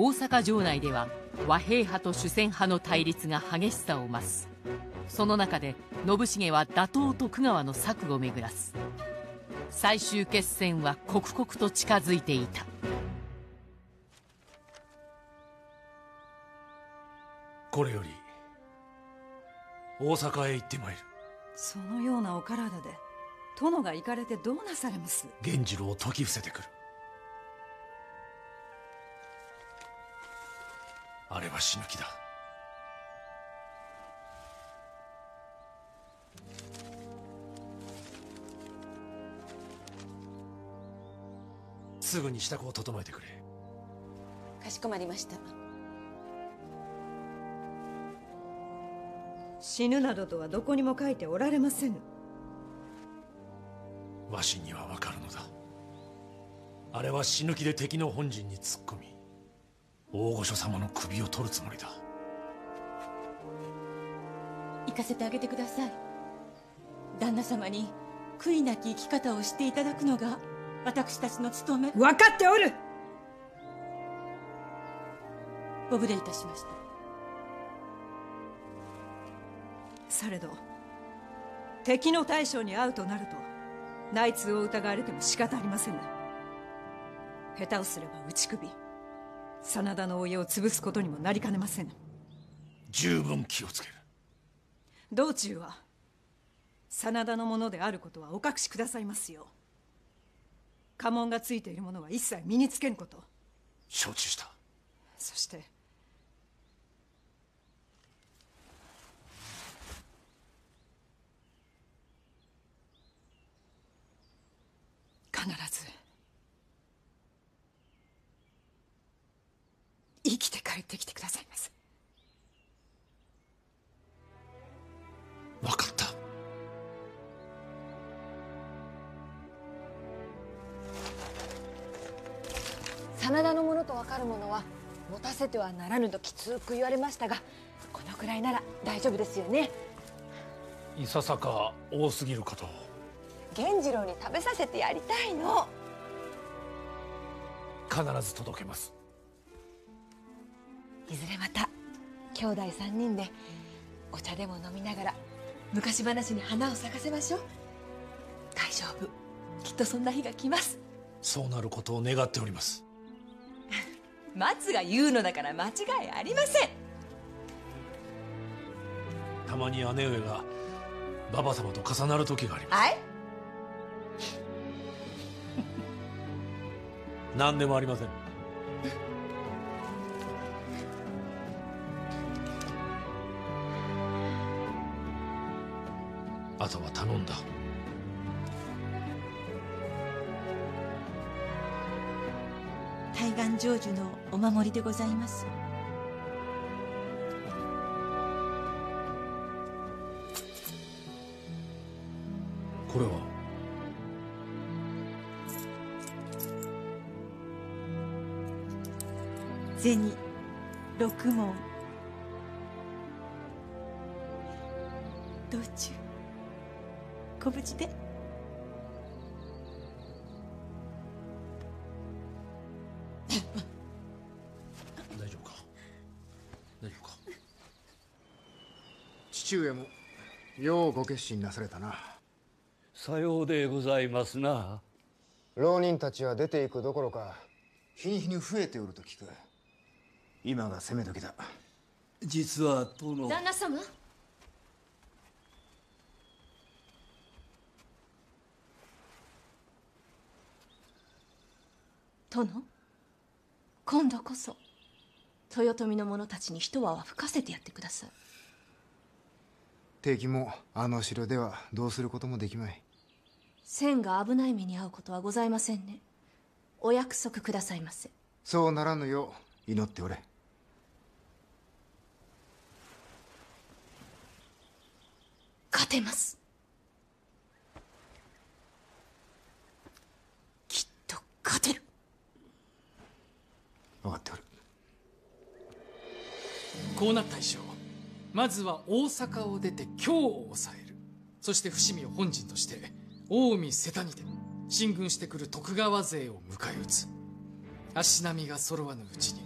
大阪城内では和平派と主戦派の対立が激しさを増す。その中で信繁は打倒徳川の策を巡らす。最終決戦は刻々と近づいていた。これより大阪へ行ってまいる。そのようなお体で殿が行かれてどうなされます？源次郎を説き伏せてくるあれは死ぬ気だ。すぐに支度を整えてくれ。かしこまりました。死ぬなどとはどこにも書いておられませぬ。わしにはわかるのだ。あれは死ぬ気で敵の本陣に突っ込み大御所様の首を取るつもりだ。行かせてあげてください。旦那様に悔いなき生き方をしていただくのが私たちの務め。分かっておる。ご無礼いたしました。されど敵の大将に会うとなると内通を疑われても仕方ありません。下手をすれば打ち首真田のお家を潰すことにもなりかねません。十分気をつける。道中は真田のものであることはお隠しくださいますよ。う家紋がついているものは一切身につけんこと。承知した。そして必ず生きて帰ってきてくださいます。分かった。真田のものと分かるものは持たせてはならぬときつく言われましたがこのくらいなら大丈夫ですよね。いささか多すぎるかと。源次郎に食べさせてやりたいの。必ず届けますいずれまた兄弟3人でお茶でも飲みながら昔話に花を咲かせましょう。大丈夫。きっとそんな日が来ます。そうなることを願っております。松が言うのだから間違いありません。たまに姉上が馬場様と重なる時があります。はい。何でもありません頼んだ。対岸成就のお守りでございます。これは？銭六文。道中ご無事で。大丈夫か？大丈夫か？父上もようご決心なされたな。さようでございますな。浪人たちは出ていくどころか日に日に増えておると聞く。今が攻め時だ。実は殿。旦那様？殿。今度こそ豊臣の者たちに一泡吹かせてやってください。敵もあの城ではどうすることもできまい。千が危ない目に遭うことはございませんね。お約束くださいませ。そうならぬよう祈っておれ。勝てます。きっと勝てる分かっておる。こうなった以上まずは大阪を出て京を抑える。そして伏見を本陣として近江瀬田にて進軍してくる徳川勢を迎え撃つ。足並みが揃わぬうちに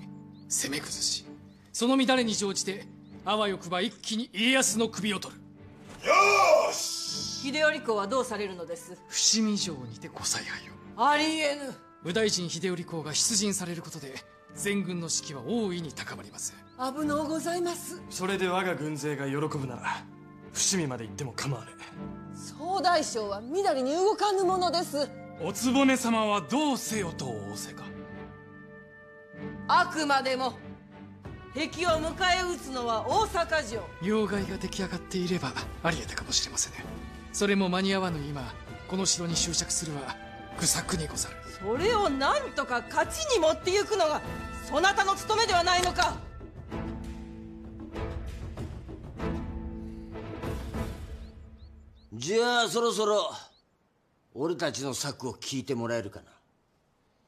攻め崩しその乱れに乗じてあわよくば一気に家康の首を取る。秀頼公はどうされるのです？伏見城にてご采配を。ありえぬ。右大臣秀頼公が出陣されることで全軍の士気は大いに高まります。危のうございます。それで我が軍勢が喜ぶなら伏見まで行っても構わねえ総大将はみだりに動かぬものです。お局様はどうせよと仰せか。あくまでも敵を迎え撃つのは大阪城。要害が出来上がっていればありえたかもしれませんそれも間に合わぬ今この城に執着するは愚策にござるそれを何とか勝ちに持ってゆくのがそなたの務めではないのか。じゃあそろそろ俺たちの策を聞いてもらえるかな。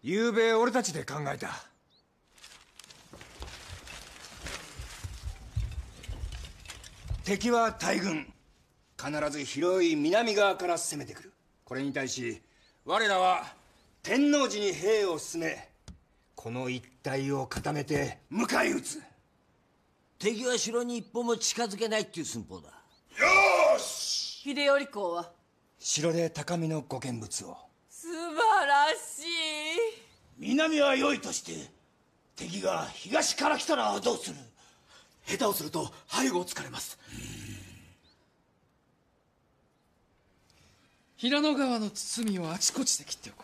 昨べ俺たちで考えた。敵は大軍。必ず広い南側から攻めてくる。これに対し我らは天王寺に兵を進めこの一帯を固めて迎え撃つ。敵は城に一歩も近づけないっていう寸法だ。よし！秀頼公は？城で高みのご見物を。素晴らしい！南は良いとして敵が東から来たらどうする？下手をすると背後を突かれます。平野川の包みをあちこちで切っておこう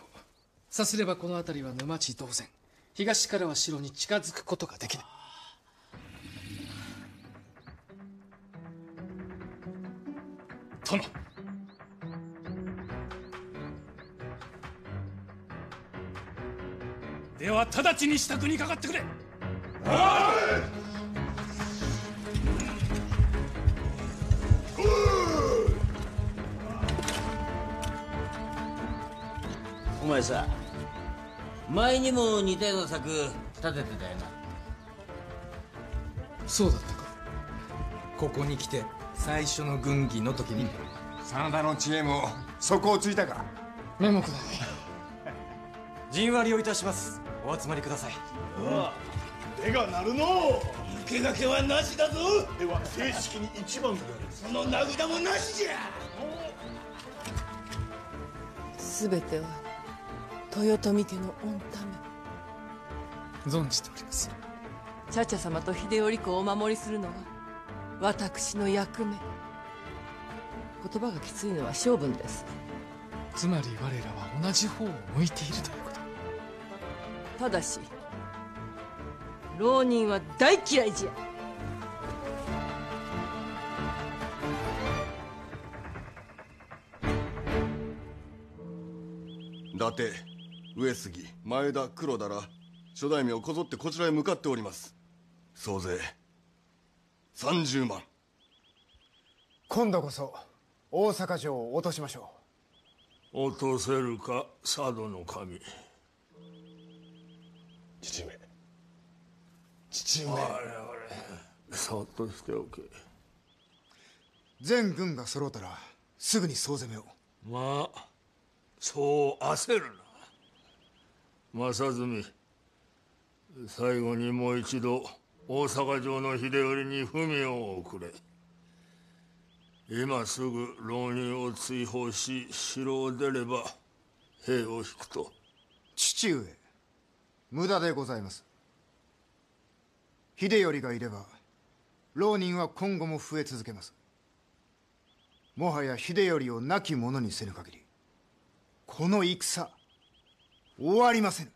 さすればこの辺りは沼地同然。東からは城に近づくことができない。殿。では直ちに支度にかかってくれ。お前さ前にも似たような策立ててたよな。そうだったか。ここに来て最初の軍議の時に。真田の知恵も底をついたか。面目だね。陣割りをいたします。お集まりください。手が鳴るの。受けがけはなしだぞ。では正式に一番で。その名札もなしじゃ。全ては豊臣家の御存じております。茶々様と秀頼公をお守りするのは私の役目。言葉がきついのは性分です。つまり我らは同じ方を向いているということ。ただし浪人は大嫌いじゃ。伊達上杉前田黒田ら諸大名こぞってこちらへ向かっております。総勢30万。今度こそ大阪城を落としましょう。落とせるか佐渡の神父上。父上。あれあれそっとしておけ。全軍が揃ったらすぐに総攻めを。まあそう焦るな正純最後にもう一度大阪城の秀頼に文を送れ。今すぐ浪人を追放し城を出れば兵を引くと。父上無駄でございます。秀頼がいれば浪人は今後も増え続けます。もはや秀頼を亡き者にせぬ限りこの戦終わりませぬ。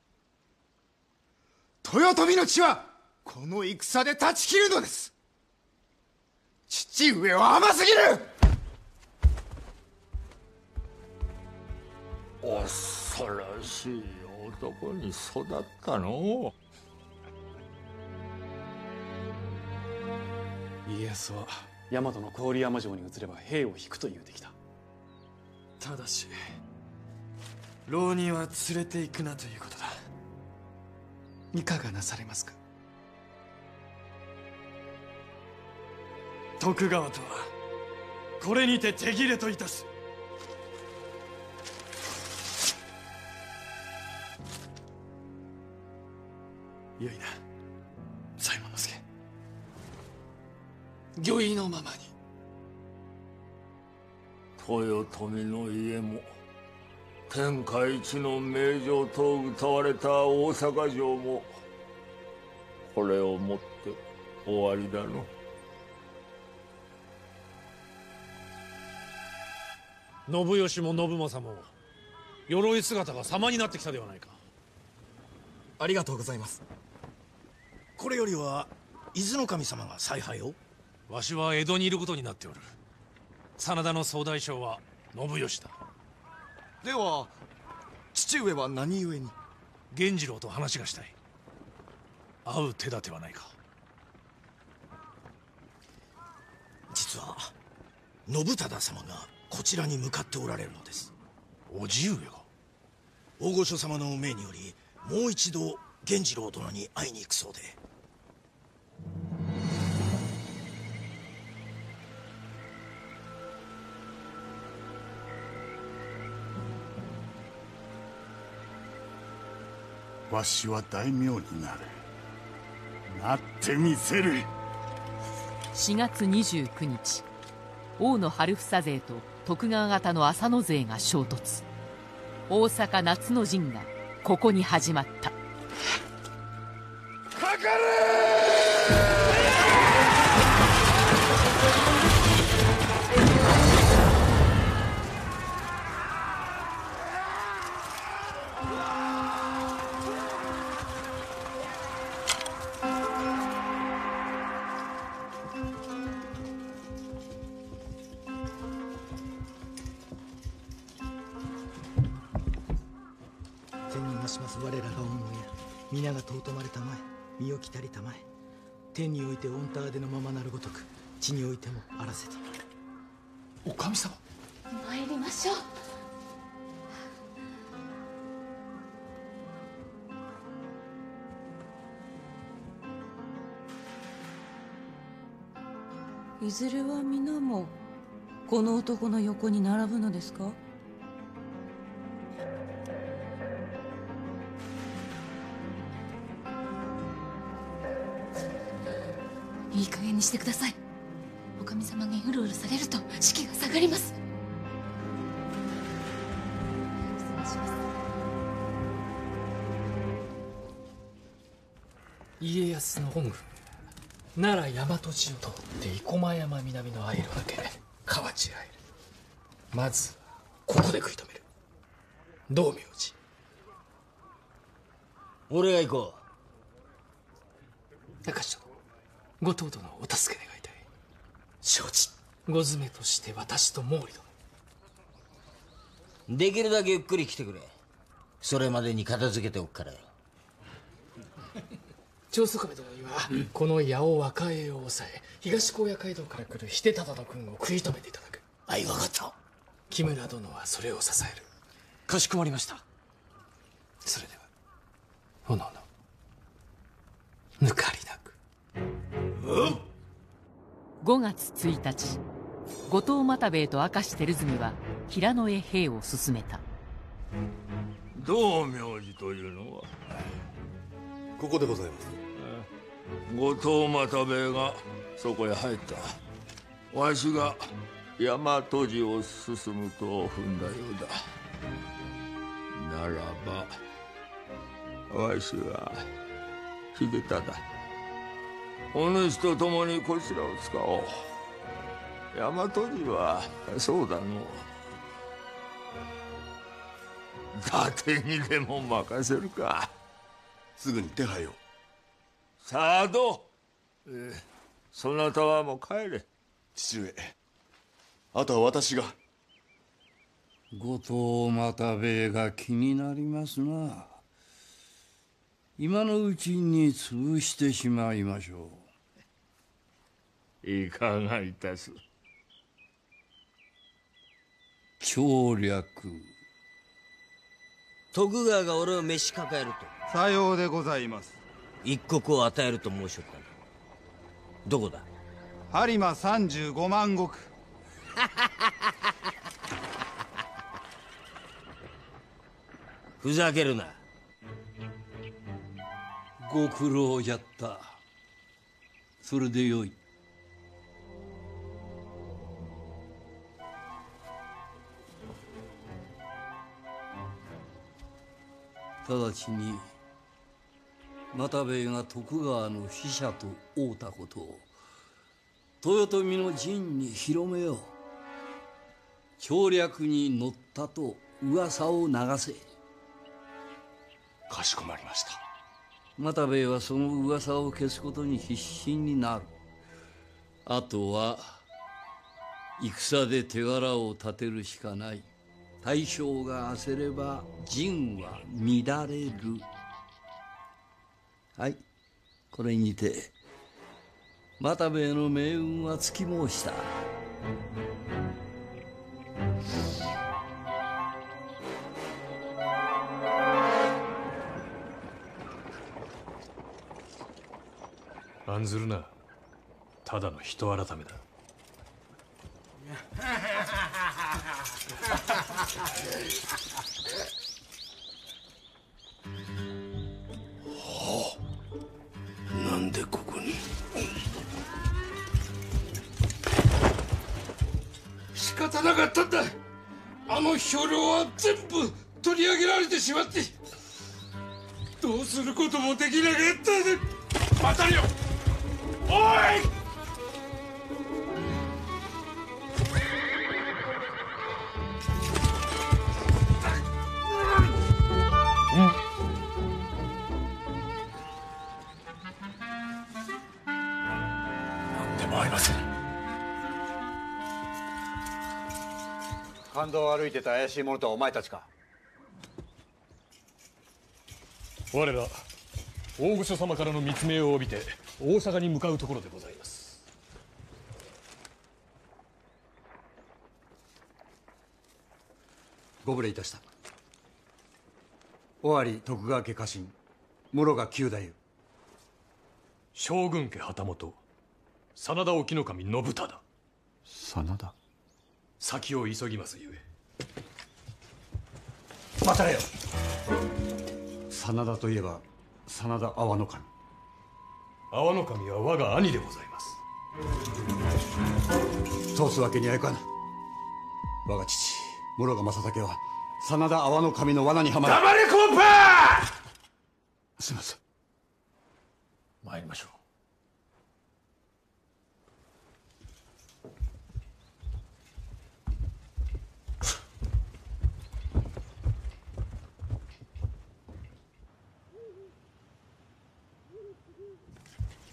豊臣の血はこの戦で断ち切るのです。父上は甘すぎる。恐ろしい男に育ったの。家康は大和の郡山城に移れば兵を引くと言うてきた。ただし浪人は連れて行くなということだ。いかがなされますか？徳川とはこれにて手切れといたす。よいな。左衛門之助。御意のままに。豊臣の家も。天下一の名城と謳われた大阪城もこれをもって終わりだの。信義も信正も鎧姿が様になってきたではないか。ありがとうございます。これよりは伊豆の神様が采配を？わしは江戸にいることになっておる。真田の総大将は信義だでは父上は何故に？源次郎と話がしたい。会う手立てはないか。実は信忠様がこちらに向かっておられるのです。おじ上が。大御所様の命によりもう一度源次郎殿に会いに行くそうでわしは大名になるなってみせる。4月29日大野晴房勢と徳川方の浅野勢が衝突。大阪夏の陣がここに始まった。かかれ皆が尊まれたまえ身をきたりたまえ天において御たがでのままなるごとく地においてもあらせてお神様。参りましょう。いずれは皆もこの男の横に並ぶのですか？いい加減にしてください。お神様がうるうるされると士気が下がります。家康の本軍奈良大和路を通って生駒山南の藍色抜け河内へ入る。まずここで食い止める。道明寺。俺が行こ中城後藤殿お助け願いたい。承知。ご詰めとして私と毛利殿。うできるだけゆっくり来てくれ。それまでに片付けておくからよ。長宗我部殿にはこの八尾若江を抑え東高野街道から来る秀忠の軍を食い止めていただく。はい分かった。木村殿はそれを支える。かしこまりました。それではおのおの抜かりなく5月1日後藤又兵衛と明石照純は平野へ兵を進めた。道明寺というのは？ここでございます。後藤又兵衛がそこへ入った。わしが大和寺を進むと踏んだようだ。ならばわしは秀忠お主と共にこちらを使おう。大和寺はそうだの。伊達にでも任せるか。すぐに手配を。さあどう、えーそなたはもう帰れ。父上あとは私が。後藤又兵衛が気になりますな。今のうちに潰してしまいましょいかがいたす。う強略。徳川が俺を召し抱えると。さようでございます。一国を与えると申しおったな。どこだ？播磨35万石。ふざけるな。ご苦労じゃった。それでよい直ちに又兵衛が徳川の使者と会うたことを豊臣の陣に広めよう。調略に乗ったと噂を流せ。かしこまりました。又兵衛はその噂を消すことに必死になる。あとは戦で手柄を立てるしかない大将が焦れば陣は乱れる。はい。これにて又兵衛の命運はつき申した。案ずるな。ただの人改めだ なんでここに？仕方なかったんだ。あの兵糧は全部取り上げられてしまって。どうすることもできなかった待たれよ。おい！何でもありません感動を歩いてた怪しい者とはお前たちか？我ら大御所様からの密命を帯びて大阪に向かうところでございます。ご無礼いたした。尾張徳川家家臣室賀九太夫。将軍家旗本真田沖守信忠。真田？先を急ぎますゆえ。待たれよ。真田といえば真田阿波守。阿波守は我が兄でございます。通すわけにはいかぬ。我が父室賀正武は真田阿波守。の罠にはまる黙れコンパすみません。参りましょう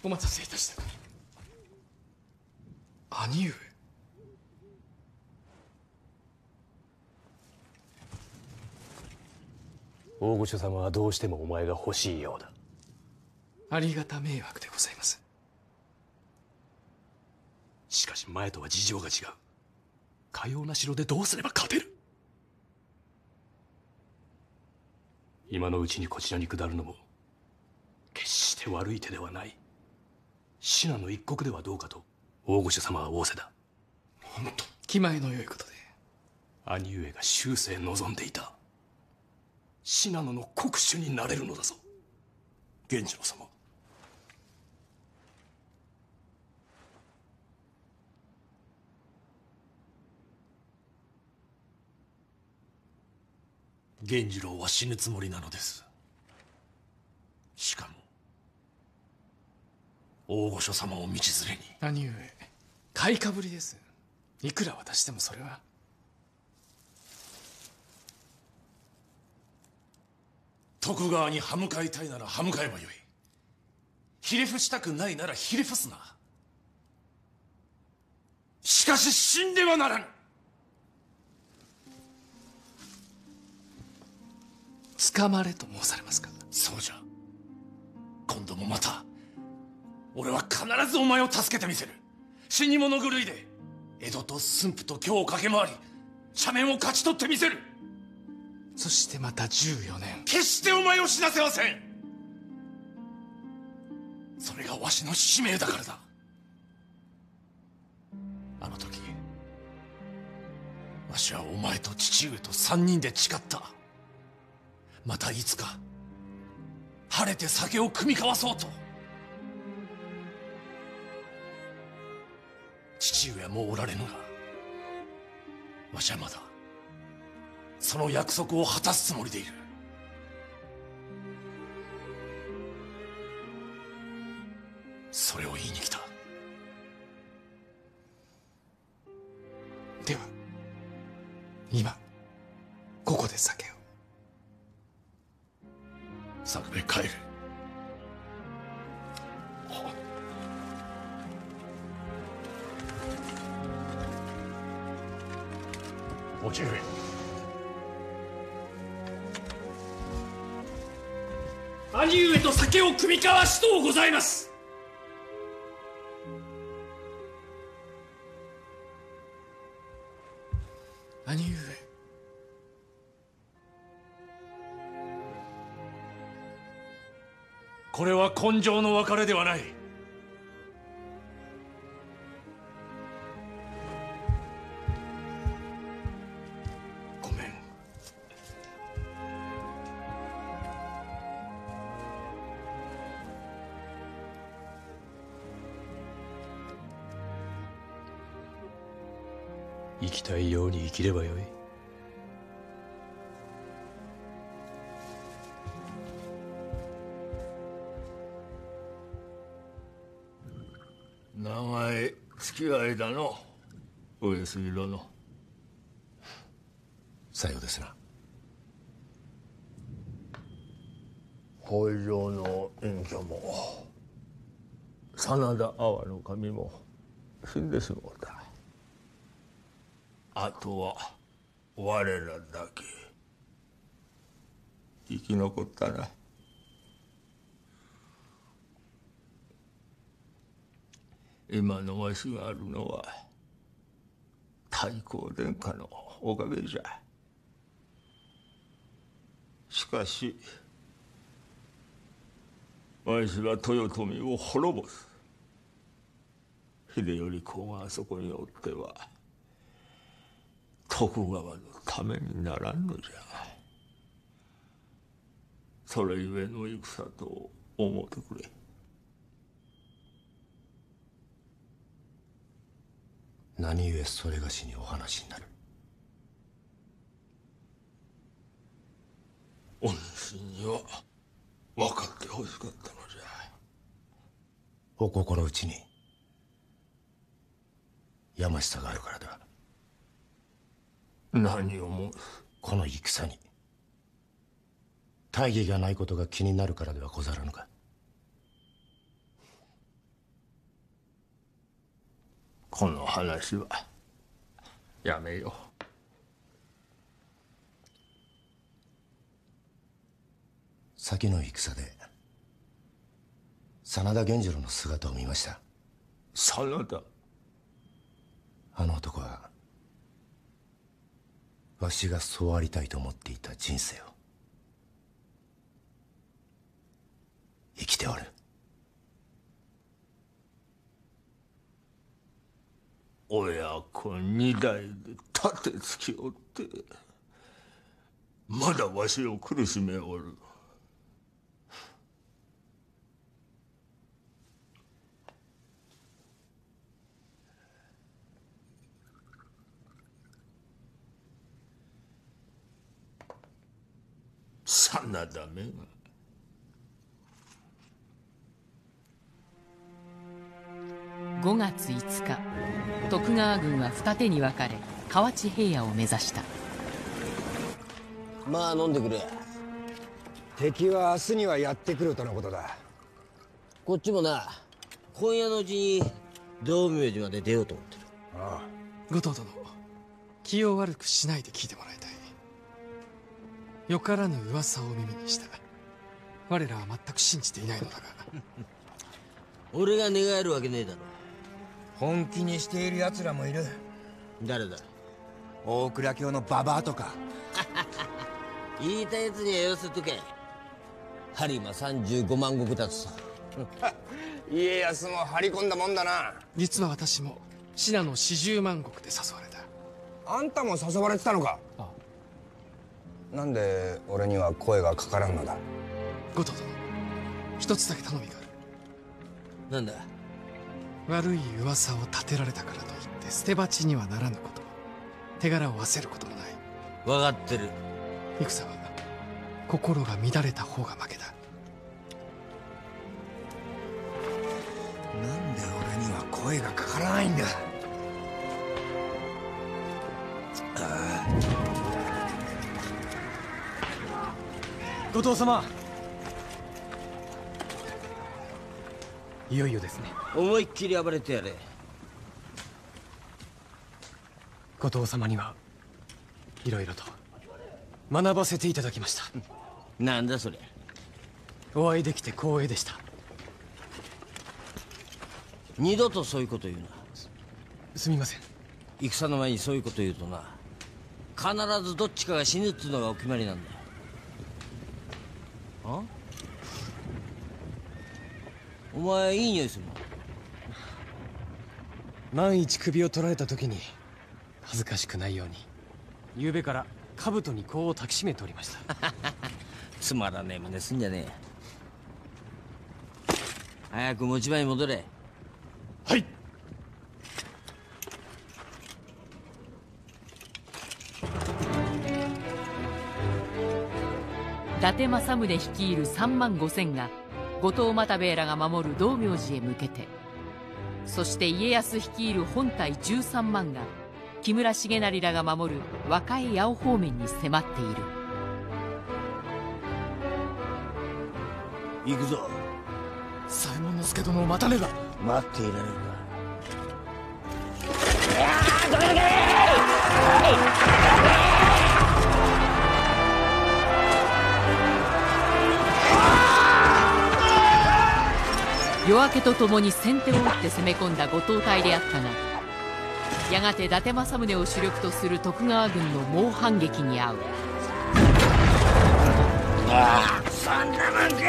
お待たせいたした兄上？大御所様はどうしてもお前が欲しいようだ。ありがた迷惑でございます。しかし前とは事情が違う。かような城でどうすれば勝てる？今のうちにこちらに下るのも決して悪い手ではない信濃一国ではどうかと大御所様は仰せだ。本当気前の良いことで。兄上が終生望んでいた。信濃の国主になれるのだぞ。源次郎様。源次郎は死ぬつもりなのです。しかも大御所様を道連れに。兄上買いかぶりです。いくら渡してもそれは。徳川に歯向かいたいなら歯向かえばよい。ひれ伏したくないならひれ伏すな。しかし死んではならぬ。捕まれと申されますか？そうじゃ。今度もまた俺は必ずお前を助けてみせる。死に物狂いで江戸と駿府と京を駆け回り斜面を勝ち取ってみせる。そしてまた14年。決してお前を死なせません。それがわしの使命だからだ。あの時わしはお前と父上と三人で誓った。またいつか晴れて酒を酌み交わそうと父上はもうおられぬがわしはまだその約束を果たすつもりでいる。それを言いに来た。では今ここで酒を。作兵衛帰るお父上兄上と酒を酌み交わしとうございます。兄上。これは根性の別れではない。きればよ。い長い付き合いだの。上杉殿さようですな。北条の隠居も真田阿波の神も死んでしもうた。あとは我らだけ。生き残ったな今のわしがあるのは太閤殿下のおかげじゃ。しかしわしは豊臣を滅ぼす。秀頼公があそこにおっては。徳川のためにならんのじゃ。それゆえの戦と思ってくれ。何故それがしにお話になる？恩師には分かってほしかったのじゃ。お心うちに。やましさがあるからだ何を申すこの戦に。大義がないことが気になるからではござらぬか。この話はやめよ先の戦で真田源次郎の姿を見ました。真田？あの男はわしがそうありたいと思っていた人生を。生きておる。親子二代で立てつきおってまだわしを苦しめおる。真田めが5月5日。徳川軍は二手に分かれ河内平野を目指した。まあ飲んでくれ。敵は明日にはやってくるとのことだ。こっちもな今夜のうちに道明寺まで出ようと思ってる。あ。後藤殿気を悪くしないで聞いてもらいたいよからぬ噂を耳にした。我らは全く信じていないのだが。俺が寝返るわけねえだろ。本気にしている奴らもいる。誰だ？大倉教のババアとか。言いたいやつには寄せとけ。播磨35万石だとさ。家康も張り込んだもんだな。実は私も信濃四十万石で誘われた。あんたも誘われてたのかなんで俺には声がかからんのだ？後藤殿一つだけ頼みがある。なんだ？悪い噂を立てられたからといって捨て鉢にはならぬこと手柄を焦ることもない。分かってる。戦は心が乱れた方が負けだ。なんで俺には声がかからないんだ？あ後藤様。いよいよですね。思いっきり暴れてやれ。後藤様にはいろいろと学ばせていただきました。なんだそれ。お会いできて光栄でした。二度とそういうこと言うな。すみません。戦の前にそういうこと言うとな。必ずどっちかが死ぬっつうのがお決まりなんだあ？お前いい匂いするな。万一首を取られた時に恥ずかしくないように昨べから兜に香を抱きしめておりました。つまらねえ真似すんじゃねえ。早く持ち場に戻れ。はい達政宗率いる3万5千が後藤又兵衛らが守る道明寺へ向けてそして家康率いる本隊13万が木村重成らが守る和歌江八尾方面に迫っている。行くぞ。左衛門佐殿を待たねば。待っていられるか夜明けとともに先手を打って攻め込んだ後藤隊であったがやがて伊達政宗を主力とする徳川軍の猛反撃に遭う。そんなもんか。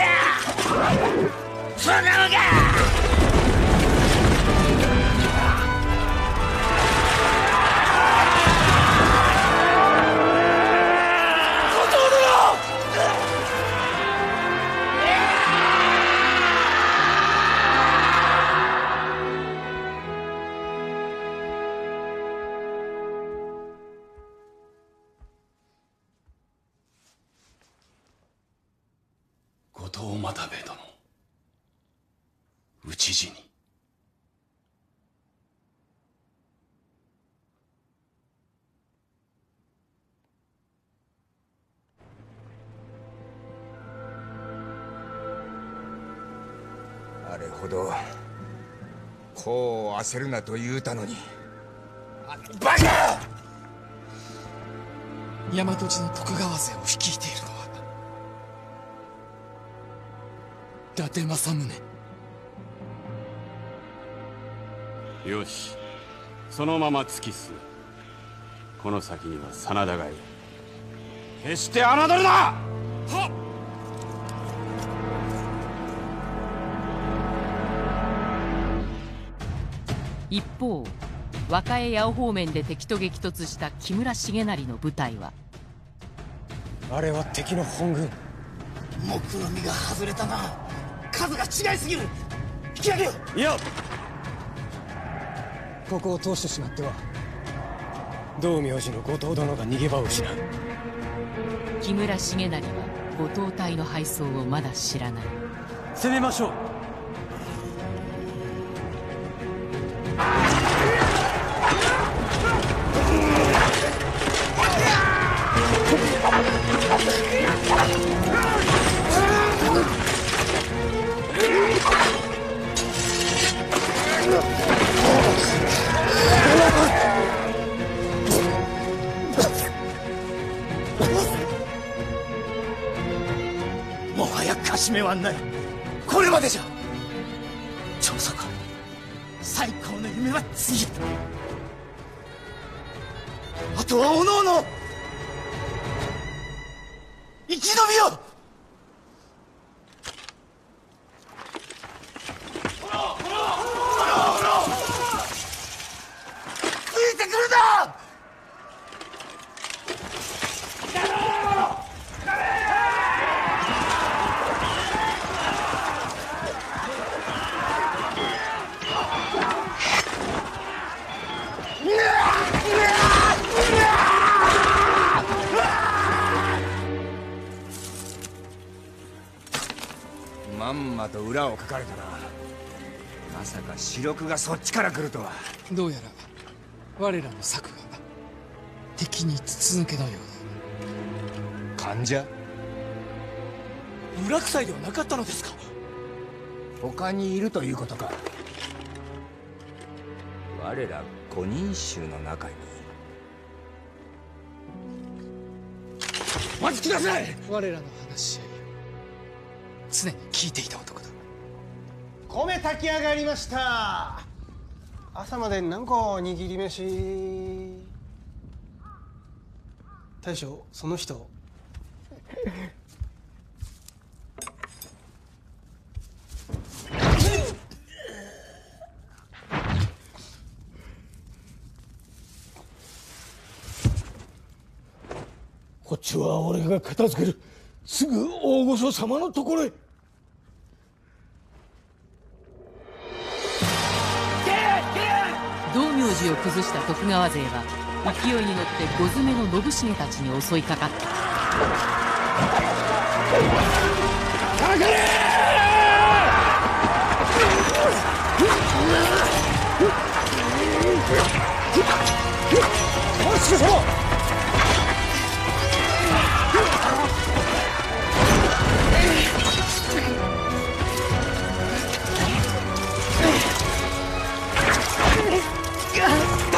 そんなもんか。討ち死に。あれほどこう焦るなと言うたのに。バカ!大和路の徳川勢を率いているのは伊達政宗よし。そのまま突き進む。この先には真田がいる。決して侮るな！は一方和歌江八尾方面で敵と激突した木村重成の部隊はあれは敵の本軍。目論みが外れたな。数が違いすぎる。引き上げよいやここを通してしまっては道明寺の後藤殿が逃げ場を失う。木村重成は後藤隊の敗走をまだ知らない。攻めましょう力がそっちから来るとは。どうやら我らの策が敵に筒抜けのようだ。患者？裏臭いではなかったのですか？他にいるということか。我ら五人衆の中にお待ちください！我らの話し合いを常に聞いていた男だ米炊き上がりました。朝まで何個握り飯？大将その人。こっちは俺が片付けるすぐ大御所様のところへ。道明寺を崩した徳川勢は勢いに乗って五詰めの信繁たちに襲いかかった。かかれおし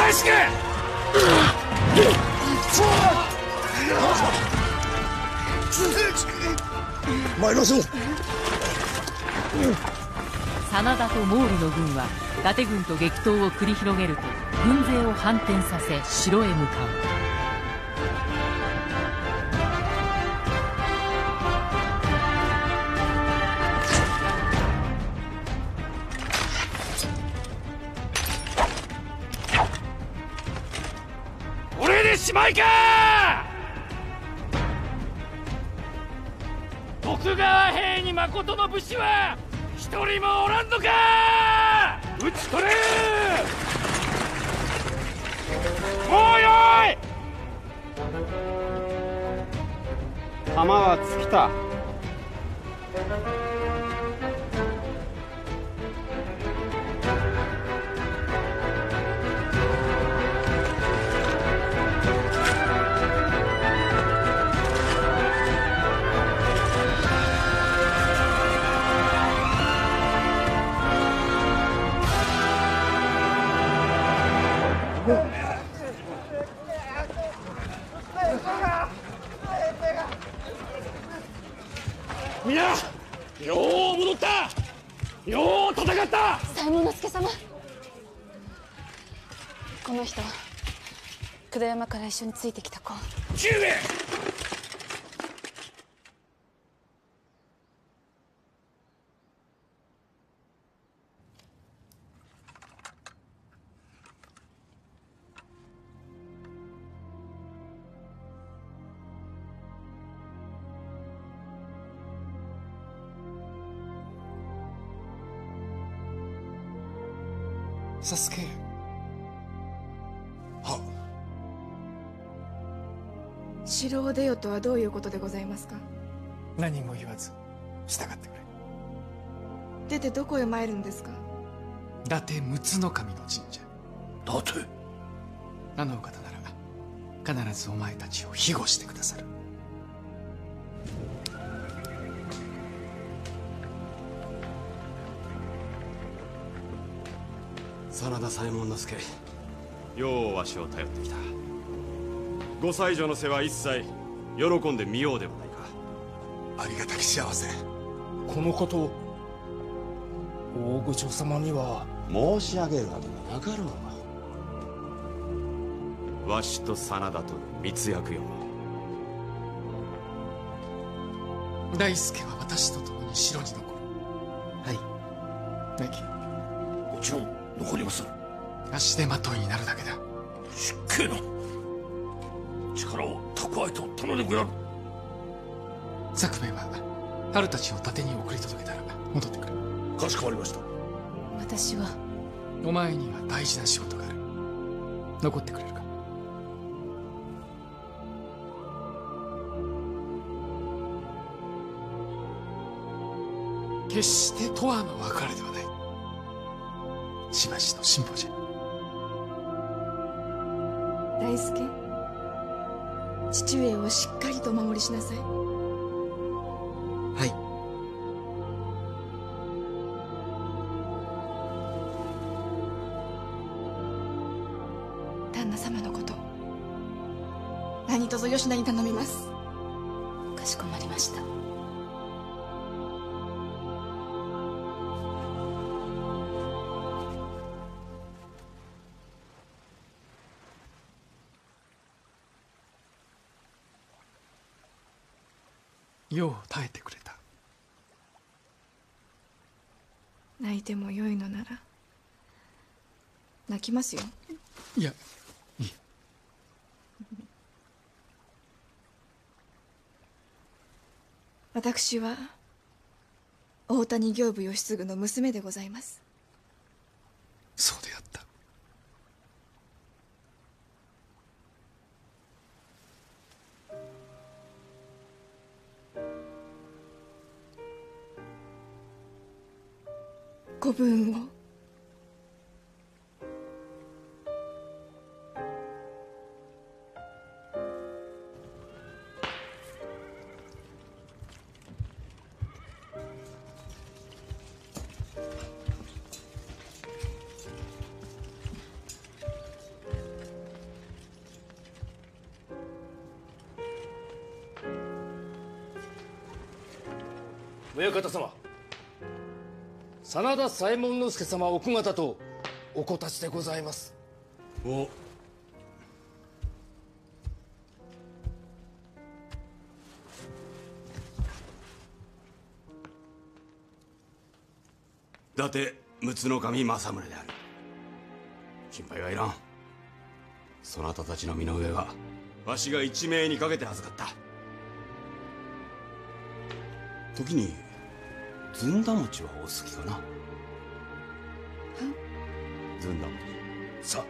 様大輔参りましょう。真田と毛利の軍は伊達軍と激闘を繰り広げると軍勢を反転させ城へ向かうしまいか徳川兵に誠の武士は一人もおらんのか！討ち取れ！もうよい！弾は尽きた。よう戦った。左衛門佐様。この人久田山から一緒についてきた子。父上城を出よとはどういうことでございますか何も言わず従ってくれ出てどこへ参るんですか伊達陸奥の神の神社だってあのお方なら必ずお前たちを庇護してくださる真田左衛門之助ようわしを頼ってきたご妻女の世話一切喜んでみようではないか。ありがたき幸せ。このことを大御所様には。申し上げるわけがなかろう。わしと真田との密約よ。大輔は私と共に城に残る。はい。メキもちろん残ります。足手まといになるだけだ。失敬な力を蓄えと頼んでくれる。作兵衛は春たちを伊達に送り届けたら戻ってくる。かしこまりました。私は。お前には大事な仕事がある。残ってくれるか？決して永遠の別れではない。しばしの辛抱じゃ。大輔父上をしっかりとお守りしなさい。はい。旦那様のこと何卒吉田に頼みます。かしこまりよう耐えてくれた。泣いてもよいのなら泣きますよ。いや私は大谷刑部義継の娘でございます。そうであ分を。親方様。真田左衛門之助様奥方とお子たちでございます。お。伊達陸奥の神政宗である。心配はいらん。そなたたちの身の上はわしが一命にかけて預かった。時にずんだ餅はお好きかな？ずんだ餅。さ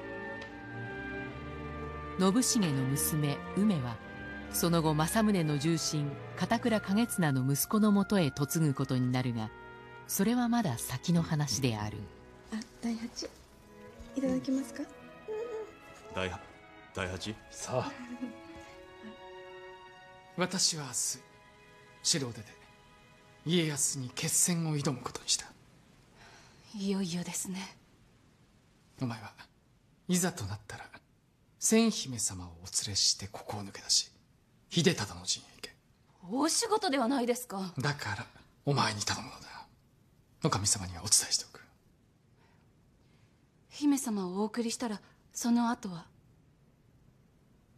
信繁の娘梅はその後政宗の重臣片倉景綱の息子のもとへ嫁ぐことになるがそれはまだ先の話である。あ第八。いただきますか？第第八？さあ。私は明日城出で家康に決戦を挑むことにした。いよいよですね。お前はいざとなったら千姫様をお連れしてここを抜け出し秀忠の陣へ行け。大仕事ではないですか。だからお前に頼むのだ。お神様にはお伝えしておく。姫様をお送りしたらその後は？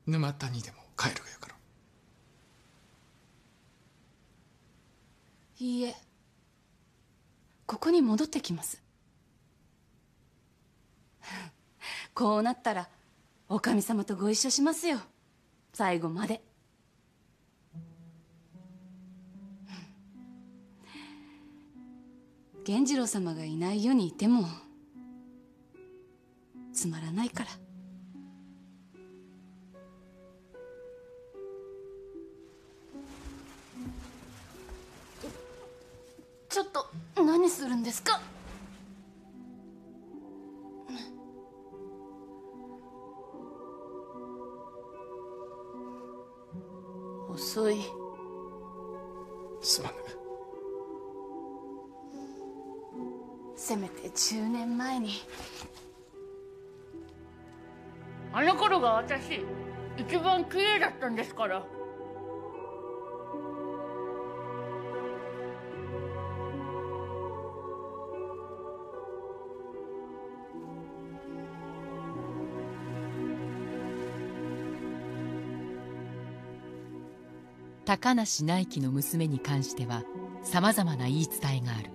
沼田にでも帰るがよかろいいえ。ここに戻ってきます。こうなったらお神様とご一緒しますよ。最後まで。源次郎様がいない世にいてもつまらないから。ちょっと何するんですか？遅い。すまぬせめて10年前に。あの頃が私一番綺麗だったんですから高梨内記の娘に関してはさまざまな言い伝えがある。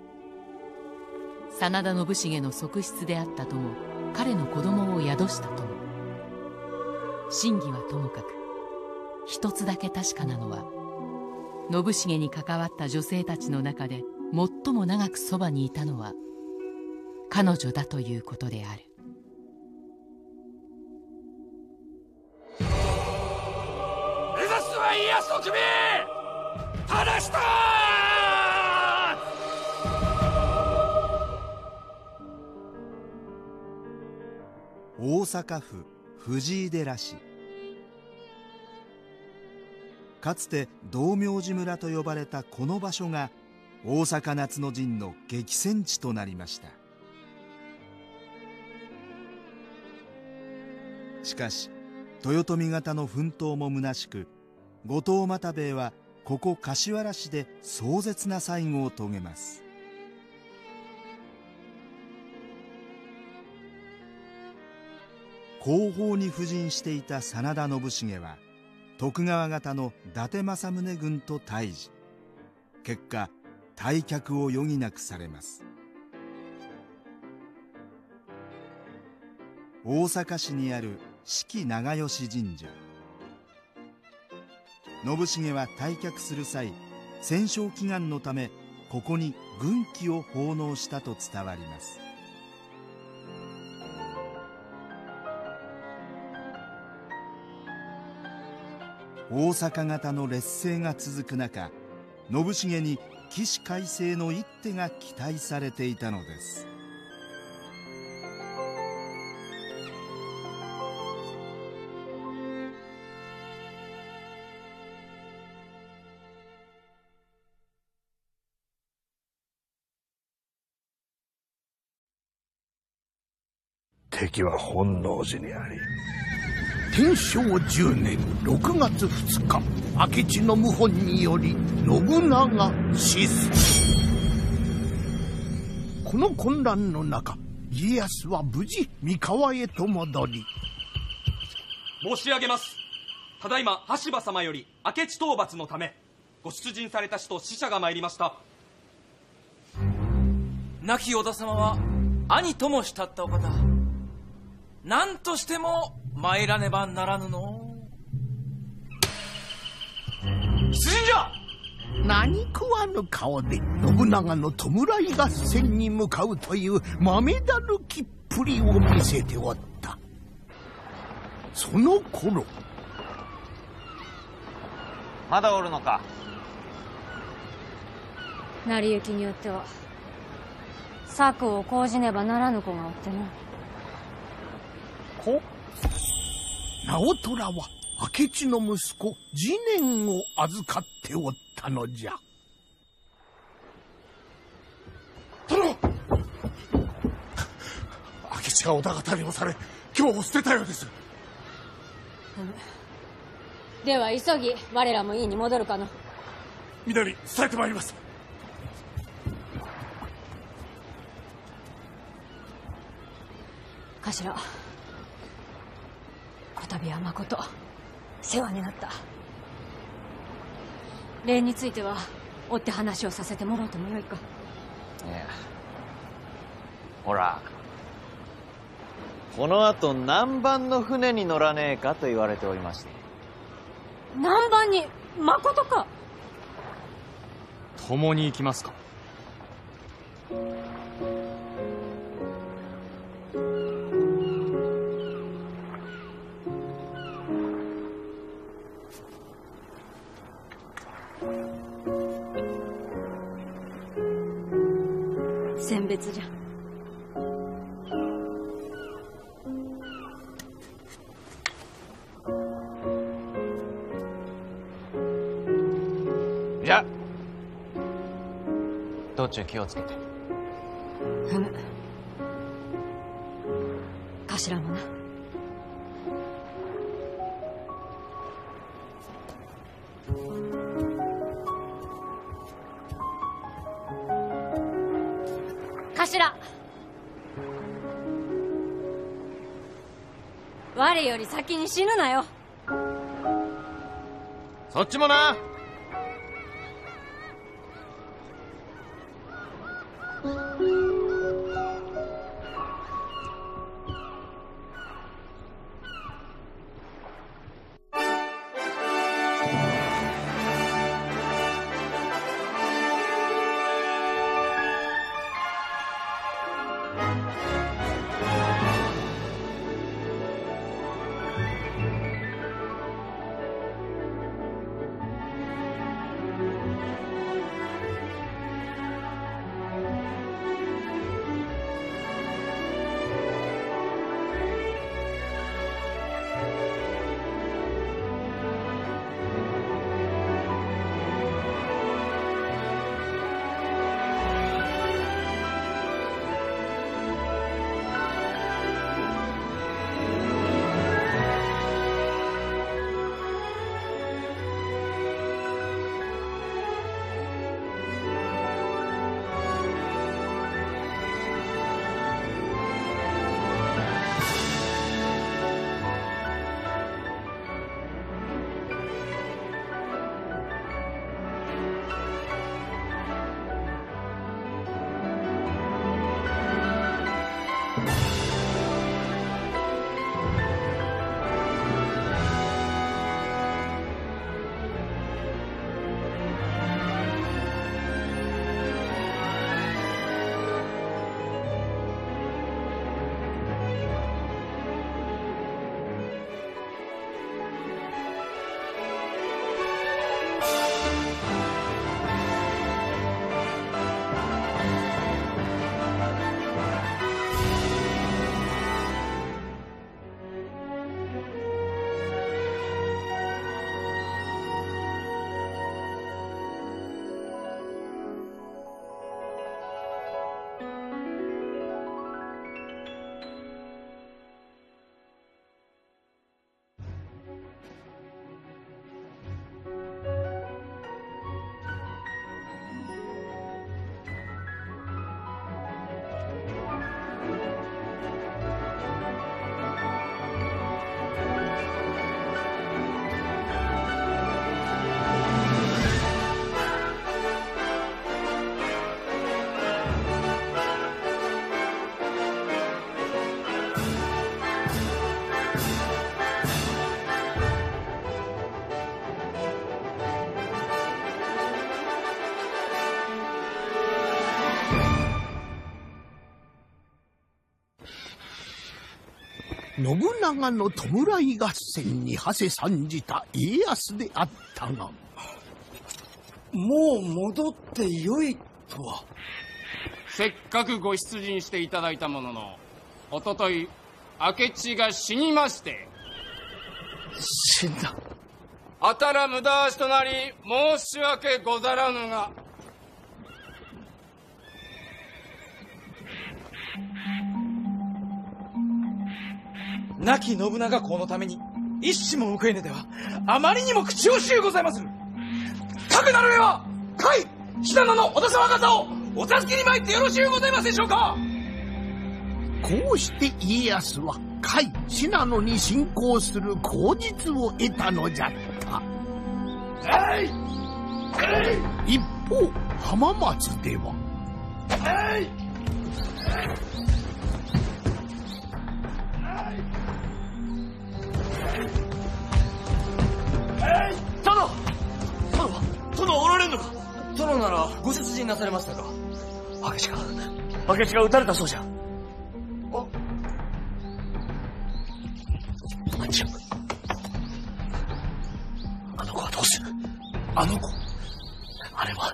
真田信繁の側室であったとも彼の子供を宿したとも。真偽はともかく一つだけ確かなのは信繁に関わった女性たちの中で最も長くそばにいたのは彼女だということである。目指すは家康の首！大阪府藤井寺市。かつて道明寺村と呼ばれたこの場所が大阪夏の陣の激戦地となりました。しかし豊臣方の奮闘も虚しく後藤又兵衛はここ柏原市で壮絶な最後を遂げます。後方に布陣していた真田信繁は徳川方の伊達政宗軍と対峙。結果退却を余儀なくされます。大阪市にある四季長吉神社。信繁は退却する際戦勝祈願のためここに軍旗を奉納したと伝わります。大阪型の劣勢が続く中信繁に起死回生の一手が期待されていたのです。敵は本能寺にあり天正10年6月2日明智の謀反により信長死す。この混乱の中家康は無事三河へと戻り申し上げます。ただいま羽柴様より明智討伐のためご出陣された使と使者が参りました。亡き織田様は兄とも慕ったお方。何としても参らねばならぬの。出陣じゃ！何食わぬ顔で信長の弔い合戦に向かうという豆だるきっぷりを見せておった。その頃。まだおるのか？成り行きによっては。策を講じねばならぬ子がおってな。子直虎は明智の息子次年を預かっておったのじゃ。殿！明智が織田方に押され今日を捨てたようです。では急ぎ我らも家に戻るかの。皆に伝えてまいります。頭こたびはまこと世話になった。礼については追って話をさせてもらうてもよいか。いや。ほら。この後南蛮の船に乗らねえかと言われておりまして。南蛮にまことか。共に行きますか別じゃ。じゃ道中気をつけて。ふむ頭もなより先に死ぬなよ。そっちもな。信長の弔い合戦に馳せ参じた家康であったがもう戻ってよいとは。せっかくご出陣していただいたもののおととい明智が死にまして死んだ。あたら無駄足となり申し訳ござらぬが亡き信長公のために一矢も報えねではあまりにも口惜しゅうございまする。かくなる上は甲斐信濃の織田様方をお助けに参ってよろしゅうございますでしょうか。こうして家康は甲斐信濃に侵攻する口実を得たのじゃった。一方浜松では。殿殿殿おられんのか？殿ならご出陣なされましたか？明智が明智が撃たれたそうじゃ。あ？っちゃあの子はどうする？あの子。あれは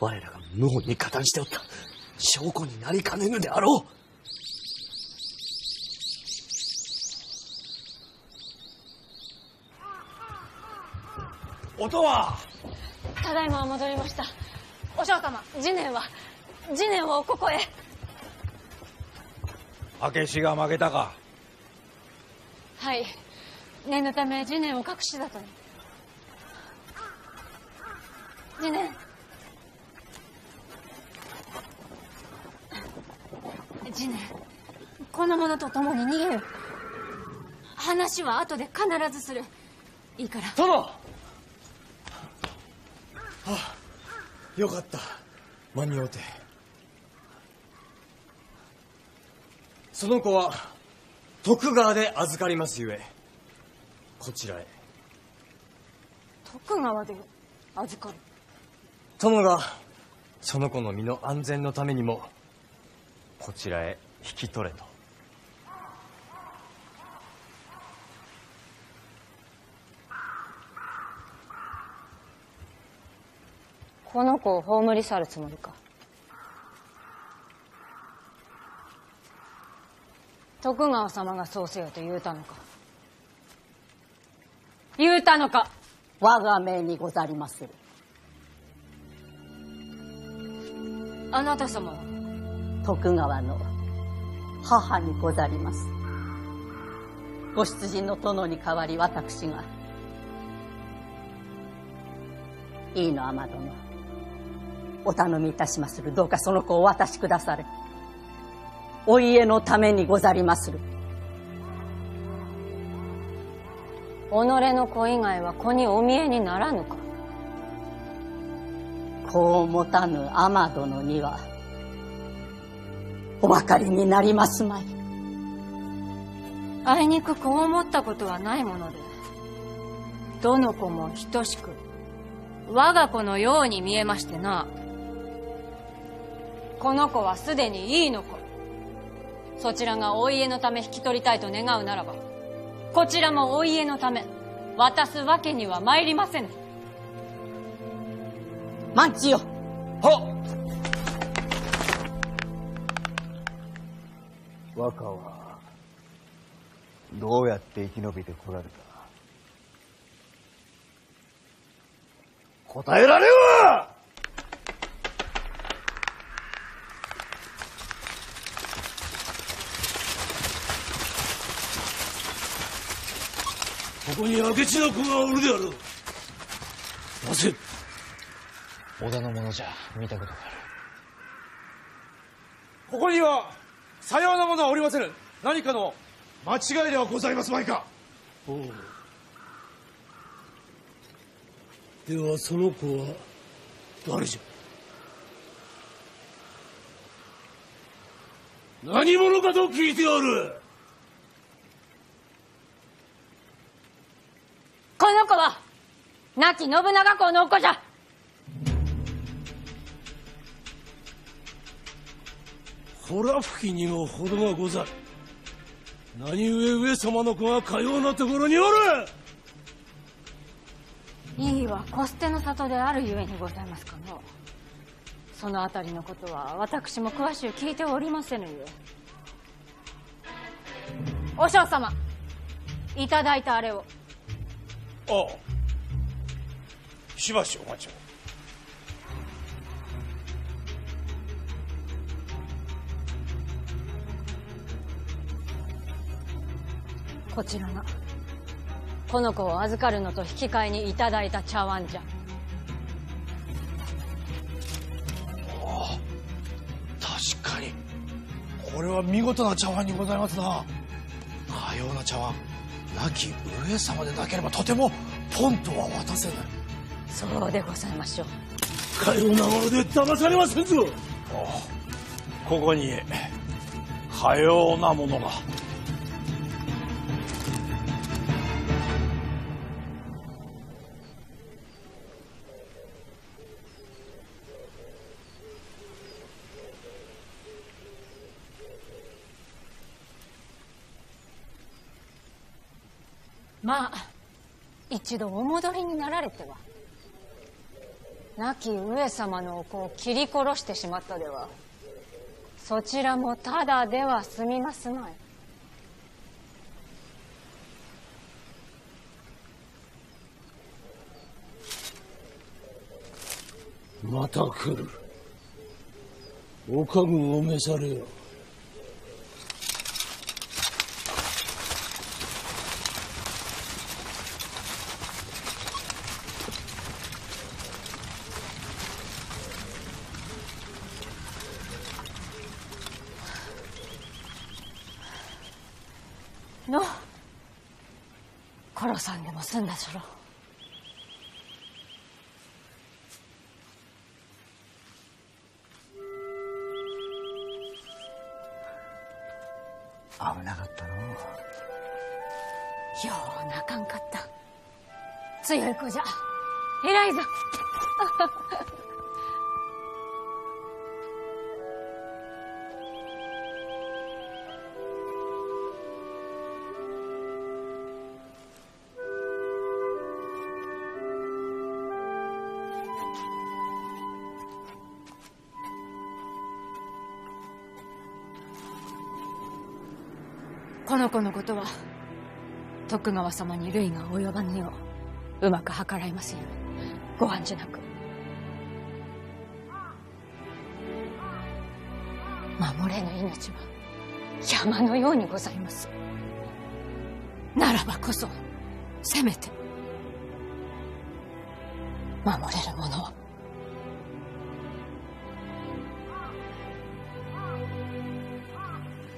我らが謀反に加担しておった。証拠になりかねぬであろう音は？ただいま戻りました。お嬢様次年は次年をここへ。明智が負けたか。はい。念のため次年を隠しだとに次年。次年。この者と共に逃げる話は後で必ずする。いいから。殿！はあよかった。間に合うて。その子は徳川で預かりますゆえこちらへ。徳川で預かる？殿がその子の身の安全のためにもこちらへ引き取れとこの子を葬り去るつもりか。徳川様がそうせよと言うたのか。言うたのか。我が命にござりまする。あなた様は。徳川の母にござります。ご出陣の殿に代わり私が。いいの天殿お頼みいたしまする。どうかその子をお渡しくだされ。お家のためにござりまする。己の子以外は子にお見えにならぬか。子を持たぬ天殿にはお分かりになりますまい。あいにく子を持ったことはないものでどの子も等しく我が子のように見えましてなこの子はすでにいいの子そちらがお家のため引き取りたいと願うならばこちらもお家のため渡すわけには参りませぬ。万千よ。は若はどうやって生き延びてこられた？答えられんここに明智の子がおるであろう。なぜ？織田のものじゃ見たことがある。ここにはさようなものはおりませぬ。何かの間違いではございますまいか。おう。ではその子は誰じゃ？何者かと聞いておるの子は亡き信長公のお子じゃ。ほら吹きにも程がござる。何故上様の子がかようなところにおる。いいは小捨ての里であるゆえにございますかの。そのあたりのことは私も詳しゅう聞いておりませぬゆえ。和尚様いただいたあれをあ。あしばしお待ちを。こちらが。この子を預かるのと引き換えにいただいた茶碗じゃ。ああ。確かに。これは見事な茶碗にございますな。かような茶碗亡き上様でなければとてもポンとは渡せない。そうでございましょう。かようなもので騙されませんぞ。ここにかようなものがまあ一度お戻りになられては。亡き上様のお子を切り殺してしまったではそちらもただでは済みますまい。また来る。お家具を召されよの殺さんでも済んだろう危なかったのよう泣かんかった。強い子じゃ。偉いぞのことは徳川様に類が及ばぬよううまく計らいますようご案じなく。守れぬ命は山のようにございます。ならばこそせめて守れるものを。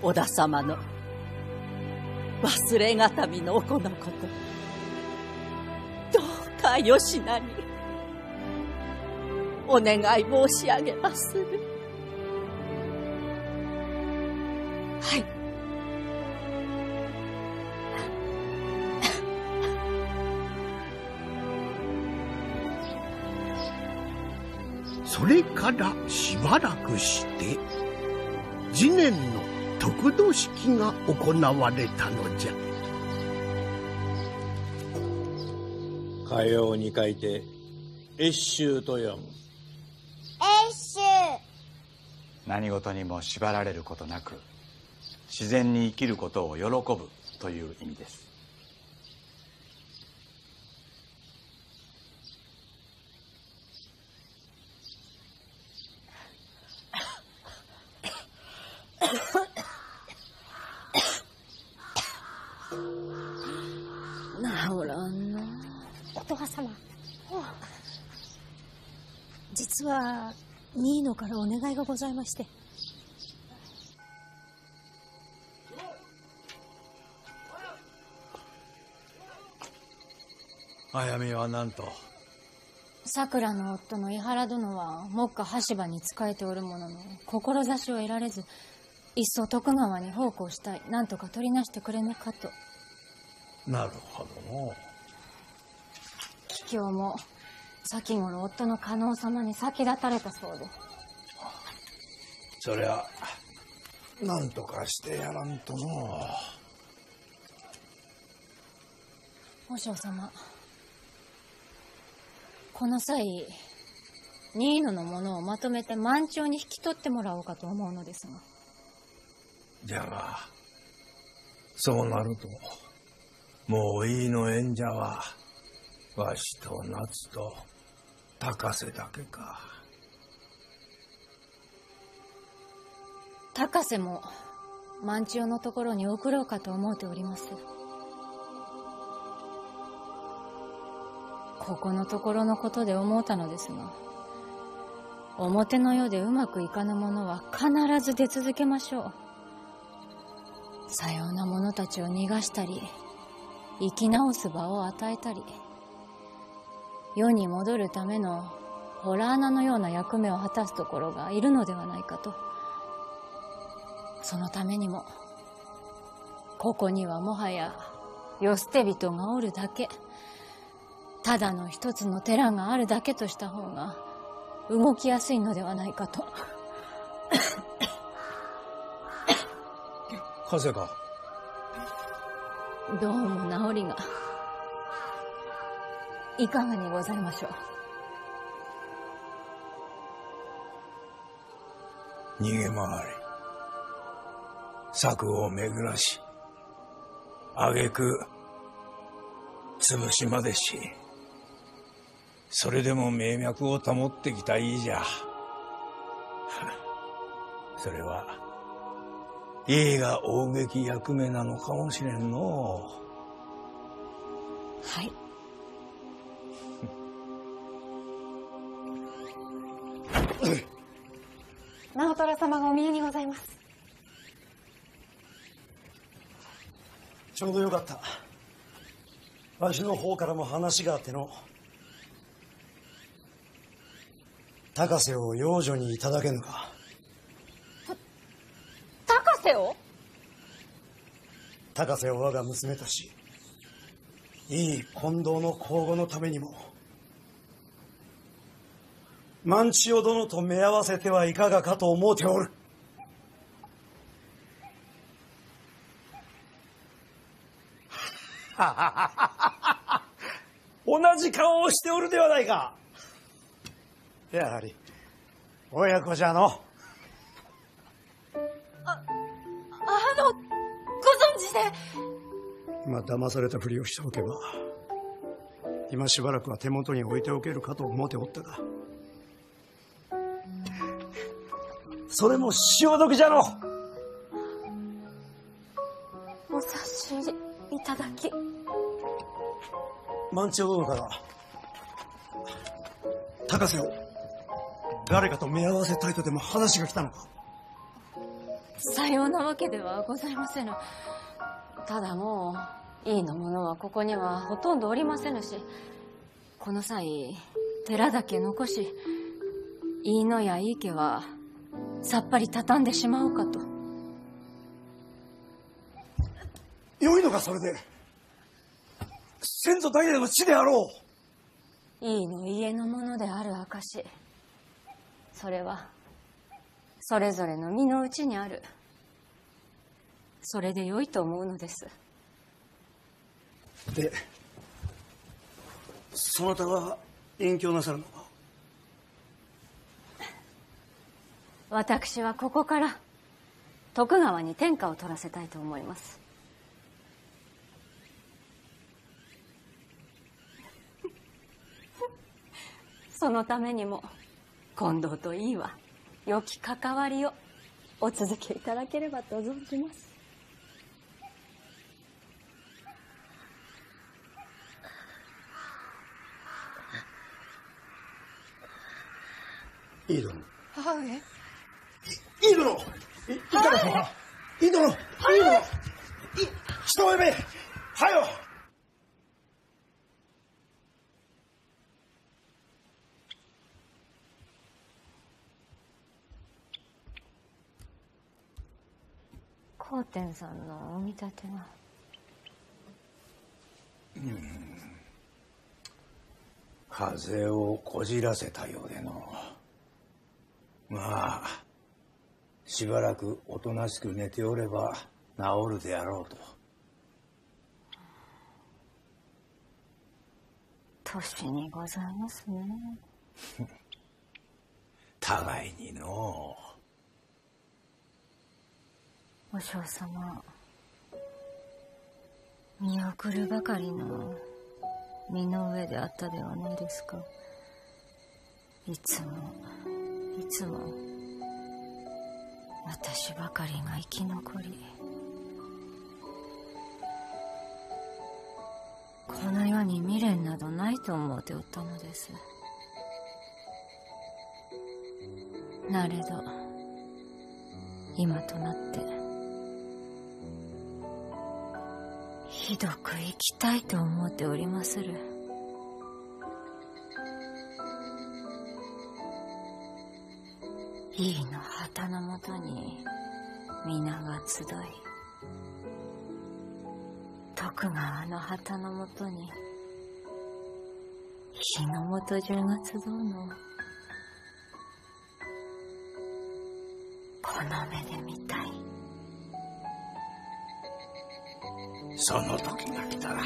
織田様の忘れがたみのお子のこと。どうか吉名に。お願い申し上げまする。はい。それからしばらくして次年の得度式が行われたのじゃ。かように書いて越州と読む。越州。何事にも縛られることなく自然に生きることを喜ぶという意味ですまして。あやみは何と？桜の夫の伊原殿は目下羽柴に仕えておるものの志を得られずいっそ徳川に奉公したい。何とか取りなしてくれぬかと。なるほどの桔梗も先頃夫の加納様に先立たれたそうでそりゃなんとかしてやらんとの。和尚様。この際新野のものをまとめて満潮に引き取ってもらおうかと思うのですが。じゃがそうなるともういいの縁者はわしと夏と高瀬だけか。高瀬も万千代のところに送ろうかと思うております。ここのところのことで思うたのですが表の世でうまくいかぬ者は必ず出続けましょう。さような者たちを逃がしたり生き直す場を与えたり世に戻るためのホラー穴のような役目を果たすところがいるのではないかと。そのためにもここにはもはや世捨て人がおるだけただの一つの寺があるだけとした方が動きやすいのではないかと。風邪か。どうも治りがいかがにございましょう。逃げ回れ策を巡らし挙句潰しまでしそれでも名脈を保ってきたいいじゃ。それはいいが大劇役目なのかもしれんの。はい。直虎様がお見えにございますちょうどよかった。わしの方からも話があっての高瀬を養女にいただけぬか。高瀬を？高瀬を我が娘としいい近藤の皇后のためにも万千代殿と目合わせてはいかがかと思うておる同じ顔をしておるではないか。やはり親子じゃの。あのご存知で。今騙されたふりをしておけば今しばらくは手元に置いておけるかと思っておったがそれも潮時じゃの万千代殿から高瀬を誰かと目合わせたいとでも話が来たのか。さようなわけではございませぬ。ただもういいの者はここにはほとんどおりませぬしこの際寺だけ残し飯野や井家はさっぱり畳んでしまおうかと。良いのかそれで先祖代々の地であろう。井の家のものである証それはそれぞれの身の内にある。それで良いと思うのです。でそなたは隠居なさるのか？私はここから徳川に天下を取らせたいと思いますそのためにも近藤といいは良き関わりをお続けいただければと存じます。いい殿母上いい殿いい殿い。い殿いいを呼べはよ光天さんのお見立てがうん。風邪をこじらせたようでの。まあしばらくおとなしく寝ておれば治るであろうと。年にございますね。互いにのお嬢様、見送るばかりの身の上であったではないですか。いつも、いつも、私ばかりが生き残り、この世に未練などないと思うておったのです。なれど、今となって、ひどく生きたいと思っておりまする。井伊の旗のもとに皆が集い、徳川の旗のもとに日の本中が集うのをこの目で見たい。その時が来たら。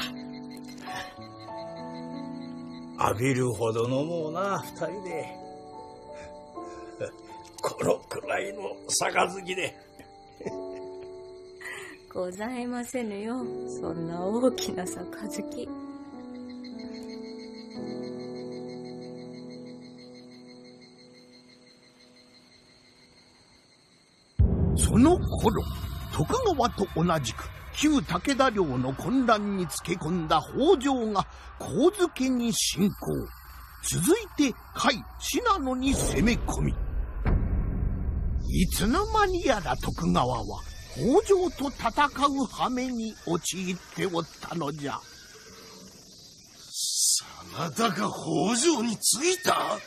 浴びるほど飲もうな二人で。このくらいの杯で。ございませぬよ、そんな大きな杯。その頃徳川と同じく旧武田領の混乱につけ込んだ北条が神付に侵攻続いて甲斐信濃に攻め込みいつの間にやら徳川は北条と戦う羽目に陥っておったのじゃ。真田が北条に着いた？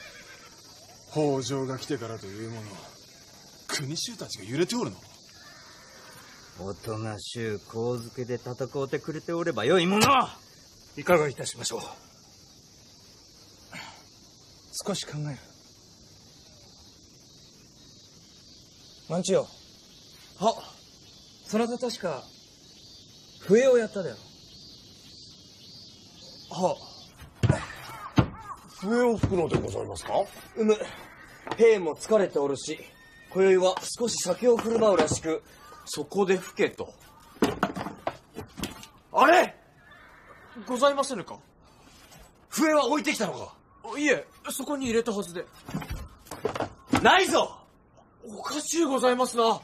北条が来てからというもの国衆たちが揺れておるの？おとが衆神付で戦うてくれておればよいもの。いかがいたしましょう。少し考える。万千代。はそなた確か笛をやっただよ。は笛を吹くのでございますか？うむ。兵も疲れておるし今宵は少し酒を振る舞うらしくそこで吹けと。あれ？ございませぬか？笛は置いてきたのか？いえそこに入れたはずで。ないぞ！おかしゅうございますな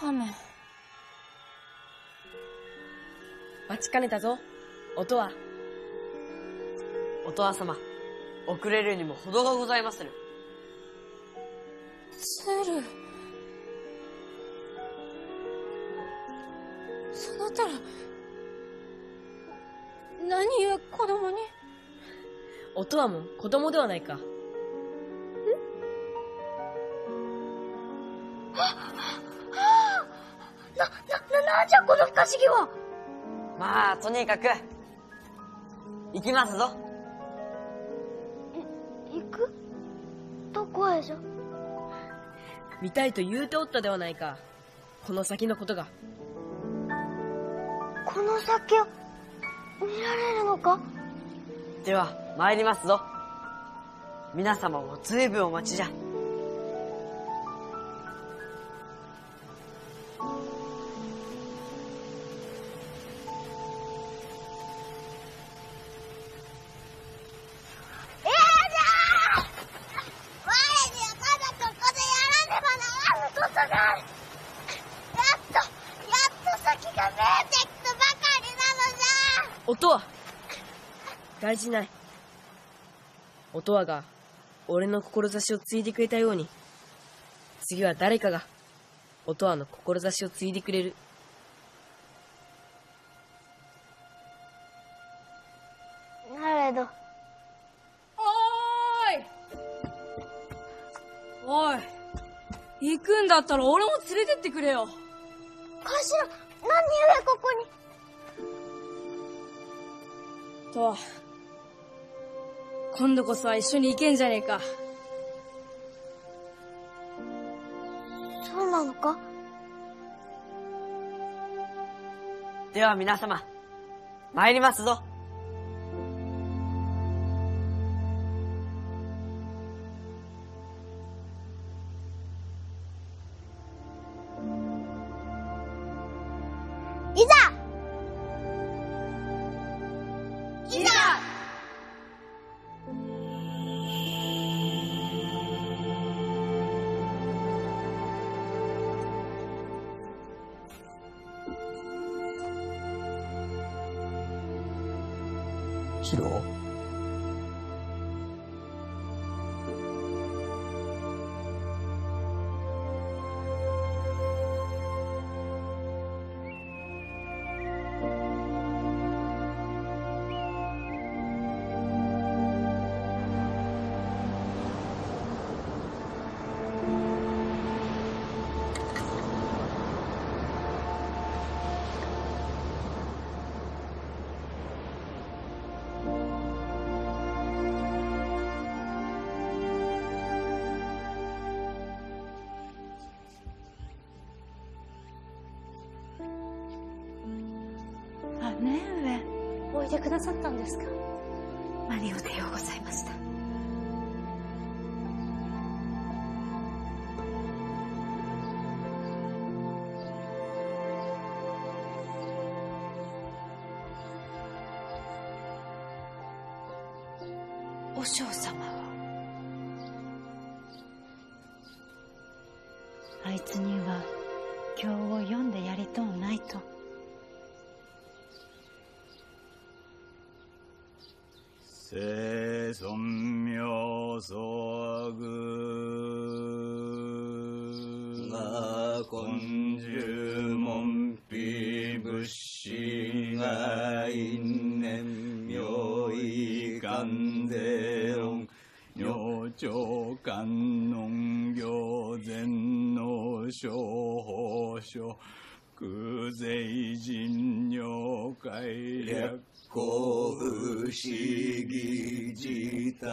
亀。待ちかねたぞ。様。遅れるにも程がございまする鶴。そなたら、何故子供に？音はも子供ではないかなんじゃこの不可思議は。まあとにかく行きますぞ。行く？どこへじゃ？見たいと言うておったではないか。この先のことが。この先を見られるのか？では参りますぞ。皆様も随分お待ちじゃ音羽が俺の志を継いでくれたように。次は誰かが音羽の志を継いでくれる。なれど。おい。行くんだったら俺も連れてってくれよ。頭何故ここに。とは今度こそは一緒に行けんじゃねえか。そうなのか？では皆様参りますぞ上おい根十門秘物資が因縁妙意観世論明朝観音行禅の小法書空税人尿快略幸不思議自他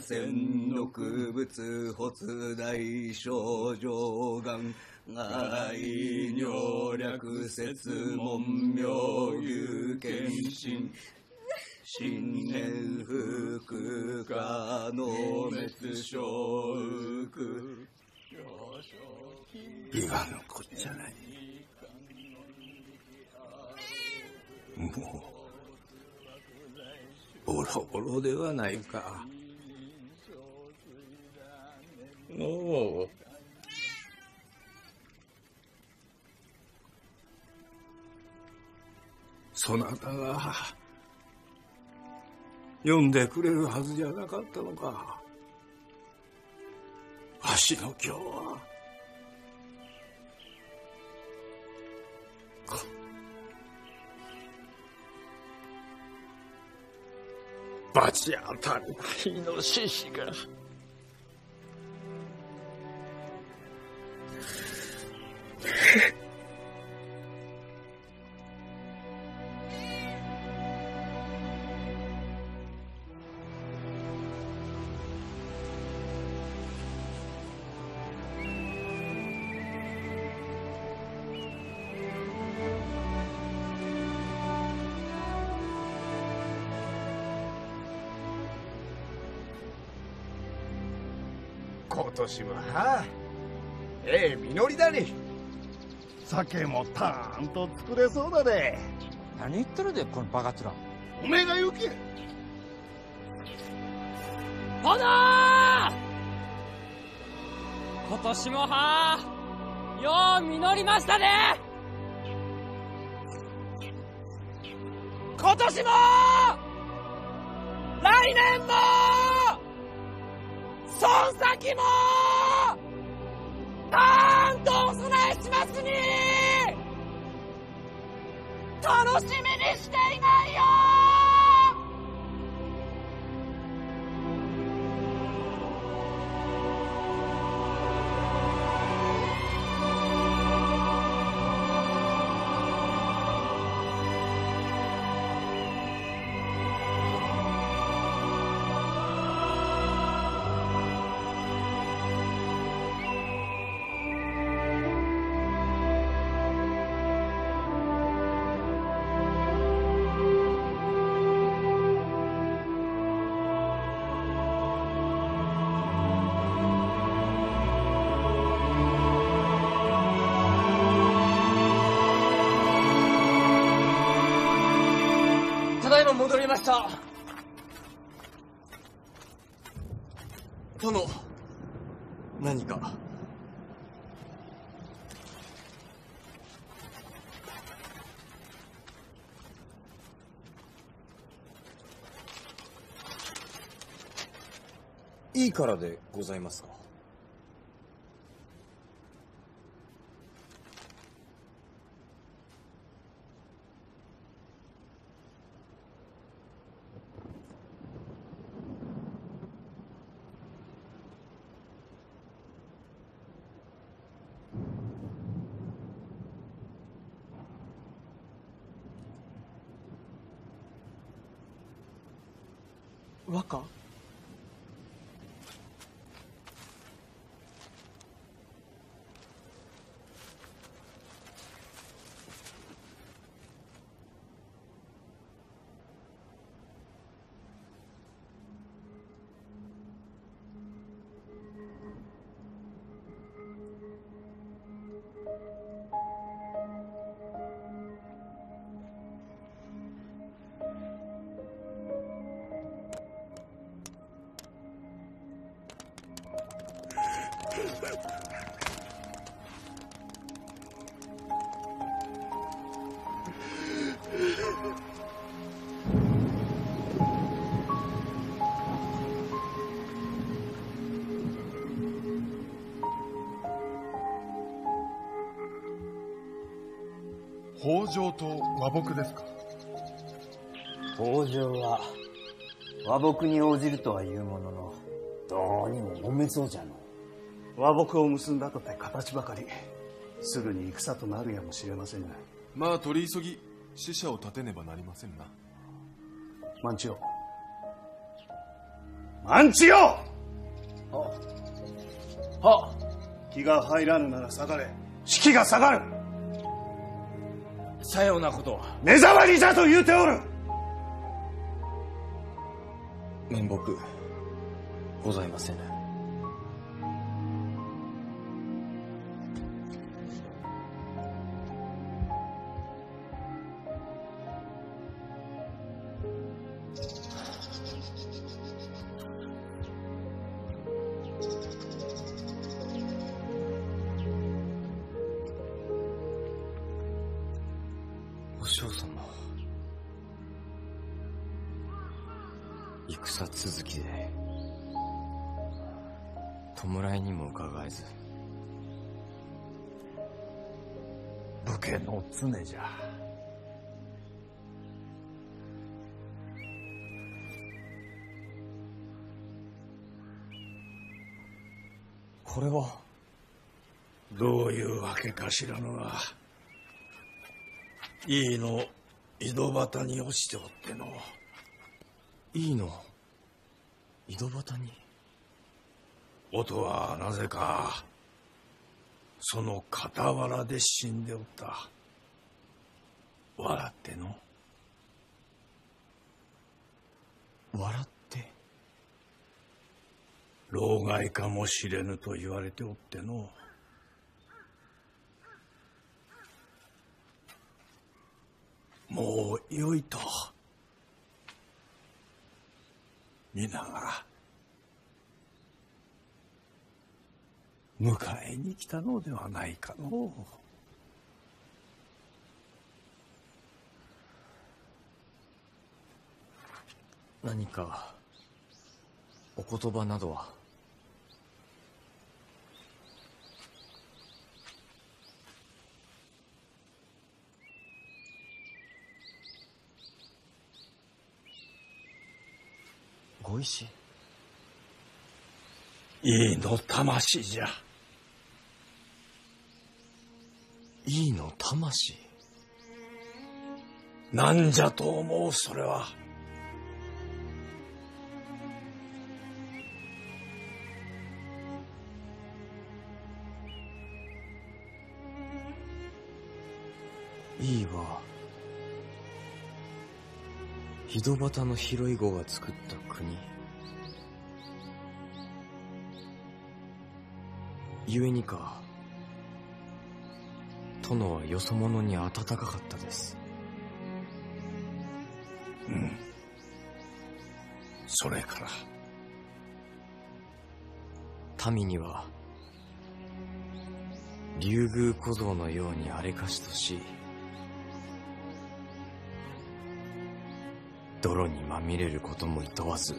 戦毒物発大症状眼愛尿略説文明有見心新年福化の滅小福言わぬこっちゃない。もうボロボロではないか。おう。そなたが読んでくれるはずじゃなかったのか。わしの今日は。罰当たりなイノシシが。今年ははあええ実りだね。酒もたーんと作れそうだで。何言ってるでこのバカ面。おめえが言うけ。殿今年もはよう実りましたね！今年も来年もそん先もたー楽しみにしていないよ。りました。殿何か？いいからでございますか？和歌？北条と和睦ですか？北条は和睦に応じるとは言うもののどうにも揉めそうじゃの。和睦を結んだとて形ばかりすぐに戦となるやもしれませんが。まあ取り急ぎ死者を立てねばなりませんな。万千代。万千代！はは気が入らぬなら下がれ。士気が下がるさようなこと。は目障りじゃと言うておる。面目ございませぬ知らぬがいいの井戸端に落ちておっての。いいの？井戸端に？音はなぜかその傍らで死んでおった。笑っての。笑って？老害かもしれぬと言われておってのもうよいと。皆が迎えに来たのではないかの。う何かお言葉などは？ご意志い。いの魂じゃ。いいの魂？なんじゃと思うそれは。いいは井戸端の広い号が作った国。故にか殿はよそ者に温かかったです。うん。それから。民には竜宮小僧のようにあれかしとし泥にまみれることもいとわず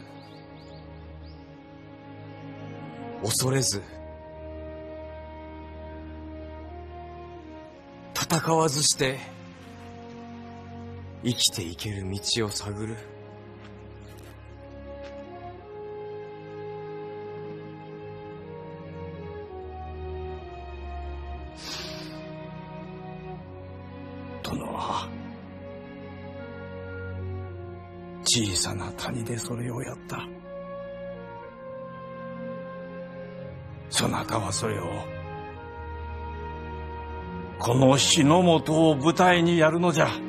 恐れず戦わずして生きていける道を探る。小さな谷でそれをやった。そなたはそれをこの日の本を舞台にやるのじゃ。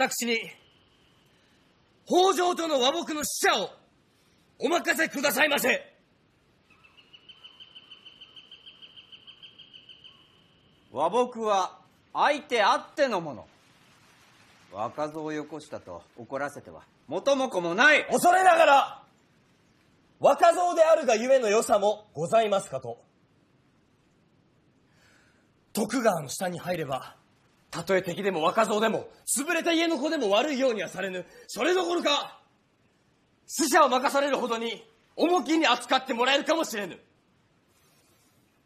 私に北条との和睦の使者をお任せくださいませ。和睦は相手あってのもの。若造をよこしたと怒らせては元も子もない。恐れながら若造であるがゆえの良さもございますかと。徳川の下に入ればたとえ敵でも若造でも潰れた家の子でも悪いようにはされぬ。それどころか死者を任されるほどに重きに扱ってもらえるかもしれぬ。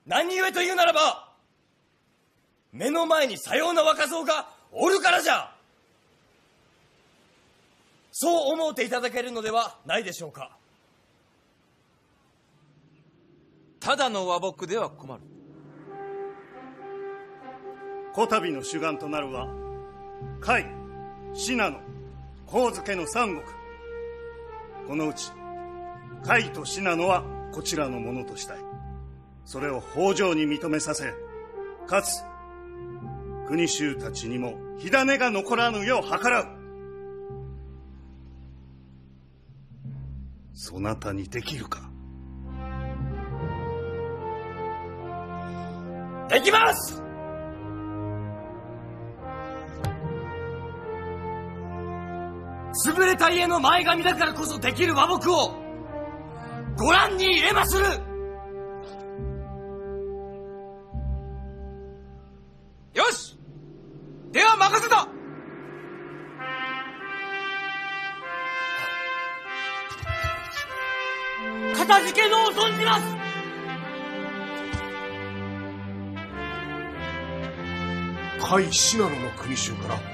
何故というならば目の前にさような若造がおるからじゃ。そう思うていただけるのではないでしょうか。ただの和睦では困る。こたびの主眼となるは甲斐信濃神漬の三国。このうち甲斐と信濃はこちらのものとしたい。それを北条に認めさせかつ国衆たちにも火種が残らぬよう計らう。そなたにできるか？できます！れた家の前髪だからこそできる和睦をご覧に入れまする。よし！では任せた。かたじけのう存じます。甲斐信濃の国衆から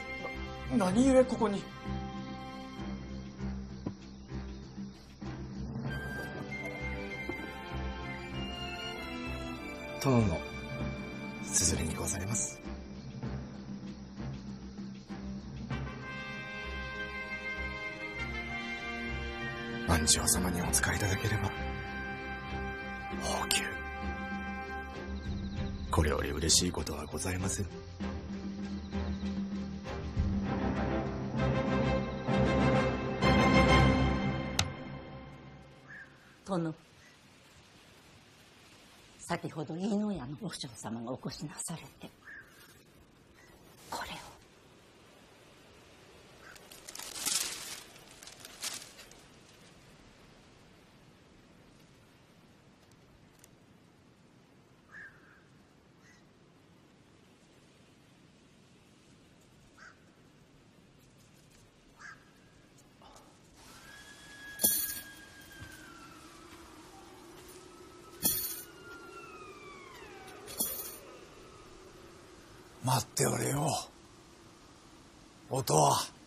何故ここに？殿の綴りにございます。万丈様にお使いいただければ宝給これより嬉しいことはございません。殿。先ほど飯野屋の和尚様がお越しなされて。ておれよ。音は。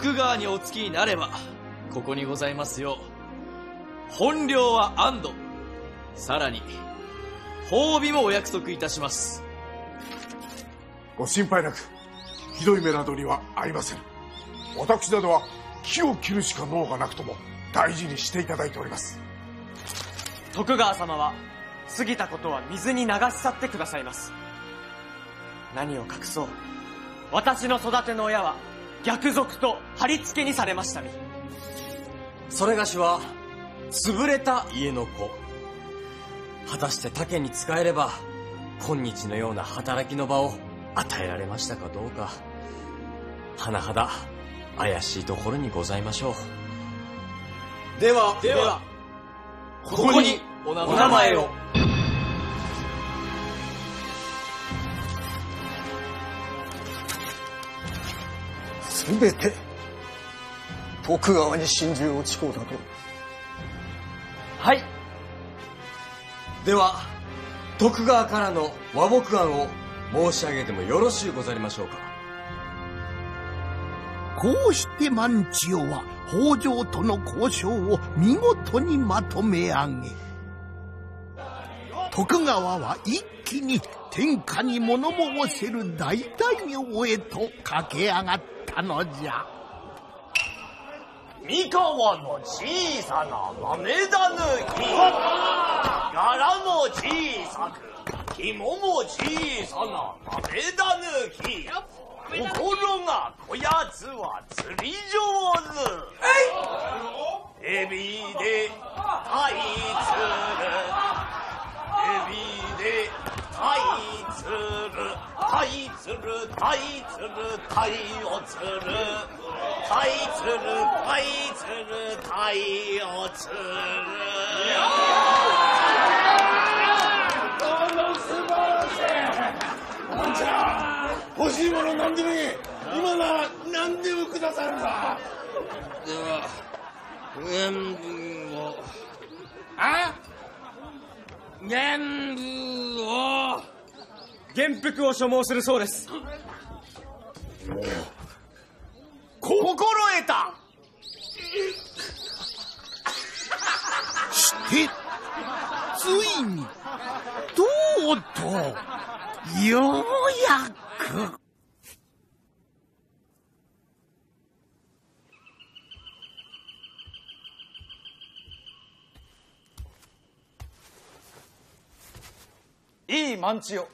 徳川にお付きになればここにございますよ本領は安堵。さらに褒美もお約束いたします。ご心配なくひどい目などにはありません。私などは木を切るしか能がなくとも大事にしていただいております。徳川様は過ぎたことは水に流し去ってくださいます。何を隠そう。私の育ての親は逆賊と貼り付けにされましたみそれがしは潰れた家の子。果たして他家に仕えれば今日のような働きの場を与えられましたかどうか。甚だ怪しいところにございましょう。ではではここにお名前をすべて徳川に真珠を誓うだと。はい。では徳川からの和睦案を申し上げてもよろしゅうござりましょうか。こうして万千代は北条との交渉を見事にまとめ上げ徳川は一気に天下に物申せる大大名へと駆け上がったのじゃ。三河の小さな豆だぬき。柄も小さく紐も小さな豆だぬき。ところがこやつは釣り上手。エビでタイ釣る。エビでいつるたいつるたいつるたいをつる。たいつるたいつる。たいをつるものすらしい。おんちゃん欲しいもの何でもいい。今なら何でもくださるぞでは年分を。あっ玄武を元服を所望するそうです。心得た。してついにとうとうようやく。いい万千代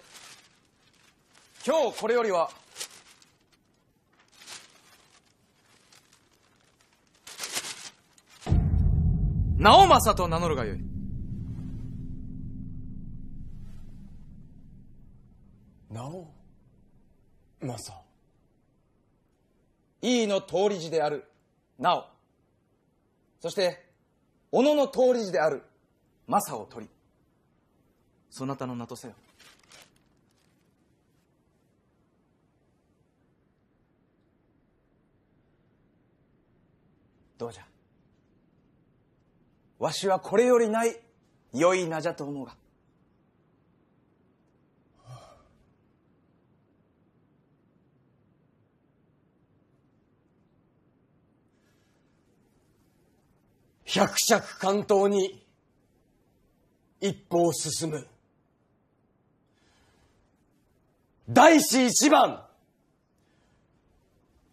今日これよりは直政と名乗るがよい。直政井伊の通り字である直そして小野の通り字である政を取りそなたの名とせよ。どうじゃ。わしはこれよりない良い名じゃと思うが。百尺関東に一歩を進む。大師一番。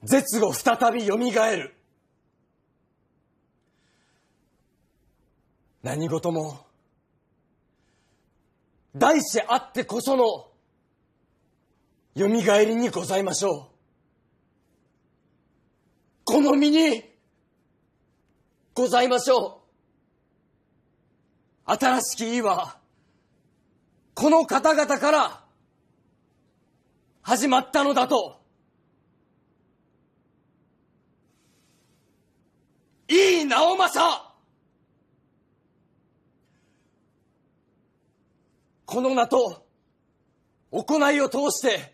絶後再びよみがえる。何事も大師あってこそのよみがえりにございましょう。この身にございましょう。新しき意はこの方々から始まったのだと。いい直政この名と行いを通して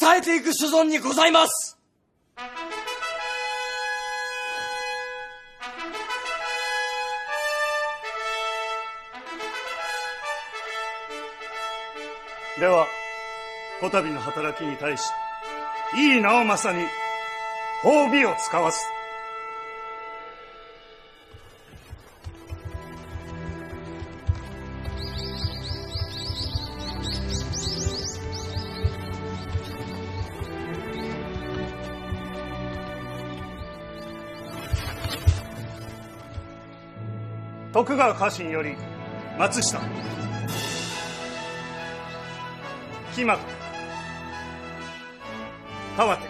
伝えていく所存にございます。ではこたびの働きに対し井伊直政に褒美を使わす徳川家臣より松下。木俣川手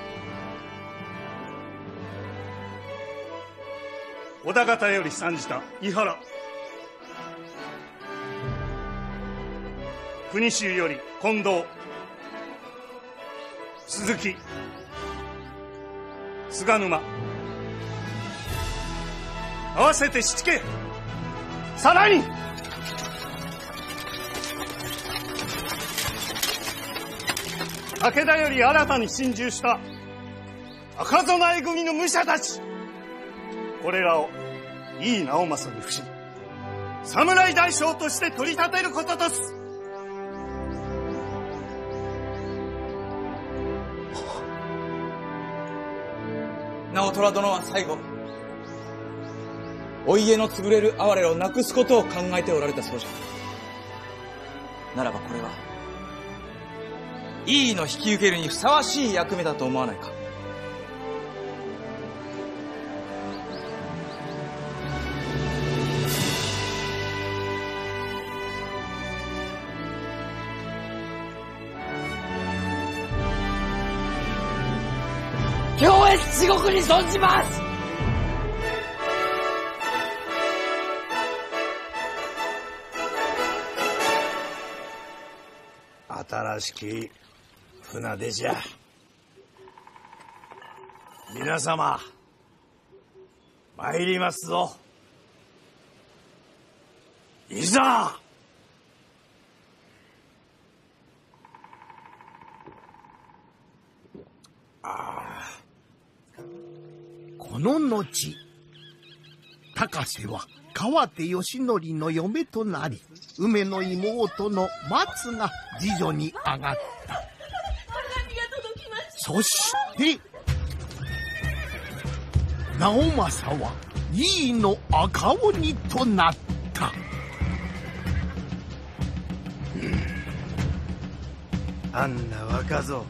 織田方より参じた伊原。国衆より近藤。鈴木。菅沼。合わせて七家さらに武田より新たに侵入した。赤備え組の武者たち。これらを井伊直政に付し侍大将として取り立てることとす。直虎殿は最後お家の潰れる哀れをなくすことを考えておられたそうじゃ。ならばこれは井伊の引き受けるにふさわしい役目だと思わないか？今日へ地獄に存じます。新しき船出じゃ。皆様、参りますぞ。いざこの後、高瀬は川手義則の嫁となり、梅の妹の松が次女に上がった。そして直政は井伊の赤鬼となった。あんな若造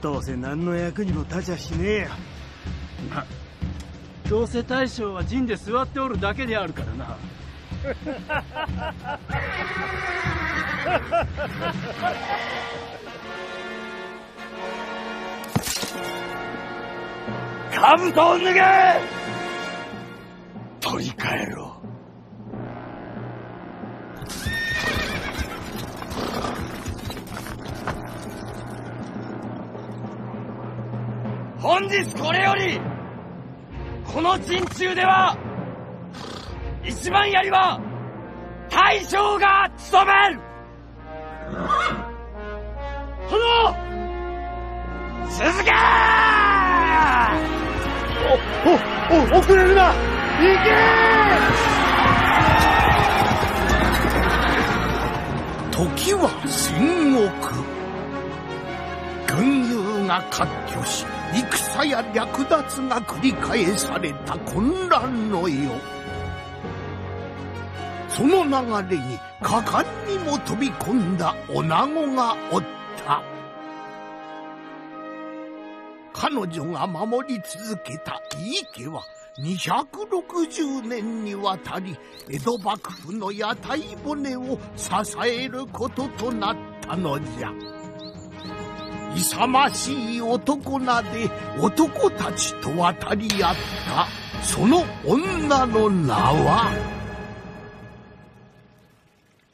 どうせ何の役にも立ちゃしねえや。まどうせ大将は陣で座っておるだけであるからな 兜を脱げ！取り替えろ。本日これよりこの陣中では一番槍は大将が務める！殿続けおお遅れるな。行け。時は戦国。群雄が割拠し戦や略奪が繰り返された混乱の世。その流れに果敢にも飛び込んだ女子がおった。彼女が守り続けた井伊家は260年にわたり江戸幕府の屋台骨を支えることとなったのじゃ。勇ましい男名で男たちと渡り合ったその女の名は？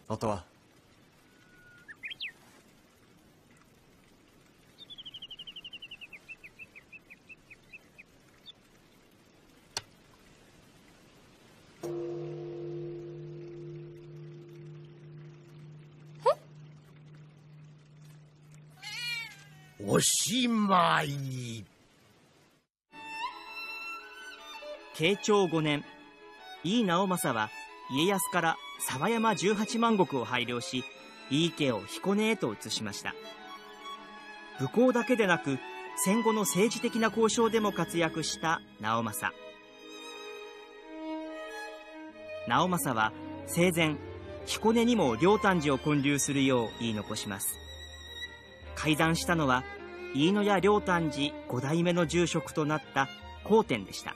音はおしまい。慶長5年。井伊直政は家康から沢山18万石を拝領し井伊家を彦根へと移しました。武功だけでなく戦後の政治的な交渉でも活躍した直政。直政は生前彦根にも両丹寺を建立するよう言い残します。改ざんしたのは飯野屋両丹寺五代目の住職となった光天でした。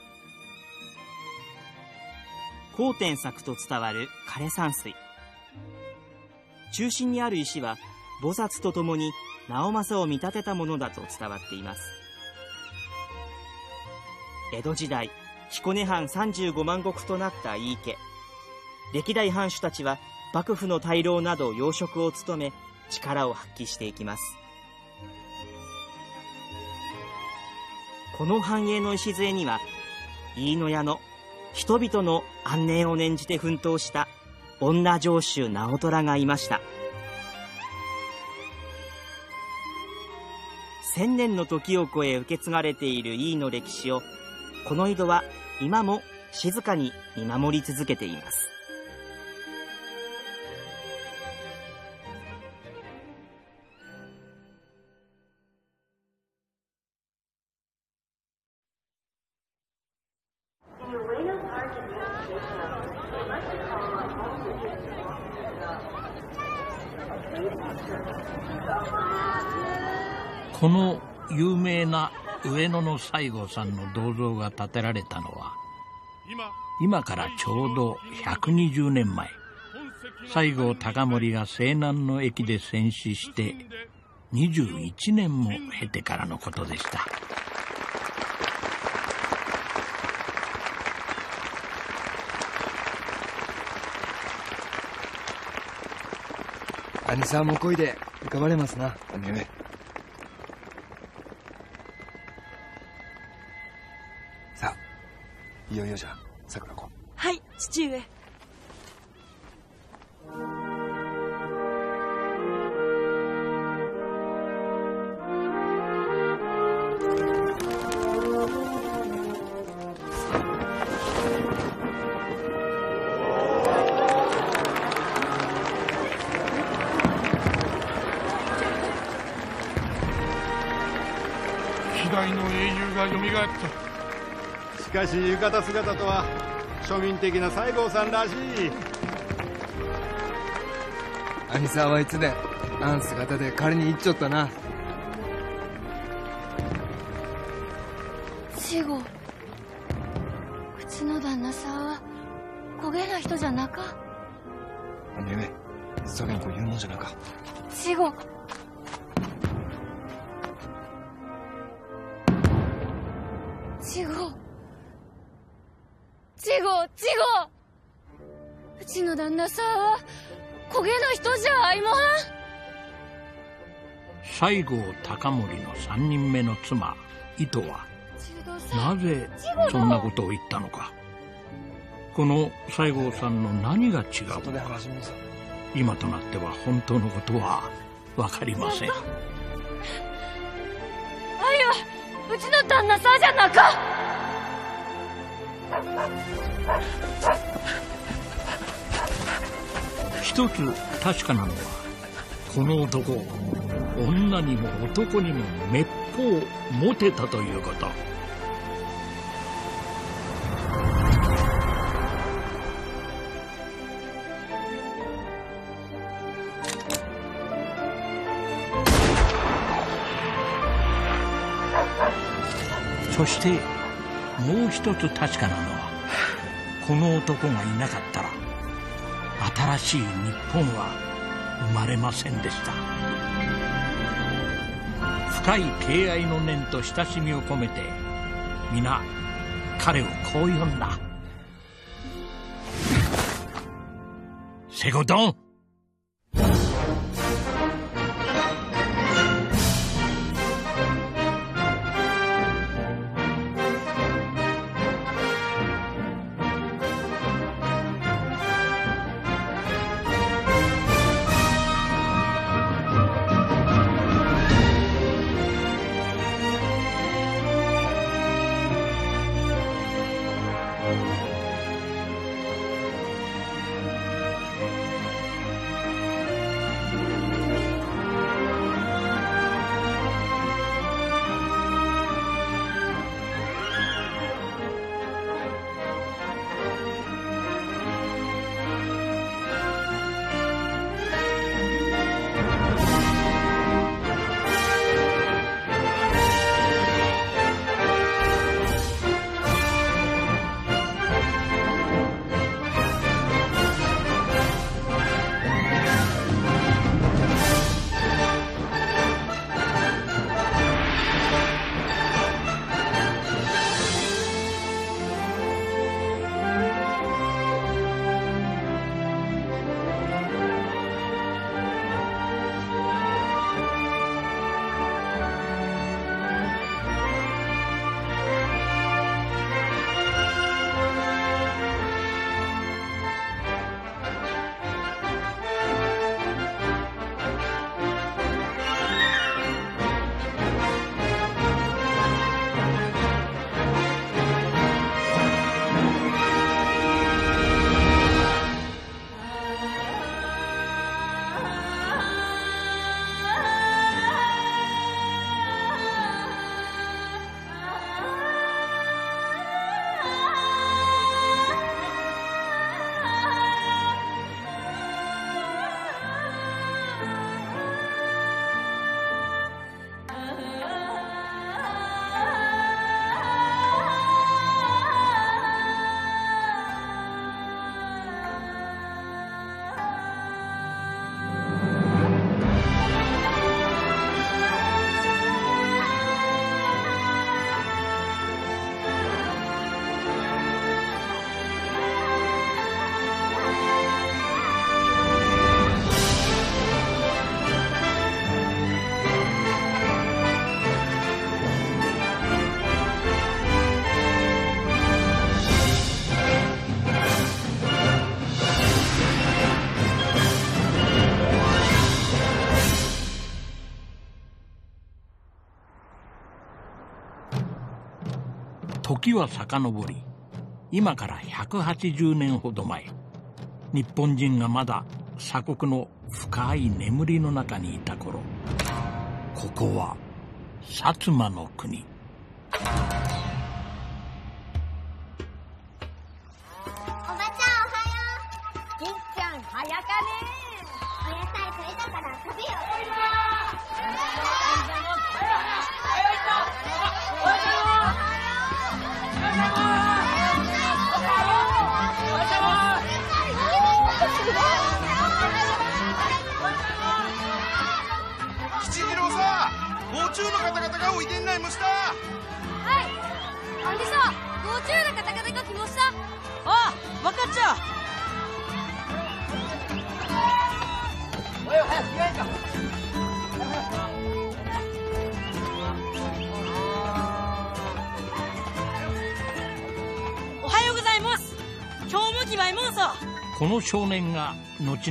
光天作と伝わる枯山水。中心にある石は菩薩と共に直政を見立てたものだと伝わっています。江戸時代彦根藩35万石となった井伊家。歴代藩主たちは幕府の大老など要職を務め力を発揮していきます。この繁栄の礎には飯野屋の人々の安寧を念じて奮闘した女城主直虎がいました。千年の時を超え受け継がれている井伊の歴史をこの井戸は今も静かに見守り続けています。上野の西郷さんの銅像が建てられたのは今からちょうど120年前西郷隆盛が西南の駅で戦死して21年も経てからのことでした。兄さんも恋で。浮かばれますな。姉上いよいよじゃ桜子。はい父上。しかし浴衣姿とは庶民的な西郷さんらしい。兄さんはいつであん姿で狩りに行っちょったな。死後うちの旦那さんは焦げな人じゃなか？姉上そげんこ言うもんじゃなか。死後。死後死後死後うちの旦那さんは焦げな人じゃあいもはん。西郷隆盛の三人目の妻糸はなぜそんなことを言ったのか。この西郷さんの何が違うのか今となっては本当のことは分かりません。あいはうちの旦那さんじゃなか一つ確かなのはこの男女にも男にもめっぽうモテたということ。そしてもう一つ確かなのはこの男がいなかったら新しい日本は生まれませんでした。深い敬愛の念と親しみを込めて皆彼をこう呼んだ。セゴドン！は遡り今から180年ほど前日本人がまだ鎖国の深い眠りの中にいた頃ここは薩摩の国。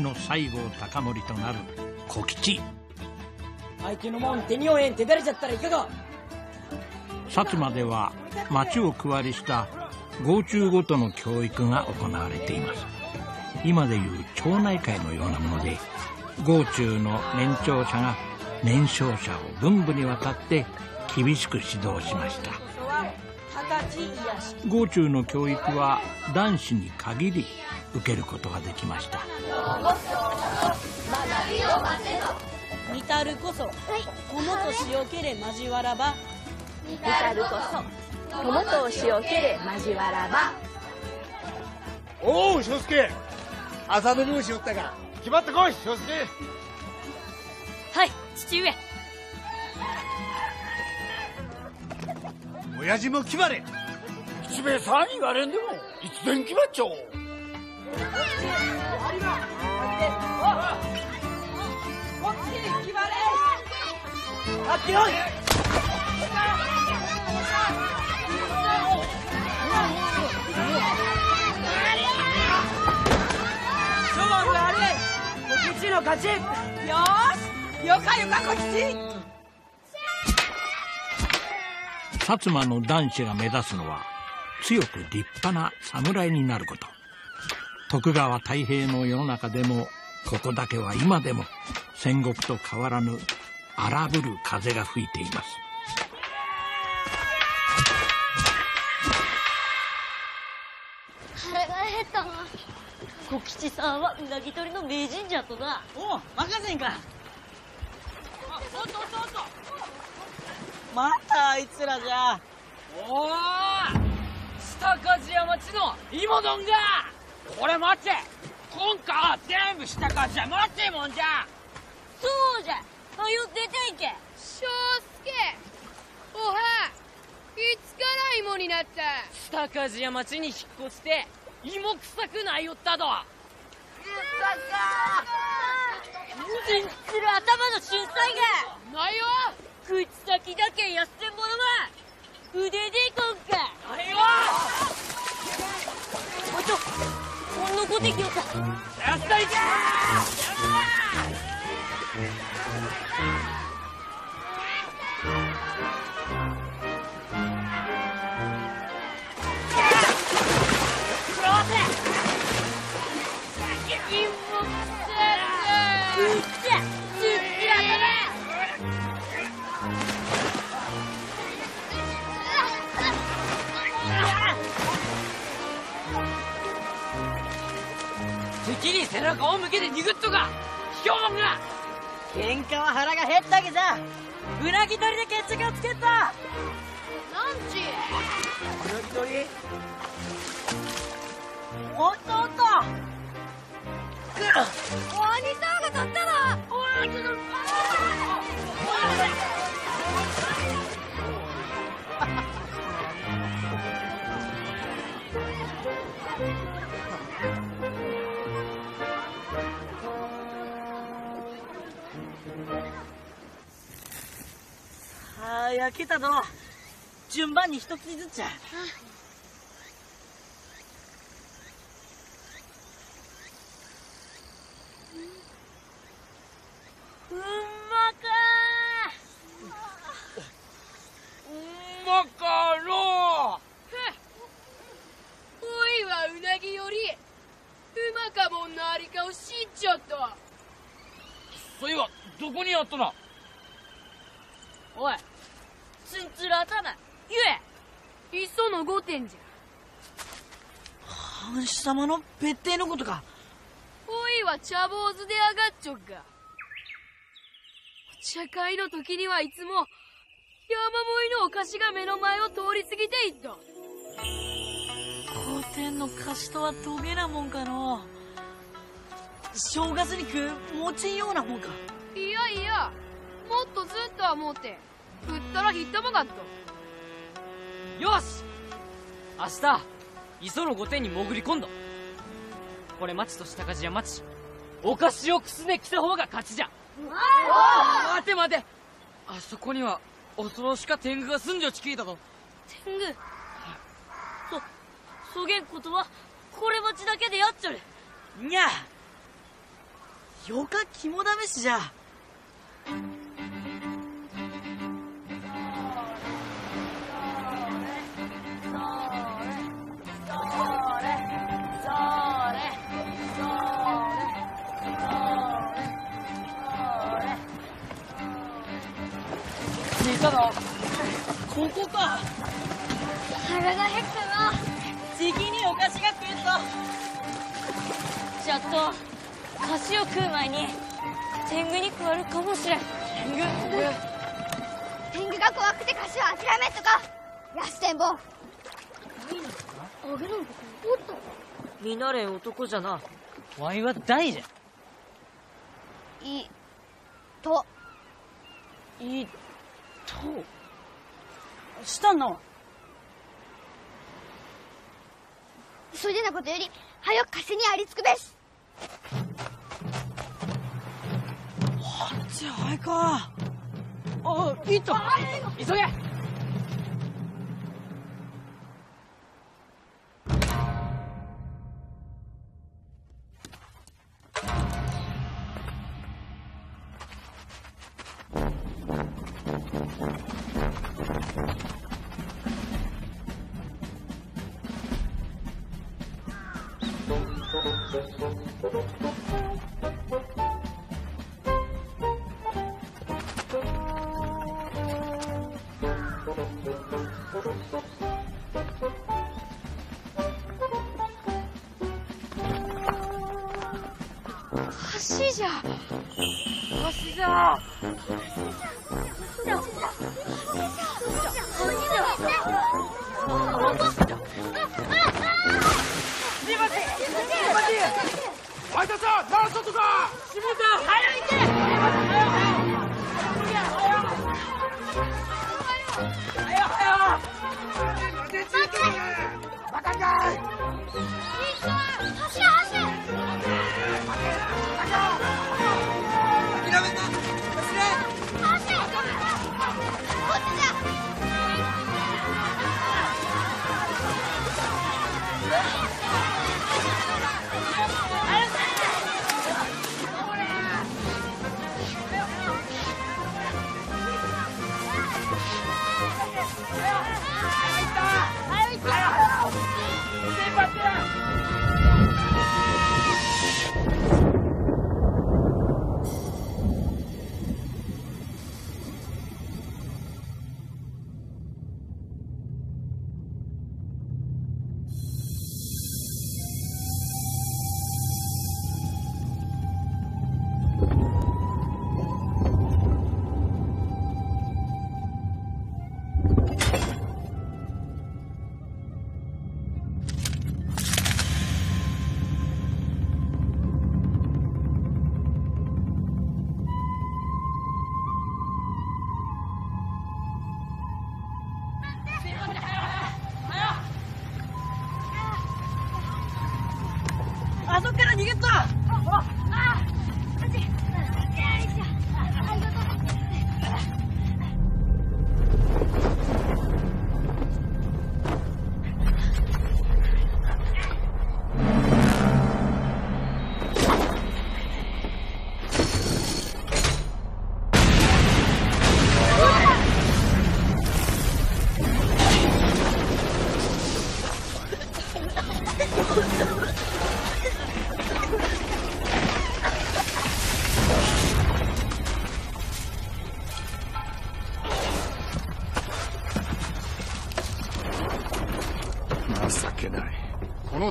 の西郷隆盛となる小吉。相手のもん手に負えん手だれちゃったらいかが？薩摩では町を区割りした郷中ごとの教育が行われています。今でいう町内会のようなもので郷中の年長者が年少者を分部にわたって厳しく指導しました。形癒し。郷中の教育は男子に限り受けることができました。見たるこそ友としよけれ交わらば。見たるこそ友としよけれ交わらば。おう翔介。朝飲みもしよったか。決まってこい翔介。はい父上。親父も決まれ。七兵衛さんに言われんでもいつでん決まっちゃおう薩摩の男子が目指すのは強く立派な侍になること。徳川太平の世の中でもここだけは今でも戦国と変わらぬ荒ぶる風が吹いています。腹が減ったな。小吉さんはうなぎ取りの名人じゃとな。おう任せんか。おっとおっとおっと。またあいつらじゃ。おー下梶山町の芋丼がこれ待って。今回は全部下梶山町もんじゃ。そうじゃ。はよ出ていけ。翔介。おはいつから芋になった？下梶山町に引っ越して芋臭くないよったど全する頭の秀才がないよ。口先だけやってんものは腕でいこんか。ないよおっと残ってきよったに背中を向けて逃ぐっとか卑怯者が喧嘩は腹が減ったけさ。うなぎ取りで決着をつけた。なんちうなぎ取り？おっとおっと。お兄さんが勝ったなおいあー焼けたぞ順番に一口ずつじゃ。うんまかう。んまかろおいはう。なぎよりうまかもんのありかを知っちゃったそういえばどこにあったな。おいつんつる頭言えいっその御殿じゃ。藩主様の別邸のことか。おいは茶坊主で上がっちょっか。お茶会の時にはいつも、山盛りのお菓子が目の前を通り過ぎていった。皇天の菓子とはトゲなもんかの。正月に食う餅んようなもんか。いやいや、もっとずっとはもうて、食ったらひったもがっと。よし！明日磯の御殿に潜り込んど。これ町としたかじや町お菓子をくすね来た方が勝ちじゃ。待て待て。あそこには恐ろしか天狗が住んじょち聞いたぞ。天狗？そそげんことはこれ町だけでやっちょる。にゃよか肝試しじゃたのここか。腹が減ったな。じきにお菓子が食えんと。ちょっと菓子を食う前に天狗に食わるかもしれん。天狗？天狗が怖くて菓子は諦めんとか。やすてんぼあげるんおっと見慣れん男じゃな。わいは大じゃいと。いいとしたの。それでなことより早く貸せにありつくべしあっちあいか。あいいと急げ橋じゃ。橋じゃ。すいませんすいませっ。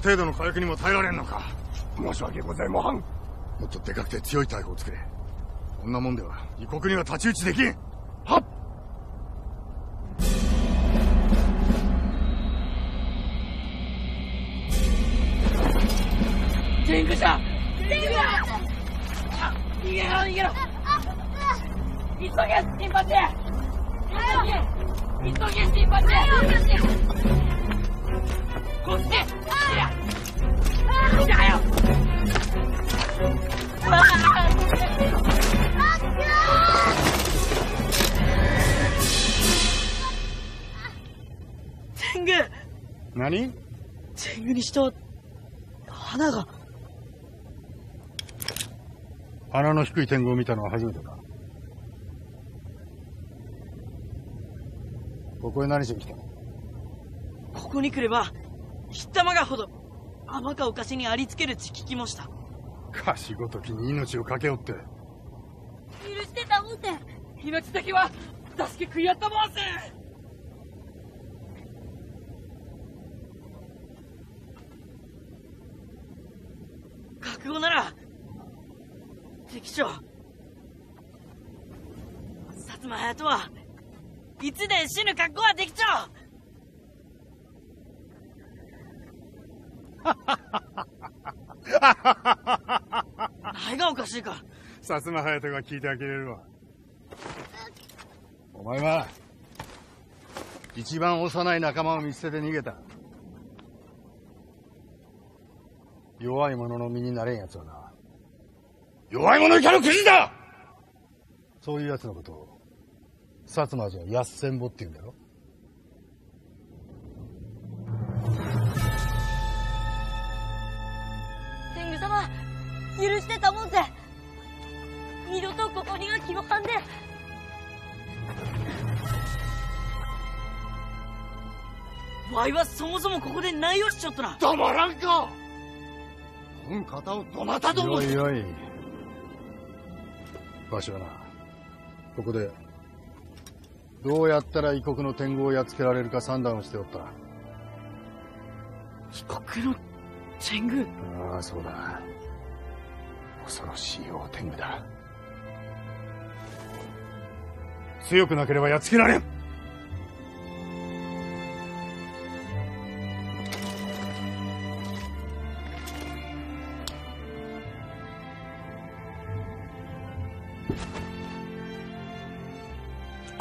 程度の火薬にも耐えられんのか。申し訳ございまはん。もっとでかくて強い大砲を作れこんなもんでは異国には太刀打ちできん。はっ。天狗じゃ天狗だ逃げろ逃げろ。急げ新八。急げ急げ新八。こっちにしては花が。鼻の低い天狗を見たのは初めてかここへ何しに来たの？ここに来ればひったまがほど甘かおかしにありつけるち聞きもした。かしごときに命をかけおって。許してたもんて命だけは助け食いやったもんせ覚悟なら敵長薩摩隼人はいつで死ぬ覚悟はできちゃう。何がおかしいか。薩摩隼人が聞いてあげれるわ。お前は一番幼い仲間を見捨てて逃げた弱い者の身になれん奴はな。弱い者以下のクズだそういう奴のことを薩摩じゃやっせんぼって言うんだろ。天狗様許してたもんぜ二度とここには来まはんでわいはそもそもここで何をしちょっとな。黙らんか本方をどなたともよいよい。わしはなここでどうやったら異国の天狗をやっつけられるか算段をしておった。異国の天狗？ああそうだ。恐ろしい大天狗だ。強くなければやっつけられん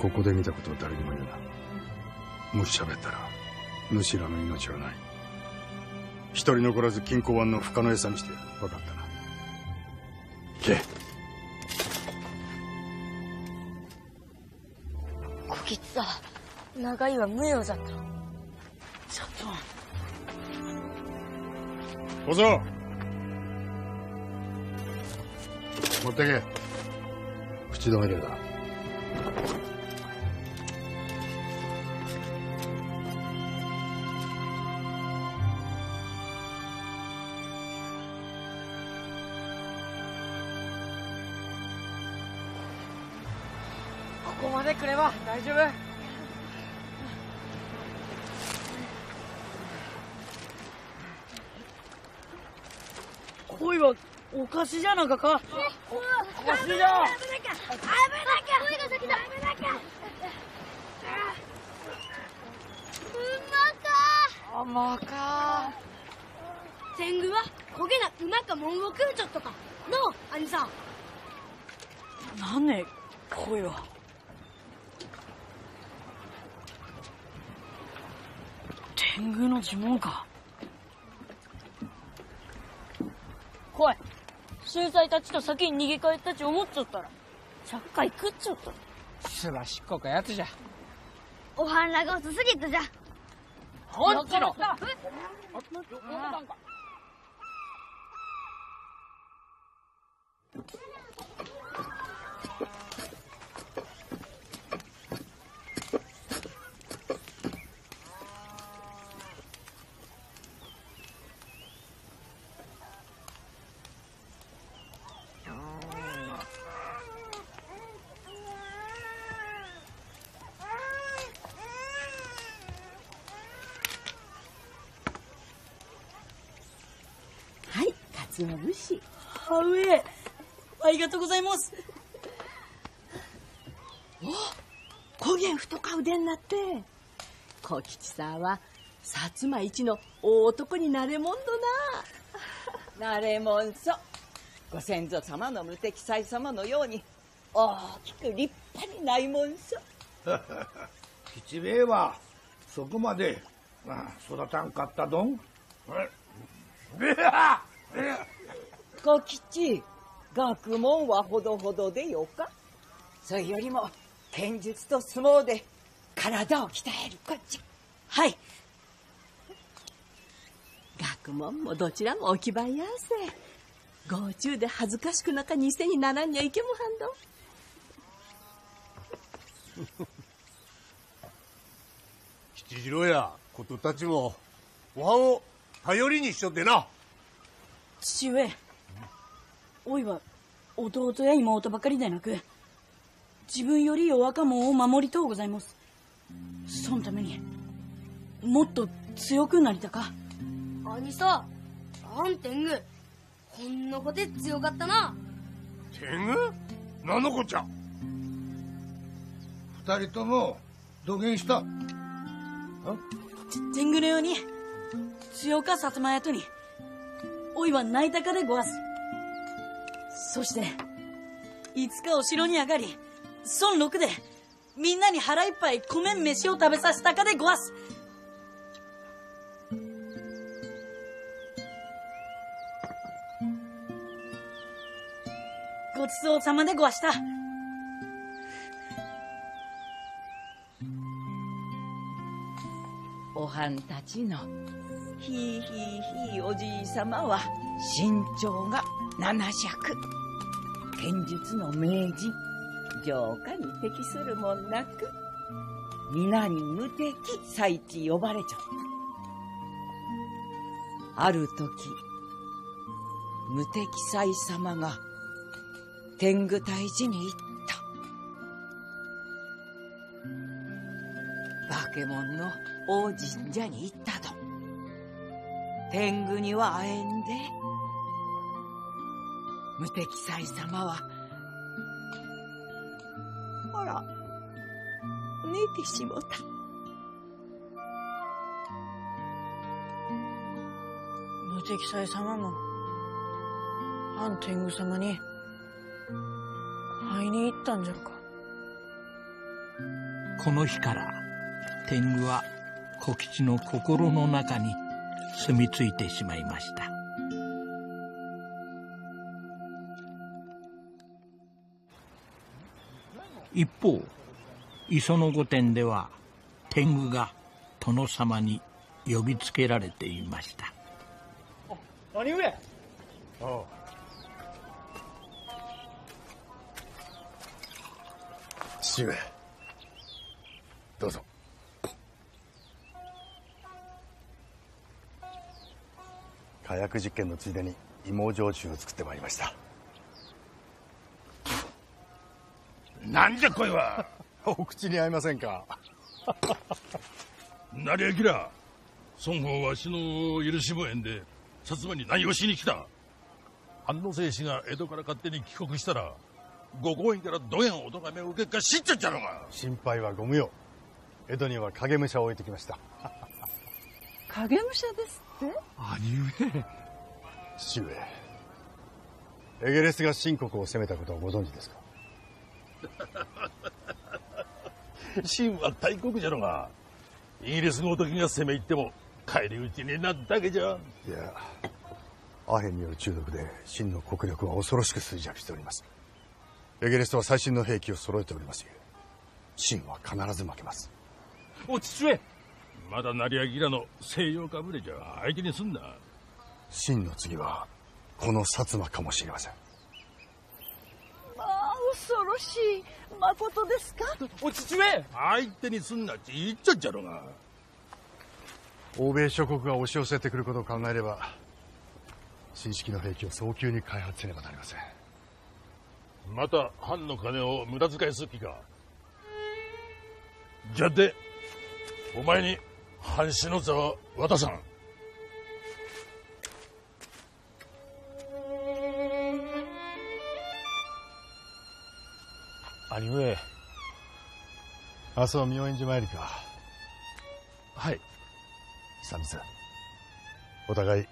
ここで見たことを誰にも言うな。もし喋ったら主らの命はない。一人残らず金庫湾の深の餌にしてやる分かったな。行け。こきつさ長いは無用じゃった。ちょっ小僧。持ってけ。口止めでだ大丈夫？恋はおかしじゃなかか？おかしいじゃ。ん危なきゃ声が先だ危なきゃうまか甘か。天狗は焦げなうまかもんを食うちょっとか。のう兄さん。なんね恋は天狗の呪文か。来い。秀才たちと先に逃げ帰ったち思っちゃったら。ちゃっかい食っちゃった。すばしっこかやつじゃ。おはんらが遅すぎたじゃ。ほんちろ。は母上ありがとうございます。おこげん太か腕になって。小吉さんは薩摩一の大男になれもんどな。なれもんそ。ご先祖様の無敵祭様のように大きく立派にないもんそ。吉兵衛はそこまで、まあ、育たんかったどん 小吉学問はほどほどでよか。それよりも剣術と相撲で体を鍛えるこっち。ゃはい。学問もどちらも置き場やせ。合中で恥ずかしくなか偽にならんにゃいけもはんど。吉次郎やことたちもおはんを頼りにしとってな。父上おいは弟や妹ばかりでなく自分より弱かもんを守りとうございます。そのためにもっと強くなりたか。兄さあん天狗ほんのこて強かったな。天狗？何のこっちゃ？二人とも土下した。天狗のように強か薩摩屋とにおいは泣いたかでごわすそしていつかお城に上がり孫六でみんなに腹いっぱい米飯を食べさせたかでごわす。ごちそうさまでごわした。おはんたちの。ひいひいひいおじいさまは身長が七尺。剣術の名人城下に適するもんなく皆に無敵最地呼ばれちゃった。ある時無敵祭様が天狗退治に行った。化け物の大神社に行ったと。天狗には会えんで無敵祭様は。ほら寝てしもた。無敵祭様も反天狗様に会いに行ったんじゃろか。この日から天狗は小吉の心の中に住み着いてしまいました一方磯の御殿では天狗が殿様に呼びつけられていました。兄上父上。どうぞ。火薬実験のついでに芋焼酎を作ってまいりましたなんじゃこいは。お口に合いませんか？成明孫悟わしの許しもえんで薩摩に何をしに来た。安野聖子が江戸から勝手に帰国したらご公園からどやんお咎めを受けっか知っちゃっちゃろが心配はご無用。江戸には影武者を置いてきました。影武者ですって？兄上。父上。エゲレスが秦国を攻めたことをご存知ですか？秦は大国じゃろがイギリスごときが攻め入っても返り討ちになっただけじゃ。いやアヘンによる中毒で秦の国力は恐ろしく衰弱しております。エゲレスは最新の兵器を揃えております。ゆ秦は必ず負けます。お父上まだ成明らの西洋かぶれじゃ相手にすんな。秦の次はこの薩摩かもしれません。まあ恐ろしいまことですか？お父上！相手にすんなって言っちゃっちゃろが。欧米諸国が押し寄せてくることを考えれば新式の兵器を早急に開発せねばなりません。また藩の金を無駄遣いする気か？じゃってお前に藩士の座は渡さん兄上明日は妙円寺参りか。はい。久々。お互い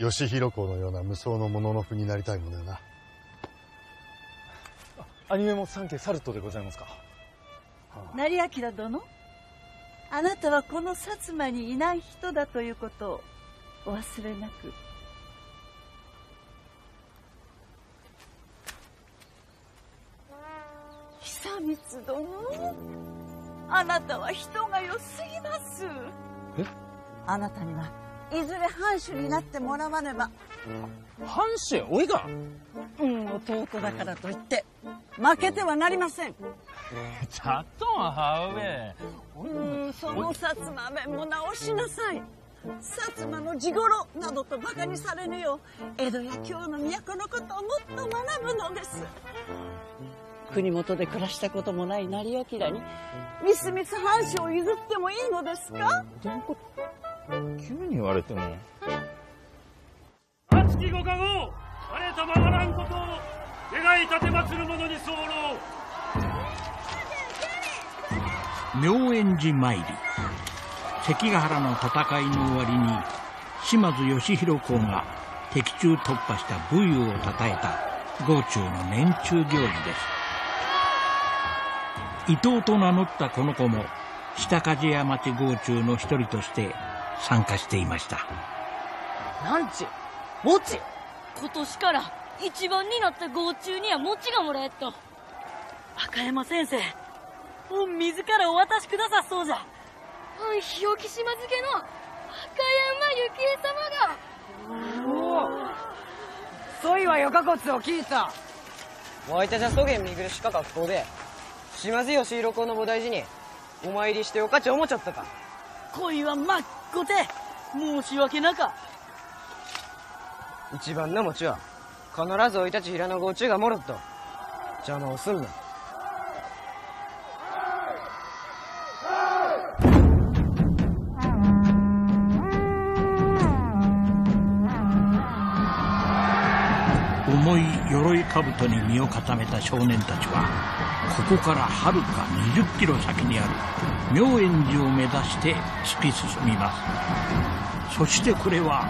義弘公のような無双の者の譜になりたいものよな。兄上も三家サルトでございますか？成明殿？あなたはこの薩摩にいない人だということをお忘れなく久光殿。あなたは人が良すぎます。え？あなたにはいずれ藩主になってもらわねば。藩主おいがうん弟だからといって。負けてはなりません。ちゃっとは母上。うんその薩摩弁も直しなさい。薩摩の地頃などと馬鹿にされぬよう江戸や京の都のことをもっと学ぶのです国元で暮らしたこともない成明にみすみす藩主を譲ってもいいのですか？急に言われても。熱きご加護我たまわらんことを願い立て祭る者に候妙円寺参り。関ヶ原の戦いの終わりに島津義弘公が敵中突破した武勇をたたえた道中の年中行事です伊藤と名乗ったこの子も下梶屋町道中の一人として参加していました。なんちもち今年から一番になった号中には餅がもらえっと。赤山先生御自らお渡しくださそうじゃ。藩日置島漬けの赤山幸恵様が。おおそいはよかこつを聞いた。わいたじゃそげん見苦しか学校で島津義弘公の菩提寺に。お参りしてよかち思っちゃったか。恋はまっこて申し訳なか。一番の餅は必ずおいたち平の号中がもろっと邪魔をすんな。重い鎧兜に身を固めた少年たちはここからはるか20キロ先にある妙円寺を目指して突き進みます。そしてこれは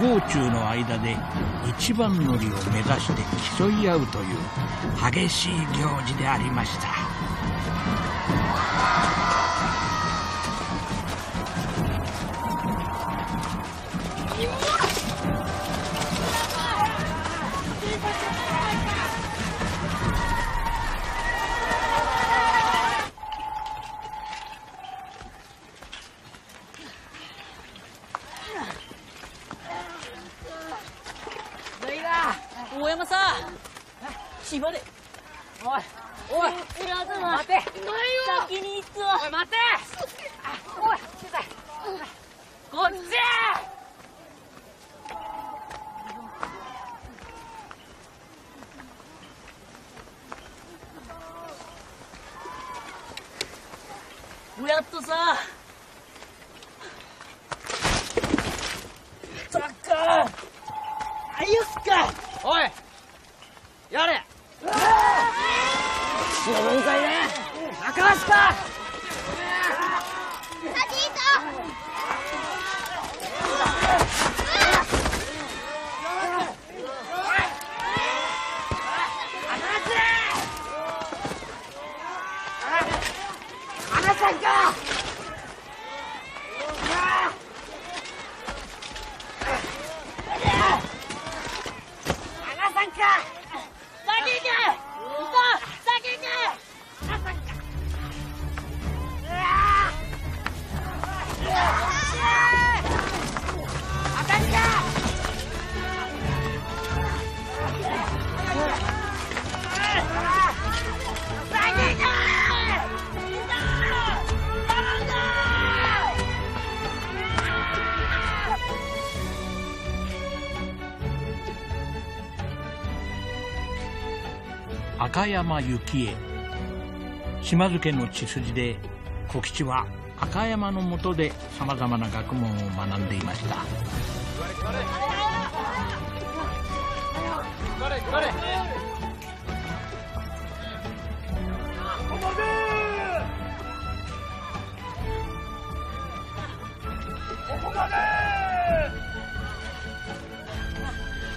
豪中の間で一番乗りを目指して競い合うという激しい行事でありました。山さおいおい。浦沢待て。先に行くわおい待て。おいこっち。やっとさ。たっかあよっか。おいやれ。死の分際で中橋か。離さんか。赤山幸恵島津家の血筋で小吉は赤山の下で様々な学問を学んでいました。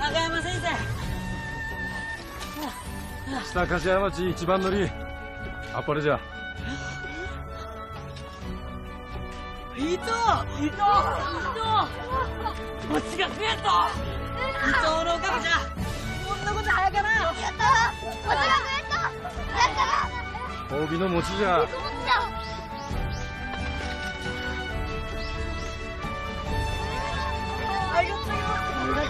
赤山先生下柏山地一番乗りあっぱれじゃ。伊藤伊藤伊藤餅が食えんと伊藤のおかげじゃこんなこと早かな。やった。餅が食えんとやった。褒美の餅じゃ。ありがとうござい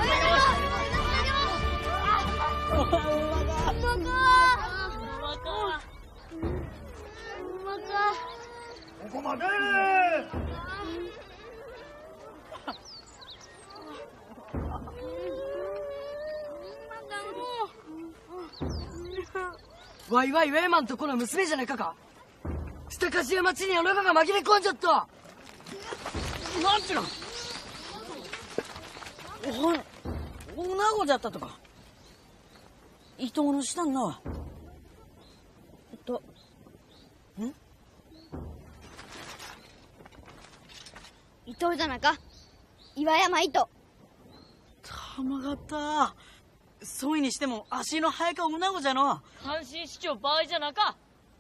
ここまで。わいわいウェイマンとこの娘じゃないかか。下鍛冶屋町にあの子が紛れ込んじゃった。なんちゅうの。おおなごじゃったとか。伊藤のしたんなえっとん伊藤じゃなか岩山糸。たまがったそういにしても足の早かおなごじゃの。阪神市長場合じゃなか。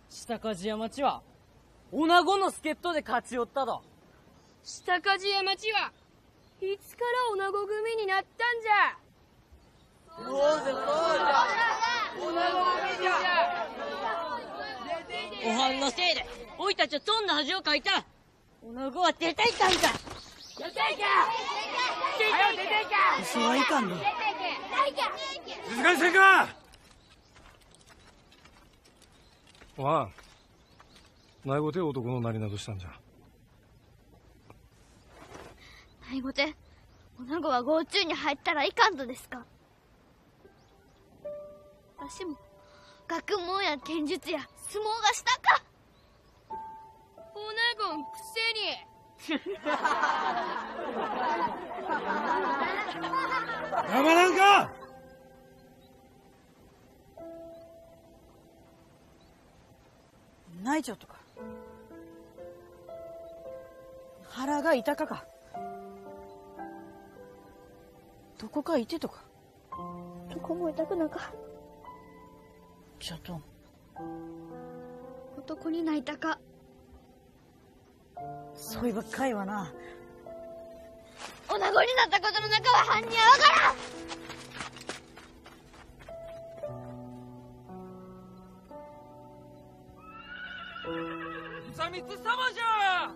下鍛冶屋町は女子の助っ人で勝ち寄ったと下鍛冶屋町はいつから女子組になったんじゃ。そうじゃそうじゃ。女子組じゃ。おはんのせいでおいたちはどんな恥をかいた。女子は出ていったんだ出ていけ出ていけそはいかんの出ていけ静かにせんかおはんないごて男のなりなどしたんじゃ。ないごて女子は郷中に入ったらいかんとですかわしも学問や剣術や相撲がしたか女子んくせに黙らんか！泣いちゃうとか。腹が痛かか。どこかいてとか。どこも痛くなか。ちょっと男に泣いたかそういばっかいわな。女子になったことの中は犯人はわからん。三光様じゃ！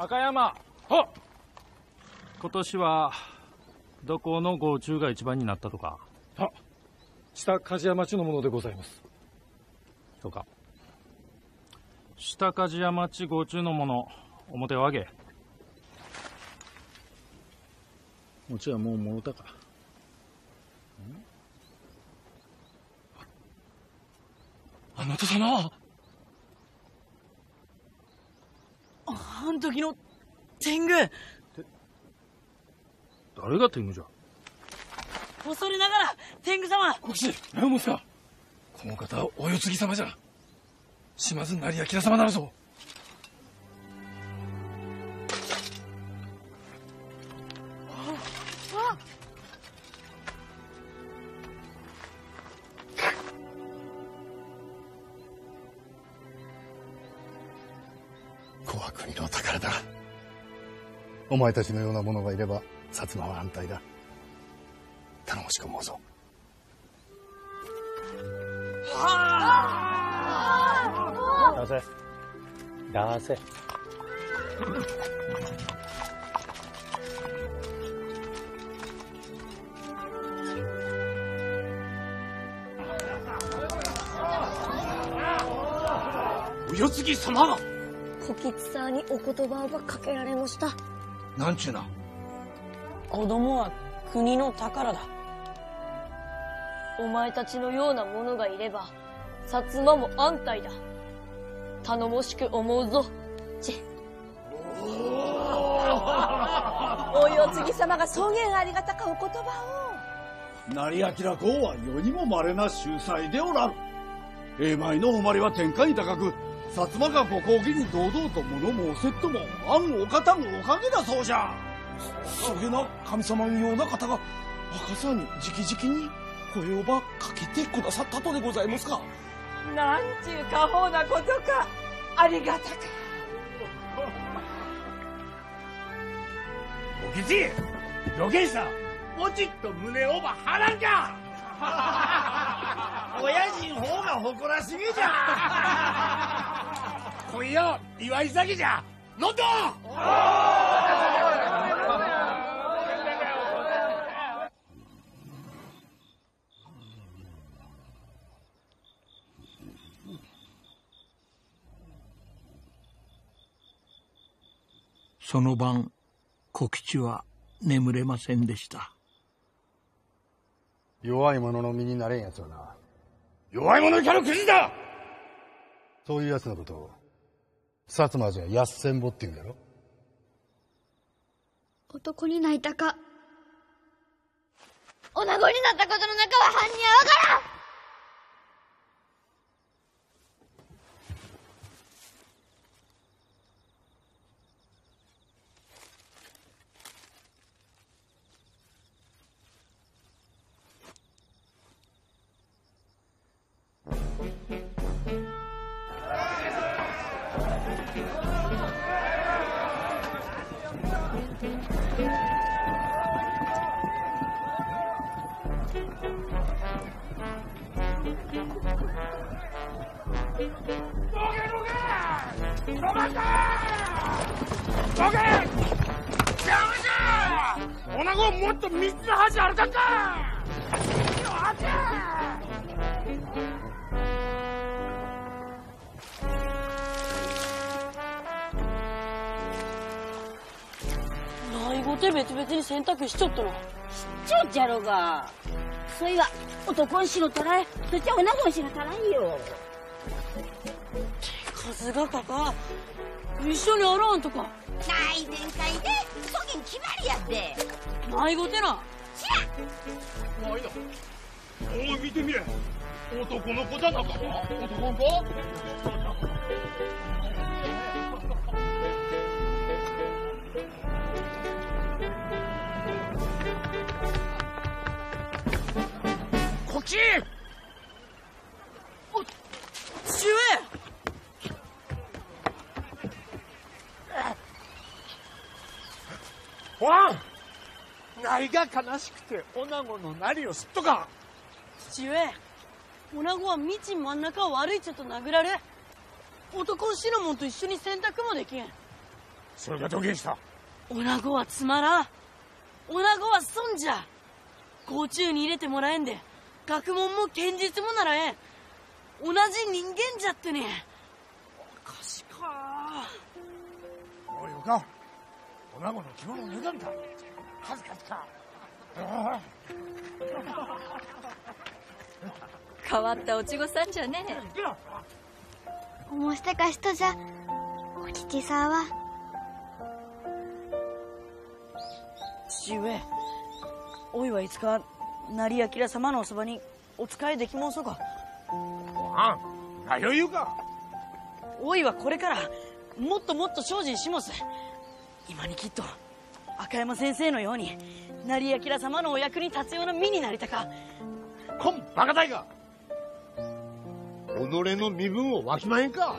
赤山今年はどこの郷中が一番になったとか？は下鍛冶屋町のものでございます。そうか。下鍛冶屋町郷中のもの表を上げ。餅はもうもろたか。あなた様！あん時の天狗。誰が天狗じゃ？恐れながら天狗様。国士何を持つかこの方はお世継ぎ様じゃ。島津成明様なるぞ前たちのような者がいれば薩摩は安泰だ。頼もしく思うぞ。出せ。出せ。お世継ぎ様。が小吉さんにお言葉がかけられましたなんちゅうな。子供は国の宝だ。お前たちのような者がいれば薩摩も安泰だ。頼もしく思うぞチェ。おお世継ぎ様がそげんありがたかお言葉成明公は世にも稀な秀才でおらる永米の誉れは天下に高く薩摩がご公儀に堂々と物申せっともあんお方のおかげだそうじゃ。そげな神様のような方が若さに直々に声をばかけてくださったとでございますか。をなんちゅう過方なことか。ありがたか。お吉予言者ポチッと胸をば張らんか。親父の方が誇らしげじゃ今夜祝い酒じゃ飲んどその晩小吉は眠れませんでした。弱い者の身になれん奴はな。弱い者キャラクジだ！そういう奴のことを薩摩じゃやっせんぼって言うんだろ？男に泣いたか女子になったことの中は犯人はわからん。別々に洗濯しちょっとの。ちょっじゃろが。そいは男んしろたらえそっちは女子んしろたらんよ。数がかか。一緒に洗わんとか。ない全開でそげん決まりやって。ないごてな。ないだおい見てみれ。男の子じゃなかった。男の子？こっち！父上わんないが悲しくて女子のなりをすっとか。父上女子は道真ん中を悪いちょっと殴られ男んしのもんと一緒に洗濯もできん。それがどげんした。女子はつまらん。女子は損じゃ。甲虫に入れてもらえんで学問も剣術もならえん。同じ人間じゃってね。おかしか。おいおかん女子の着物脱がんか。恥ずかしか。あ 変わったおちごさんじゃね。思してか人じゃ。お吉さんは父上。おいはいつか成明様のおそばにお仕えできもうそか。あん何を言うか。おいはこれからもっともっと精進しもす今にきっと赤山先生のように成明様のお役に立つような身になりたか。こんバカ大が己の身分をわきまへんか。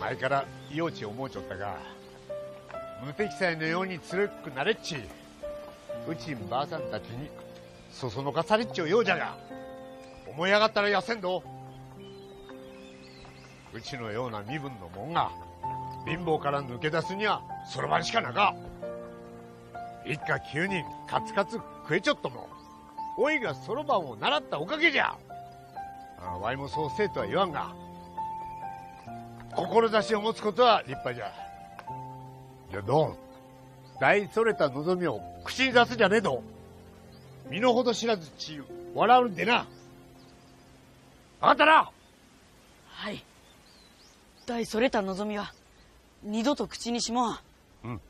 前から幼稚思うちょったが無敵祭のように強くなれっち。うちんばあさんたちにそそのかされっちゅうようじゃが思い上がったらやせんど。うちのような身分のもんが貧乏から抜け出すにはそろばんしかなか一家九人カツカツ食えちょっとも。おいがそろばんを習ったおかげじゃ。あわいもそうせえとは言わんが。志を持つことは立派じゃ。じゃどん大それた望みを口に出すじゃねえど身の程知らずち笑うんでな。分かったな。はい。大それた望みは。二度と口にしもんうん。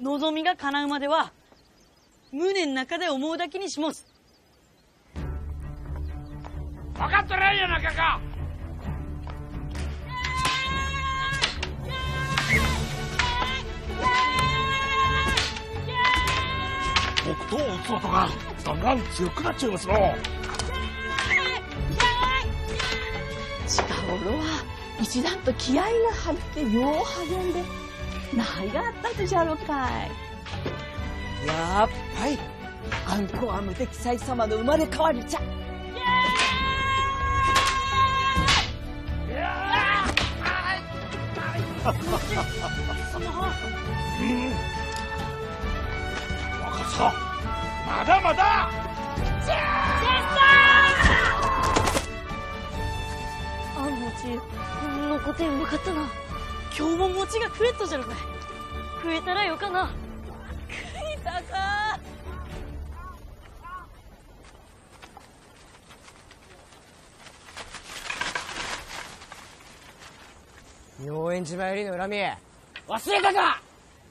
望みが叶うまでは胸の中で思うだけにしもす。分かっとらんやなかか。僕と打つ音がだんだん強くなっちゃいますの近頃は一段と気合が入ってよう励んで何があったとじゃろうかい。やっぱりあんこは無敵祭様の生まれ変わりじゃ。うん。若さまだまだ餅残ってうまかったな。今日も餅が食えったじゃろかい。食えたらよかな。食いたか。妙円寺参りの恨み忘れたか。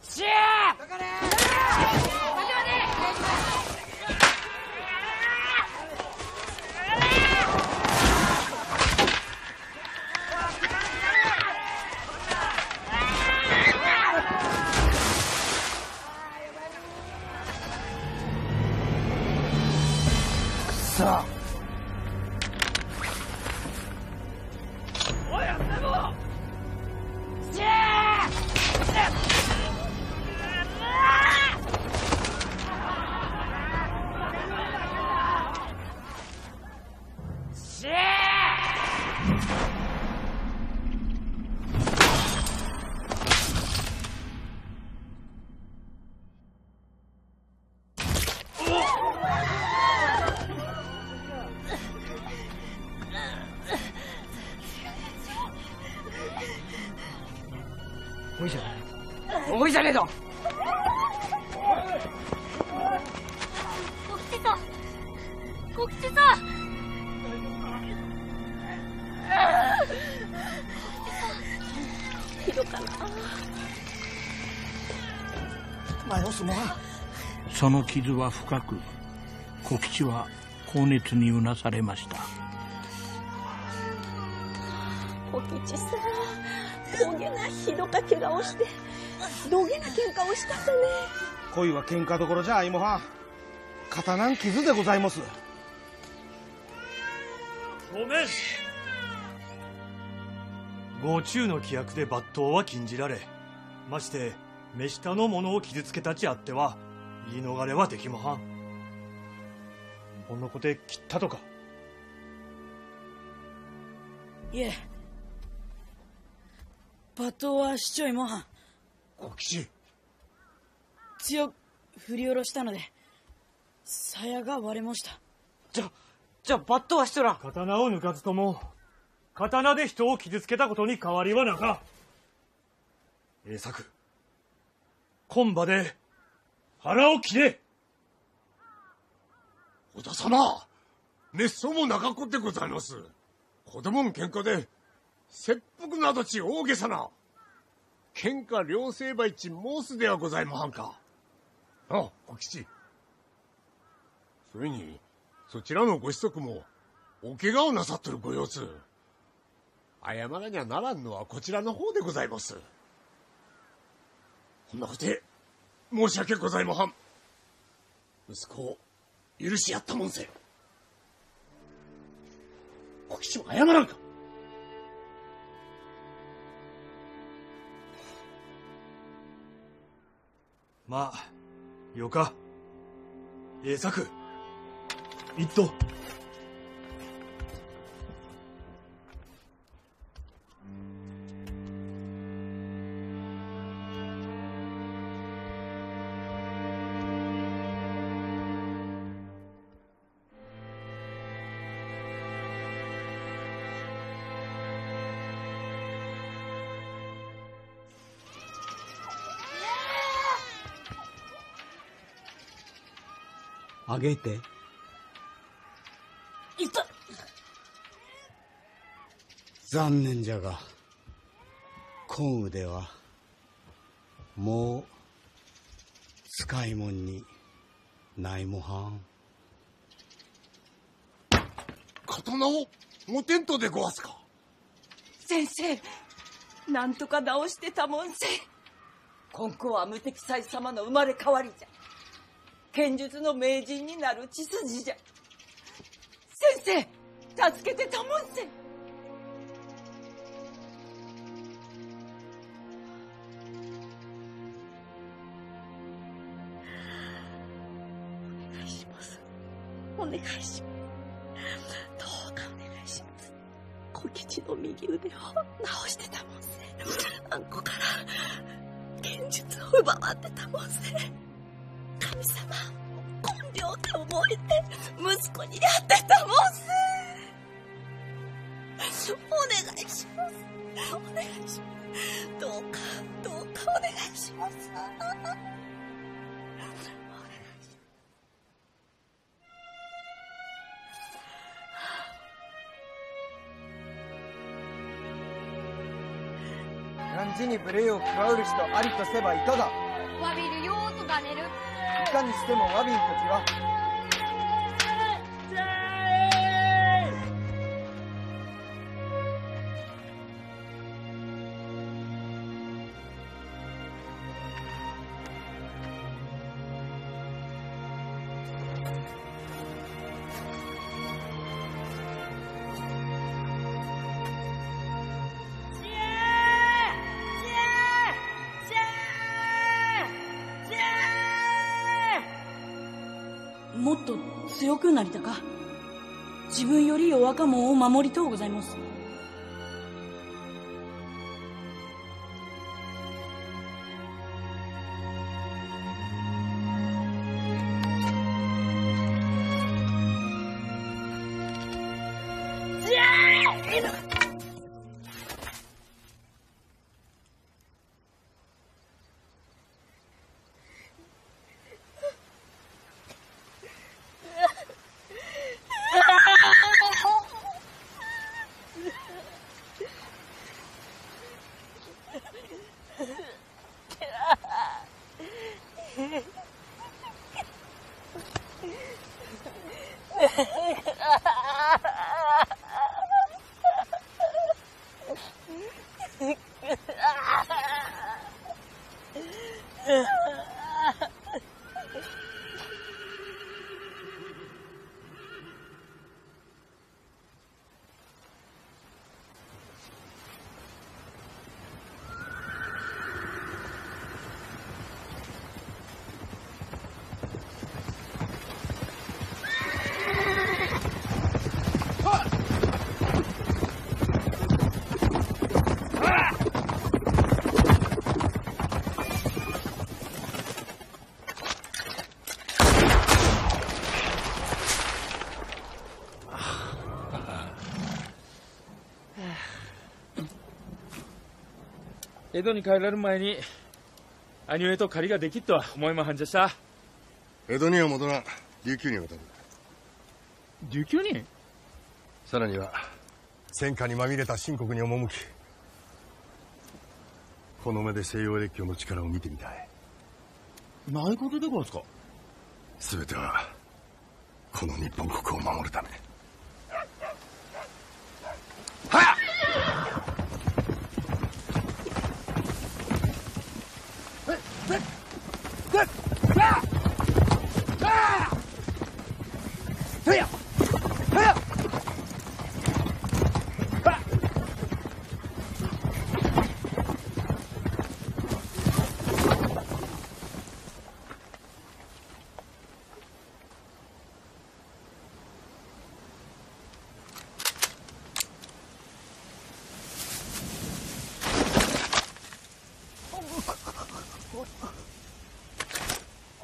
しえその傷は深く小吉は高熱にうなされました。お吉さんどげなひどか怪我をしてどげな喧嘩をしたとね。恋は喧嘩どころじゃあいもは。ん刀ん傷でございます。ごめん。合中の規約で抜刀は禁じられまして目下の者を傷つけたちあっては言い逃れはできまはん。ほんのこて切ったとか。いえ。罵倒はしちょいもはん。小吉。強く振り下ろしたので鞘が割れました。じゃじゃ抜刀はしとらん。刀を抜かずとも刀で人を傷つけたことに変わりはなか栄作今場で腹を切れ。織田様熱相も中子でございます。子供の喧嘩で切腹などち大げさな。喧嘩両成敗ち申すではございまはんか。あ小吉。それにそちらのご子息もお怪我をなさっとるご様子。謝らにゃならんのはこちらの方でございます。こんなことで申し訳ございまはん。息子を許しやったもんせ。小吉も謝らんか。まあよか。栄作一斗あげて。いっ。た残念じゃが今腕はもう使いもんにないもはん。刀を持てんとでごわすか？先生なんとか直してたもんせ。今後は無敵斎様の生まれ変わりじゃ剣術の名人になる血筋じゃ。先生助けてたもんせ。お願いします。お願いします。どうかお願いします小吉の右腕を直してたもんせ。あんこから剣術を奪わってたもんせ。にやってたもんせお願いします。お願いします。どうかどうかお願いします。漢字に無礼を加うる人ありとせばいかがわびるよーとがねるいかにしてもわびんときは自分より弱かもを守りとうございます。戸に帰られる前に兄上と借りができっとは思いまはんじゃした江戸には戻らん。琉球に渡る。琉球に？さらには戦火にまみれた秦国に赴きこの目で西洋列強の力を見てみたい。ないことでごわすか。全てはこの日本国を守るため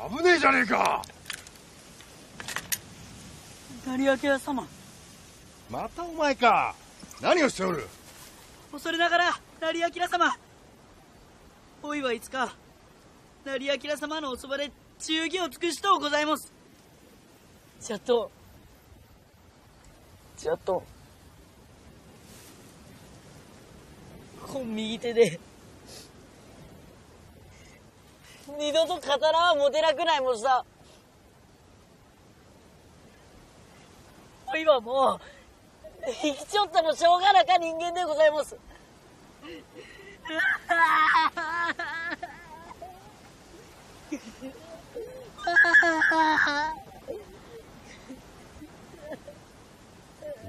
危ねえじゃねえか成明様。またお前か。何をしておる。恐れながら成明様。おいはいつか成明様のおそばで忠義を尽くしとうございます。じゃとじゃとこん右手で二度と刀は持てなくないもんさ。おいはもう、生きちょったもしょうがなか人間でございます。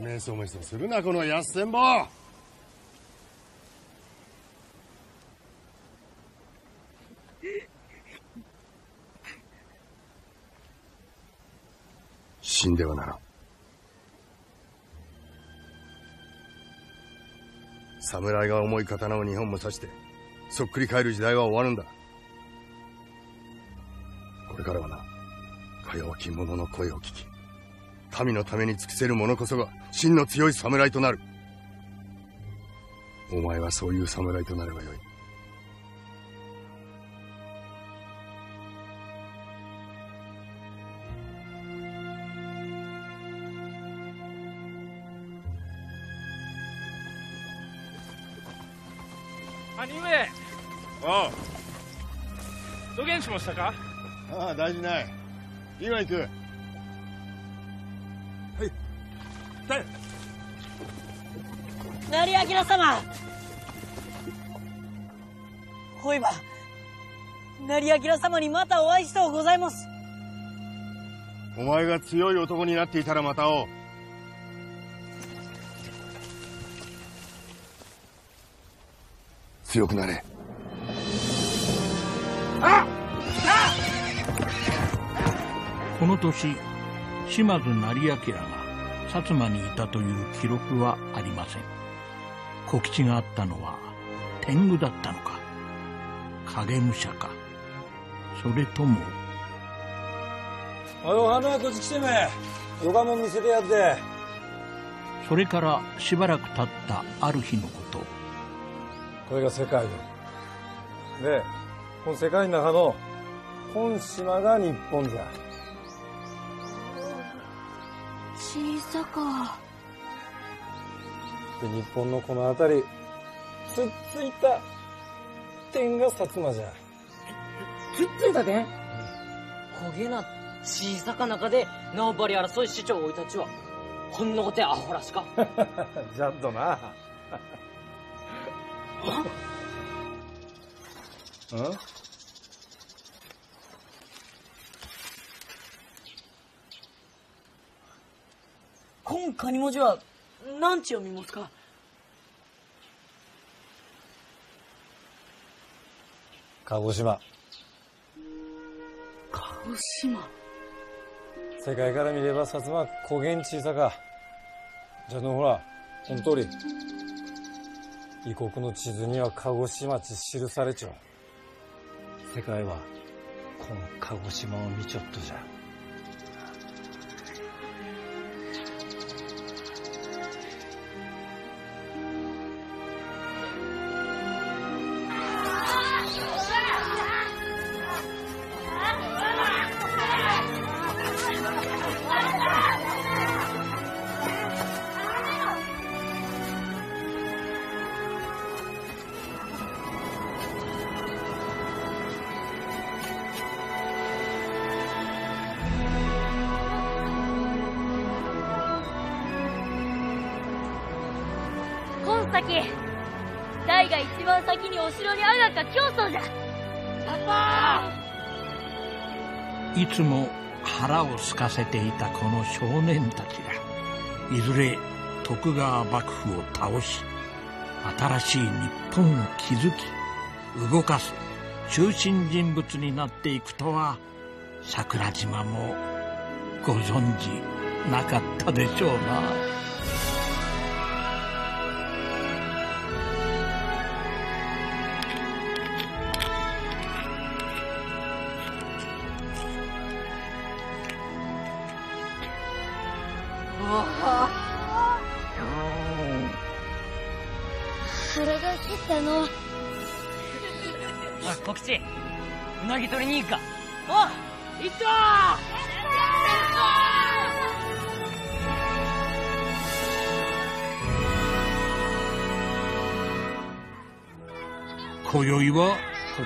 めそめそするなこのやっせんぼ死んではならん侍が重い刀を日本も刺してそっくり返る時代は終わるんだ。これからはなか弱き者の声を聞き民のために尽くせる者こそが真の強い侍となる。お前はそういう侍となればよい。しましたか？あああ大事ない。今行くはい。はい成明様。ほいば、成明様にまたお会いしとうございます。お前が強い男になっていたらまた会おう。強くなれこの年島津成明が薩摩にいたという記録はありません。小吉があったのは天狗だったのか影武者かそれともおよはなこっち来てめ。よかもん見せてやって。それからしばらく経ったある日のこと。これが世界よでこの世界の中の本島が日本じゃさか。で日本のこの辺りつっついた点が薩摩じゃ。つっついたでこげな小さか中で縄張り争い市長おいたちは。こんなことやアホらしか。じゃっとな。うん？今カニ文字は何ち読みますか？鹿児島。鹿児島。世界から見れば薩摩は小げん小さか。じゃのほらこの通り異国の地図には鹿児島地記されちょう。世界はこの鹿児島を見ちょっとじゃつも腹を空かせていたこの少年たちがいずれ徳川幕府を倒し新しい日本を築き動かす中心人物になっていくとは桜島もご存じなかったでしょうな。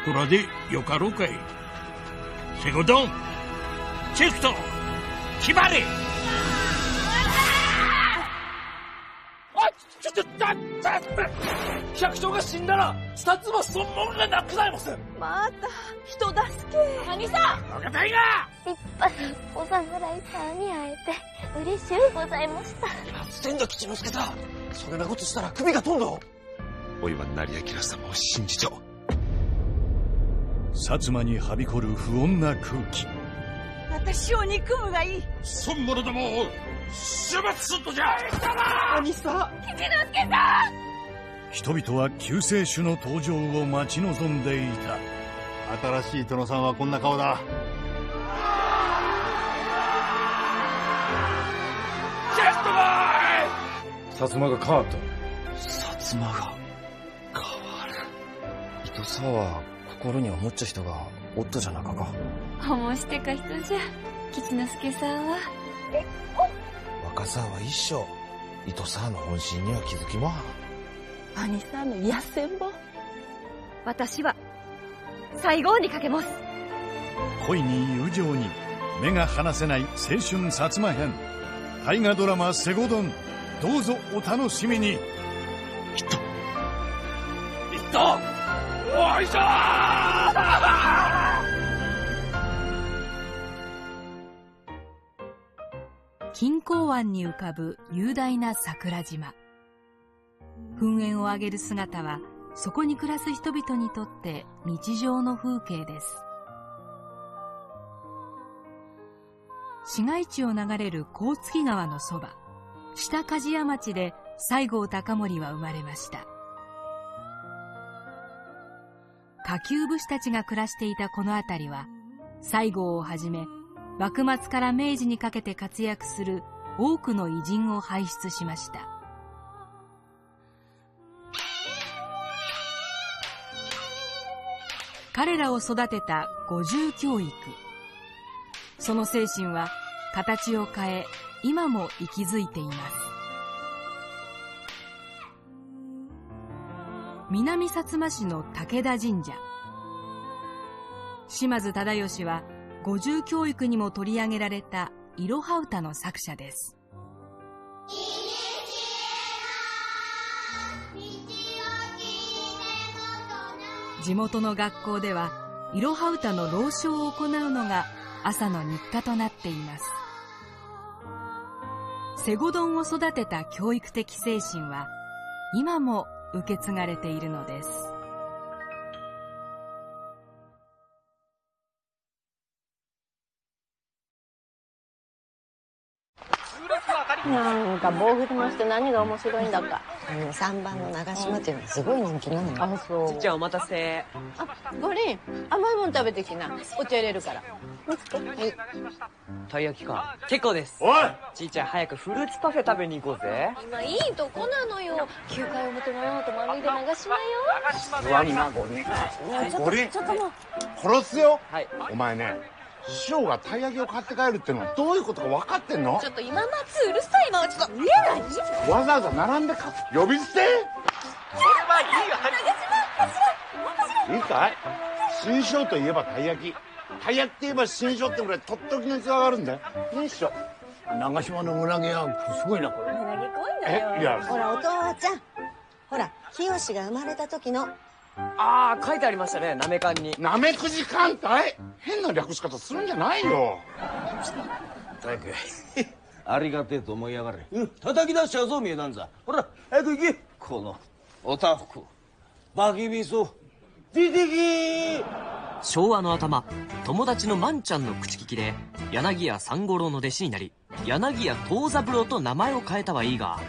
今宵はここらでよかろうかい。セゴドンチェフト決まれ。あちょちょだだ百姓が死んだら薩摩そんもんがなくなります。また人助け。兄さん。若たいが。立派なお侍さんに会えて嬉しゅうございました。千田吉之助さそれなことしたら首が飛んどおいは成明様を信じちょ薩摩にはびこる不穏な空気。私を憎むがいい。孫者どもを処罰すっとじゃ。兄さん。吉之助さん！人々は救世主の登場を待ち望んでいた。新しい殿さんはこんな顔だ。ジェストボーイ！薩摩が変わった。薩摩が変わる。糸沢は心に思っちゃ人がおっとじゃなかか。思してか人じゃ吉之助さんは。若沢は一生糸沢の本心には気づきも兄さんの痩せんぼ私は西郷にかけます。恋に友情に目が離せない青春薩摩編。大河ドラマ「セゴドン」どうぞお楽しみに。いったおいしょ錦江湾に浮かぶ雄大な桜島。噴煙を上げる姿はそこに暮らす人々にとって日常の風景です。市街地を流れる甲月川のそば下鍛冶屋町で西郷隆盛は生まれました。下級武士たちが暮らしていたこの辺りは西郷をはじめ幕末から明治にかけて活躍する多くの偉人を輩出しました。彼らを育てた五重教育。その精神は形を変え今も息づいています。南薩摩市の武田神社。島津忠義は五重教育にも取り上げられたいろは歌の作者です。地元の学校ではいろは歌の朗唱を行うのが朝の日課となっています。セゴドンを育てた教育的精神は今も受け継がれているのです。なんか棒振りもして何が面白いんだか。3番の長島っていうのはすごい人気なのよ。あ、そう。ちっちゃんお待たせあ、ゴリン、甘いもん食べてきな。お茶入れるから。はい。たい焼きか結構ですおいちいちゃん早くフルーツパフェ食べに行こうぜ今いいとこなのよ休暇表の山と丸いで長島よ座りな、ゴリン。ちょっとゴリンちょっともう殺すよ。はい。お前ね、師匠がたい焼きを買って帰るってのはどういうことか分かってんの？ちょっと今松うるさい今はちょっと見えない？わざわざ並んでか呼び捨て？それはいいよ。い。い。かい。新章とい。えばたい。焼き。たい。焼きって言えば新章ってぐらい。とっておきの器があるんだよ。ねえ師匠。長島の胸毛はすごい。な、これ。胸毛濃い。んだよ。えい。やほら、お父ちゃん。ほら、清が生まれた時の。ああ書いてありましたねなめかんに。なめくじ艦隊？変な略し方するんじゃないよ。たく。ありがてえと思いやがれ。うん叩き出しちゃうぞ見えなんざ。ほら早く行け。このおたふく。バキビソ。出てけ昭和の頭友達の万ちゃんの口利きで柳家三五郎の弟子になり柳家藤三郎と名前を変えたはいいが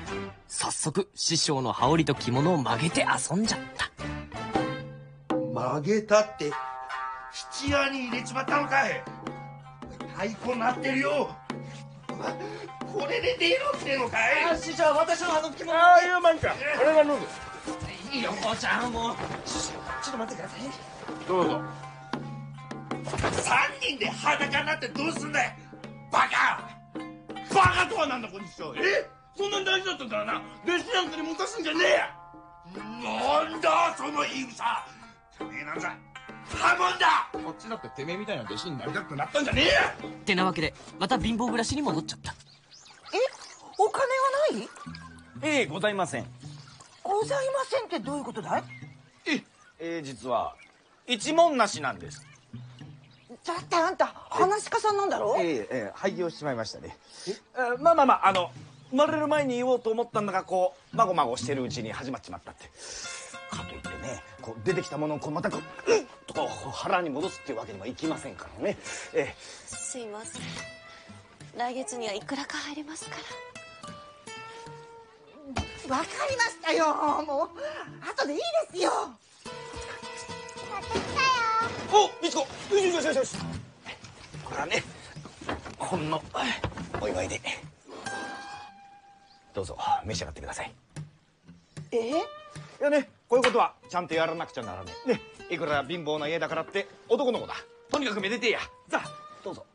早速師匠の羽織と着物を曲げて遊んじゃった曲げたって質屋に入れちまったのかい。太鼓なってるよ。これで出ろってのかい。師匠私のあの着物。ああいうまんか。俺が飲む。いいよ父ちゃんもう。ちょっと待ってください。どうぞ。三人で裸になってどうすんだよバカ。バカとはなんだこの人え？そんなに大事だったんだな。弟子なんかに持たすんじゃねえや。なんだその言い草てめえなんざハモンだ！こっちだっててめえみたいな弟子になりたくなったんじゃねえや！ってなわけでまた貧乏暮らしに戻っちゃった。お金はない？ええございません。ございませんってどういうことだい？え？え実は一文なしなんです。だってあんた話し家さんなんだろ？ええええ廃業しちまいましたね。えまあまあまああの生まれる前に言おうと思ったんだがこうまごまごしてるうちに始まっちまったってかといってねこう出てきたものをこうまたこううんとこう腹に戻すっていうわけにはいきませんからね。えすいません。来月にはいくらか入りますから。わかりましたよもう。後でいいですよ。えおみつこよしよしよしよしこれはねほんのお祝いで。どうぞ召し上がってください。え？いやねこういうことはちゃんとやらなくちゃならね。えね。いくら貧乏な家だからって男の子だ。とにかくめでてえや。さあどうぞ。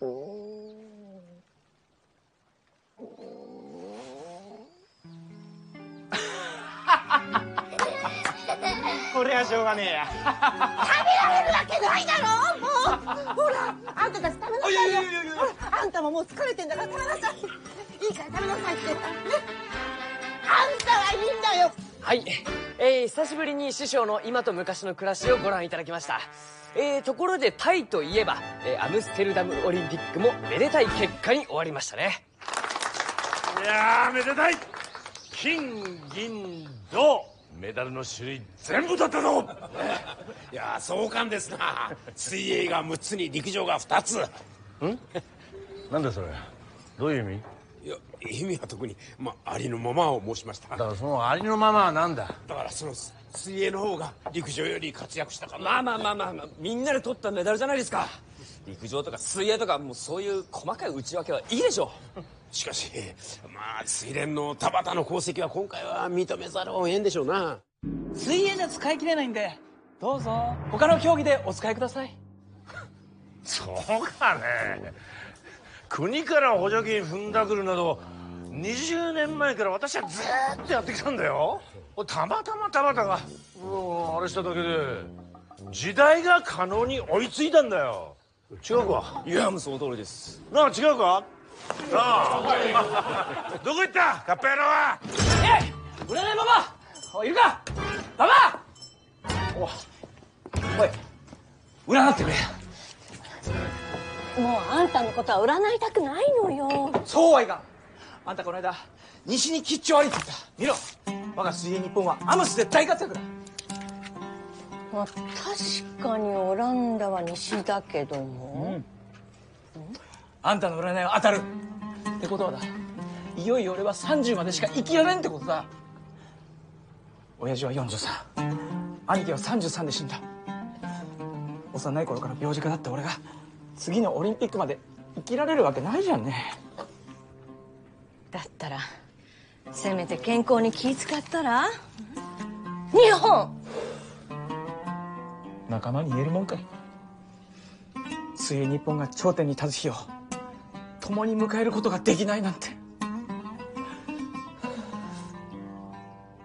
これはしょうがねえや。食べられるわけないだろほらあんたたち食べなさいよ。ほらあんたももう疲れてんだから食べなさいいいから食べなさいって。ね。あんたはいいんだよ。はい、えー、久しぶりに師匠の今と昔の暮らしをご覧いただきました。えー、ところでタイといえば、えーアムステルダムオリンピックもめでたい結果に終わりましたね。いやーめでたい。金銀銅メダルの種類全部取ったぞ。いやー壮観ですな。水泳が6つに陸上が2つ。ん？なんだそれ？どういう意味？いや意味は特に、まあ、ありのままを申しました。だからそのありのままはなんだ？だからその水泳の方が陸上より活躍したかな。まあまあまあまあ、まあ、みんなで取ったメダルじゃないですか。陸上とか水泳とかもうそういう細かい内訳はいいでしょしかしまあ水練の田畑の功績は今回は認めざるを得んでしょうな。水泳じゃ使い切れないんでどうぞ。他の競技でお使いください。そうかね。国から補助金踏んだくるなど20年前から私はずーっとやってきたんだよ。たまたま田畑がうんあれしただけで時代が可能に追いついたんだよ。違うか。いやもうその通りです。なあ違うか？どこ行った？カッパ野郎は。え！い占いママ！おいいるか？ママ！おおい占ってくれ。もうあんたのことは占いたくないのよ。そうはいかん。あんたこの間西に吉兆ありって言った。見ろ。我が水泳日本はアムスで大活躍だ。まあ、確かにオランダは西だけども、あんたの占いは当たる。ってことはだいよいよ俺は30までしか生きられんってことだ。親父は43兄貴は33で死んだ。幼い頃から病児科だった俺が次のオリンピックまで生きられるわけないじゃんね。だったらせめて健康に気遣ったら日本。仲間に言えるもんかい。水泳日本が頂点に立つ日を共に迎えることができないなんて。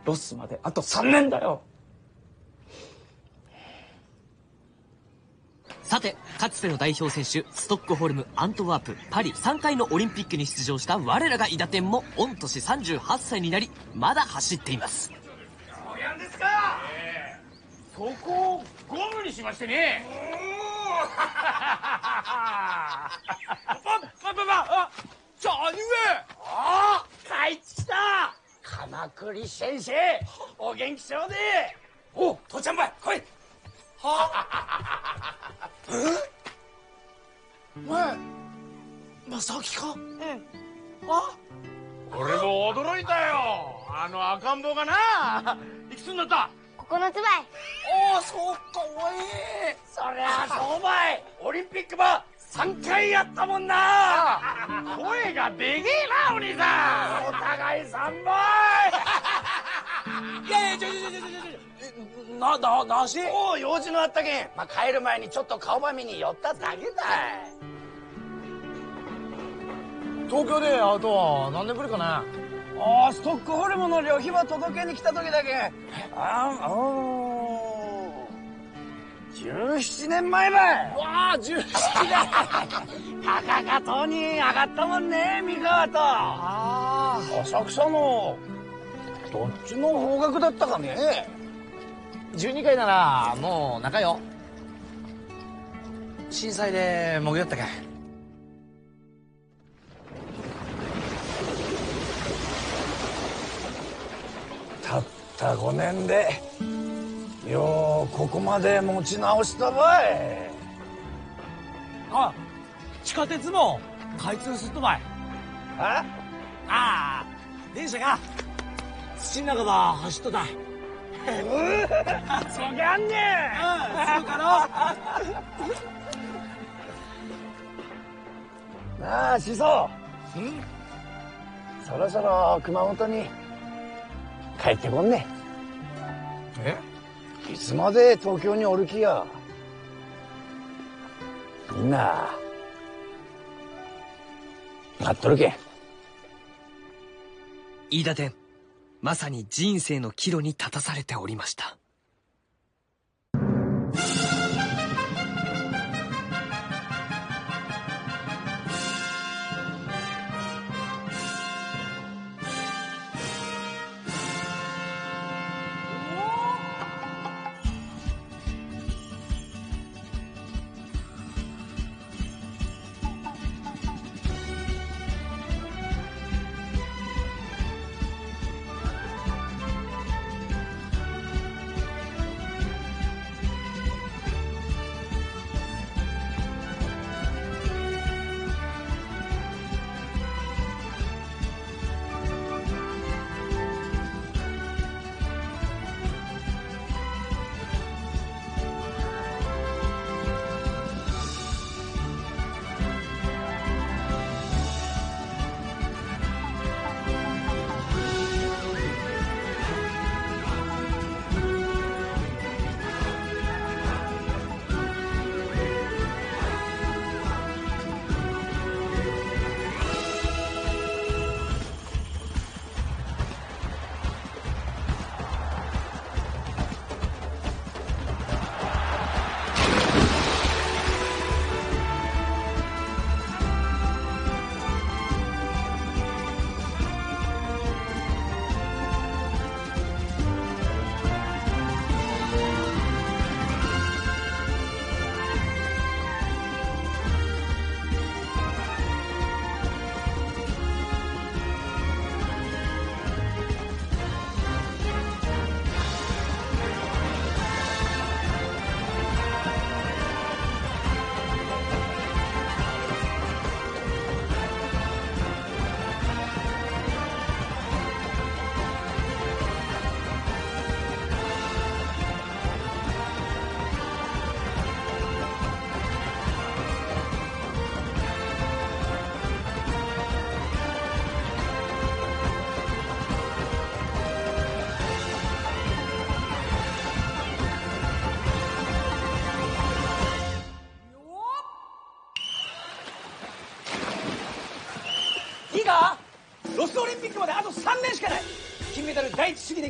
ロスまであと3年だよ。さてかつての代表選手ストックホルムアントワープパリ3回のオリンピックに出場した我らが伊達天も御年38歳になりまだ走っています。おやんですか。そこをゴムにしましてね。あパパパじゃ兄上あ帰ってきた鎌栗先生お元気そうでお父ちゃんばい来い前正明かうんあ俺も驚いたよあの赤ん坊がないくつになった9つばい。おおそうかおいそりゃそうばいオリンピックも3回やったもんな。声がでけえなお兄さん。お互い3倍。いやいやちょちょちょちょちょちょ。なななし？おう用事のあったけん、まあ、帰る前にちょっと顔ば見に寄っただけだ。い東京で会うとは何年ぶりかね？ああストックホルムの旅費は届けに来た時だけ。ああ17年前ばい。わあ17年。たかがとうに上がったもんね三河と。ああ浅草のどっちの方角だったかね。12回ならもう仲よ。震災でもぎだったかいたった5年でようここまで持ち直したばい。あ地下鉄も開通すっとばい。あああ電車が土の中ば走っとた。いそぎゃんねそうかな。あしそそろそろ熊本に帰ってこんね。え？いつまで東京におる気や。みんな待っとるけん。飯田天まさに人生の岐路に立たされておりました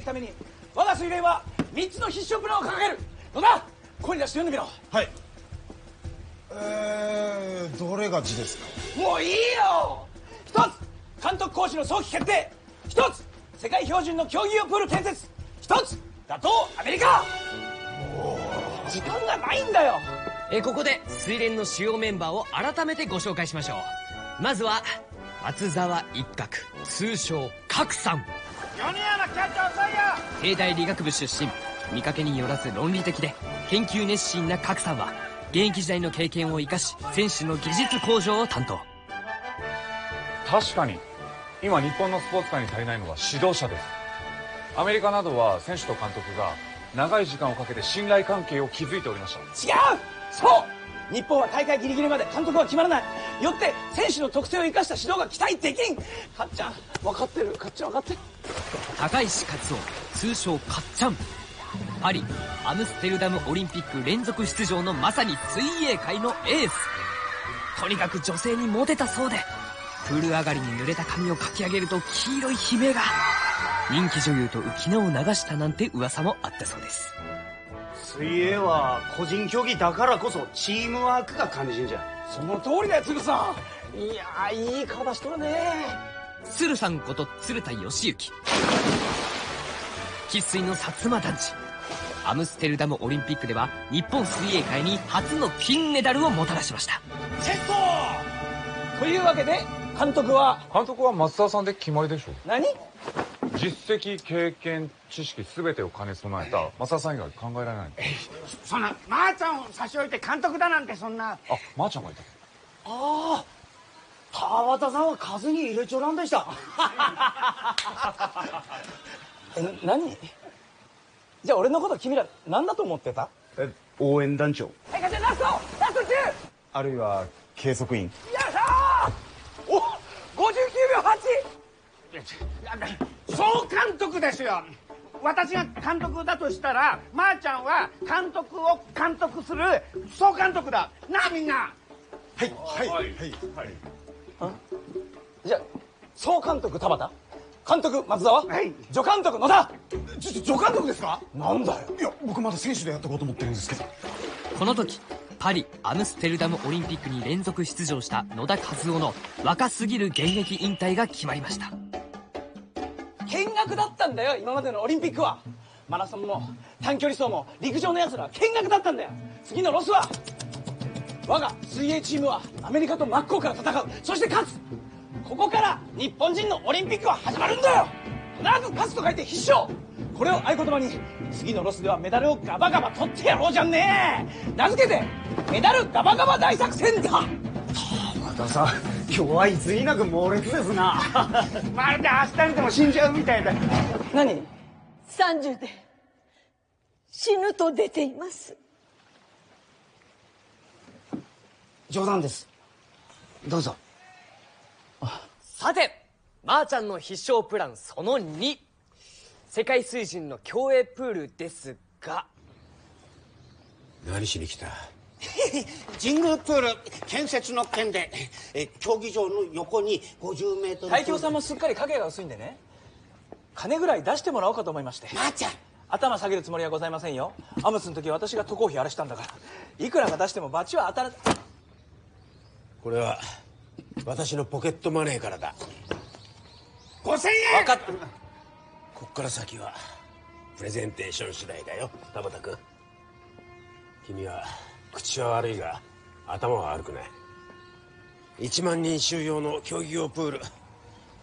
ために我が水泳は3つの必勝プランを掲げる。野田声に出して読んでみろ。はい。えー、どれが字ですか？もういいよ。一つ監督講師の早期決定。一つ世界標準の競技用プール建設。一つ打倒アメリカ。時間がないんだよ。えここで水連の主要メンバーを改めてご紹介しましょう。まずは松沢一角通称角さん。米山キャッチ帝大理学部出身。見かけによらず論理的で研究熱心な角さんは現役時代の経験を生かし選手の技術向上を担当。確かに。今日本のスポーツ界に足りないのは指導者です。アメリカなどは選手と監督が長い時間をかけて信頼関係を築いておりました。違う！そう！日本は大会ギリギリまで監督は決まらない。よって選手の特性を生かした指導が期待できん！かっちゃん分かってる？かっちゃん分かってる？高石克夫通称かっちゃん。パリアムステルダムオリンピック連続出場のまさに水泳界のエース。とにかく女性にモテたそうでプール上がりに濡れた髪をかき上げると黄色い悲鳴が。人気女優と浮き名を流したなんて噂もあったそうです。水泳は個人競技だからこそチームワークが肝心じゃ。その通りだよ鶴さん。いやーいい顔出しとるね鶴さんこと鶴田義行。生粋の薩摩団地アムステルダムオリンピックでは日本水泳界に初の金メダルをもたらしました。チェストというわけで監督は？監督は松田さんで決まりでしょ何？実績経験知識全てを兼ね備えた松田さん以外考えられない。そんなまー、ちゃんを差し置いて監督だなんてそんな。あまー、ちゃんがいた。ああ川端さんは数に入れちょらんでした。え何？じゃあ俺のこと君ら何だと思ってた？え応援団長。はいガチャラストラスト 10! あるいは計測員。よいしょー。お59秒 8! 総監督ですよ。私が監督だとしたらまー、ちゃんは監督を監督する総監督だ。なあみんな。はいはいはい。はいじゃあ総監督田畑？監督松沢、はい、助監督野田？ちょ助監督ですか？なんだよ。いや僕まだ選手でやったこと思ってるんですけど。この時パリアムステルダムオリンピックに連続出場した野田和夫の若すぎる現役引退が決まりました。見学だったんだよ今までのオリンピックは。マラソンも短距離走も陸上のやつらは見学だったんだよ。次のロスは我が水泳チームはアメリカと真っ向から戦う。そして勝つ。ここから日本人のオリンピックは始まるんだよ。必ず勝つと書いて必勝これを合言葉に次のロスではメダルをガバガバ取ってやろうじゃんね名付けてメダルガバガバ大作戦だ。またさ今日はいつになく猛烈ですな。まるで明日にでも死んじゃうみたいだ。何？30で死ぬと出ています冗談です。どうぞ。さてまー、ちゃんの必勝プランその2世界水準の競泳プールですが。何しに来た？神宮プール建設の件でえ競技場の横に50メートル。大京さんもすっかり影が薄いんでね。金ぐらい出してもらおうかと思いまして。まー、ちゃん。頭下げるつもりはございませんよ。アムスの時私が渡航費あれしたんだから。いくらが出しても罰は当たらこれは私のポケットマネーからだ。5000円！分かった。こっから先はプレゼンテーション次第だよ。田畑君。君は口は悪いが頭は悪くない。1万人収容の競技用プール。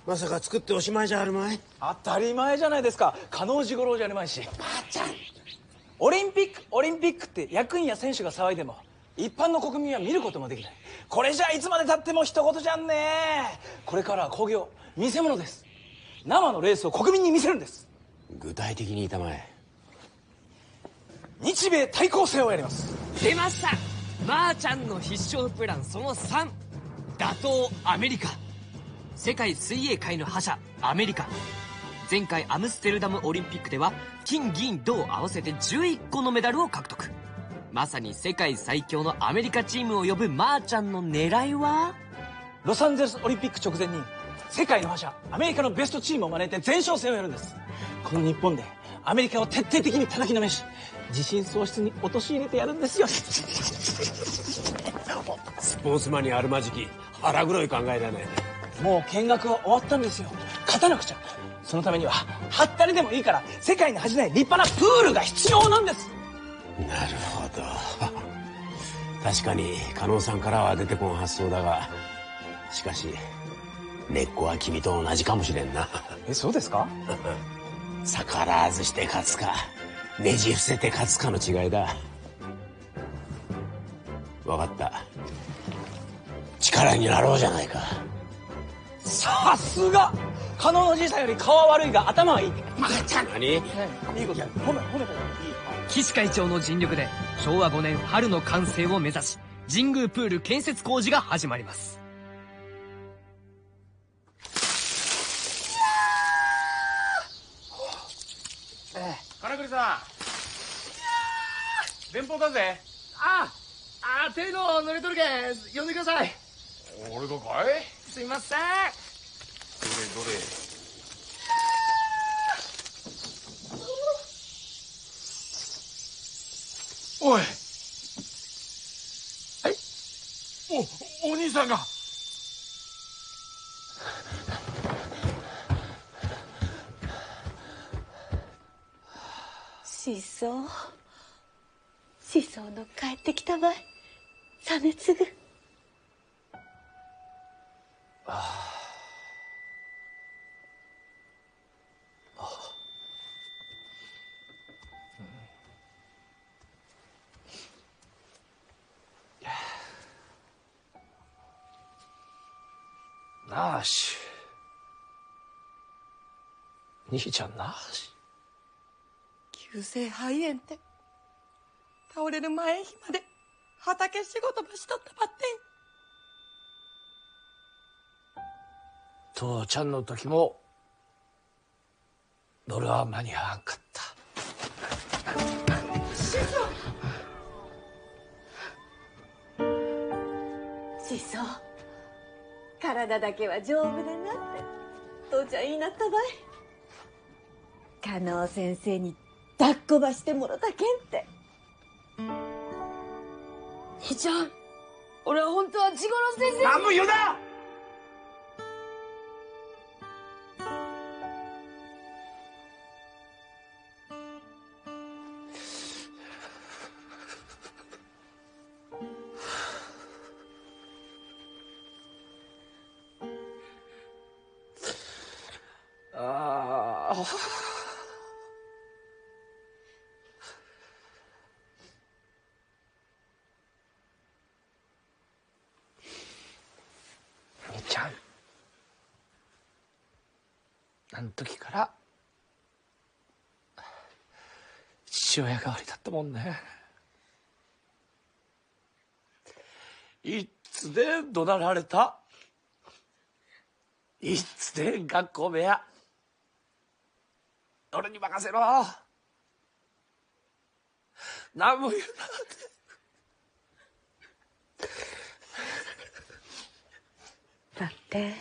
まさか作っておしまいじゃあるまい？当たり前じゃないですか。加納治五郎じゃあるまいし。ばあちゃん！オリンピックオリンピックって役員や選手が騒いでも一般の国民は見ることもできないこれじゃいつまでたっても一言じゃんね。これからは興行見せ物です。生のレースを国民に見せるんです。具体的にたまえ。日米対抗戦をやります。出ました。まー、ちゃんの必勝プランその3打倒アメリカ。世界水泳界の覇者アメリカ。前回アムステルダムオリンピックでは金銀銅合わせて11個のメダルを獲得まさに世界最強のアメリカチームを呼ぶまーちゃんの狙いは？ロサンゼルスオリンピック直前に世界の覇者アメリカのベストチームを招いて前哨戦をやるんです。この日本でアメリカを徹底的に叩きのめし自信喪失に陥れてやるんですよスポーツマンにあるまじき腹黒い考えだね。もう見学は終わったんですよ。勝たなくちゃ。そのためにははったりでもいいから世界に恥じない立派なプールが必要なんですなるほど。確かに加納さんからは出てこん発想だがしかし根っこは君と同じかもしれんな。えそうですか？逆らわずして勝つかねじ伏せて勝つかの違いだ。分かった。力になろうじゃないか。さすが！加納のじいさんより顔は悪いが頭はいい。まーちゃん何いいこと。や褒め褒めた岸会長の尽力で昭和5年春の完成を目指し神宮プール建設工事が始まります。金栗さん。電報だぜああ手の濡れとるけん呼んでください。俺がかい？すいません。どれどれおい。おお兄さんが。しそしその帰ってきたばい実次なあし。兄ちゃんなあし。急性肺炎って倒れる前日まで畑仕事ばしとったばってん。父ちゃんの時も俺は間に合わんかった。しそ体だけは丈夫でなって父ちゃん言いなったばい。加納先生に抱っこばしてもろたけんって。兄ちゃん俺は本当は地五郎先生に。何も言うなあの時から父親代わりだったもんね。いつで怒鳴られた？いつで学校部屋。俺に任せろ。何も言うなって。だって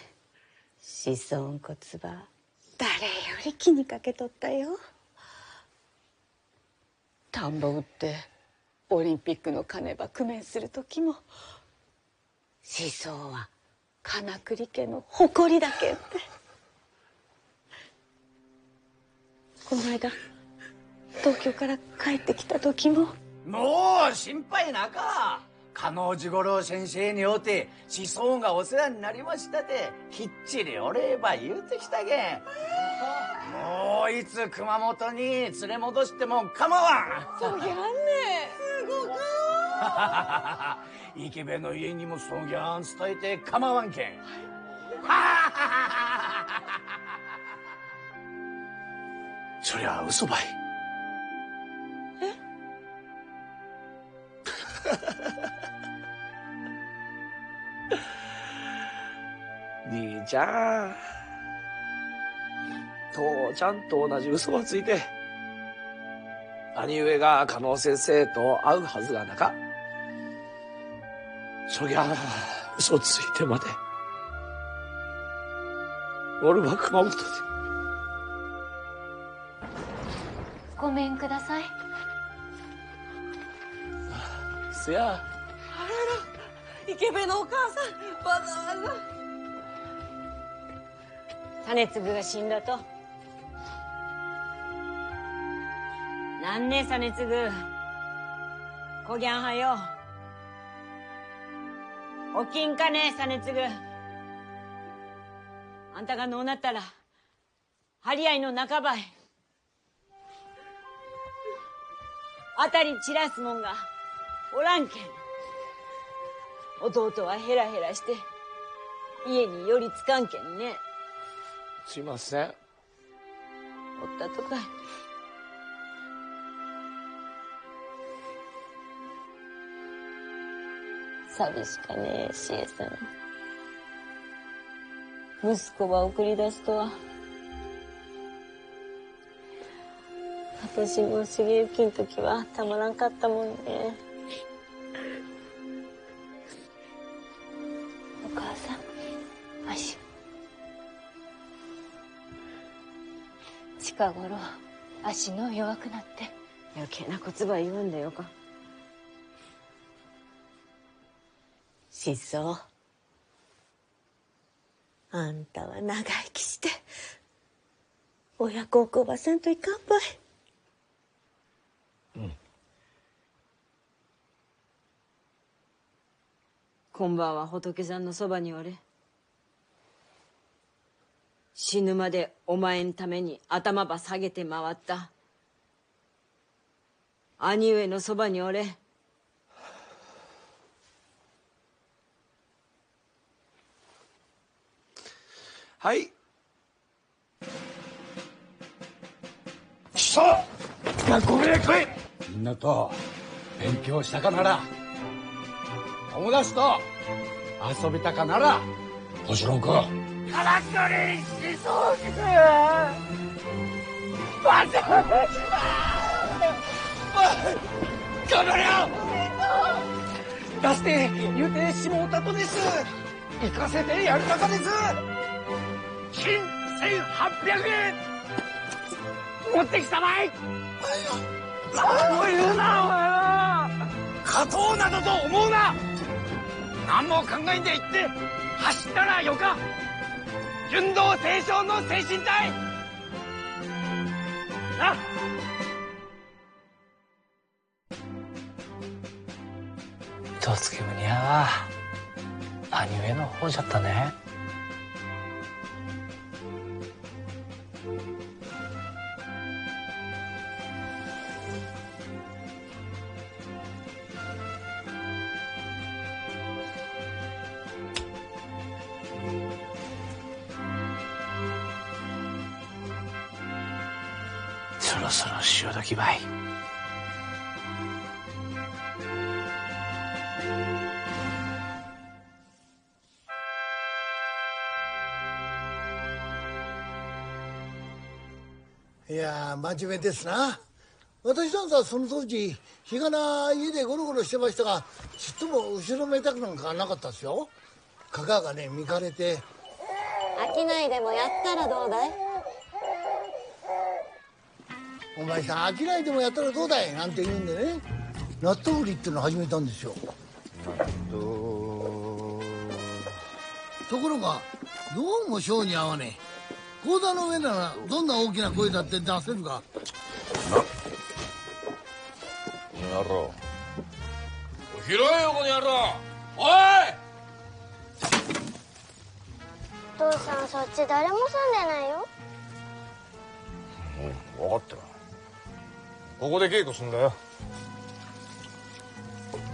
子孫骨は誰より気にかけとったよ。田んぼ売ってオリンピックの金ば工面する時も子孫は金栗家の誇りだけって。この間東京から帰ってきた時も。もう心配なか加納治五郎先生に会うて子孫がお世話になりましたてきっちりお礼ば言うてきたけん。もういつ熊本に連れ戻しても構わん。そうやんね。すごか。池部の家にもそうぎゃん伝えて構わんけん。そりゃ嘘ばい兄ちゃん。父ちゃんと同じ嘘をついて兄上が加納先生と会うはずがなか。そりゃ嘘ついてまで。俺は熊本で。ごめんください。せや。あらら池部のお母さんわざわざ実次が死んだと。なんね実次こぎゃんはよ。起きんかね実次あんたがのうなったら張り合いの半ばへ。あたり散らすもんがおらんけん。弟はヘラヘラして家に寄りつかんけんね。すいません。おったとかい。寂しかねえしえさん。息子ば送り出すとは。私も茂之ん時はたまらんかったもんね。近頃足の弱くなって余計な言葉言うんでよか。失踪。あんたは長生きして親孝行ばせんといかんばい。今晩は仏さんのそばにおれ死ぬまでお前んために頭ば下げて回った。兄上のそばにおれ。はい。貴様学校へ来い。みんなと勉強したかなら友達と遊びたかなら星野君からくりしそうです。待って頑張れよ出して言うてしもうたとです行かせてやるたかです金1800円。持ってきたまいそう言うなお前は勝とうなどと思うな何も考え。んで行って走ったらよか純道清少の精神体。な。どうつけむにゃ兄上の方じゃったね。そろ潮時ばいいやー真面目ですな。私なんかその当時日がな家でゴロゴロしてましたがちっとも後ろめたくなんかなかったですよ。かかがね見かれて。飽きないでもやったらどうだい？お前さん飽きないでもやったらどうだい？なんて言うんでね。納豆売りっていうのを始めたんですよ。ところがどうも性に合わねえ。講座の上ならどんな大きな声だって出せるがこの野郎拾えよこの野郎おい！お父さんそっち誰も住んでないよ。うん分かってるここで稽古すんだよ。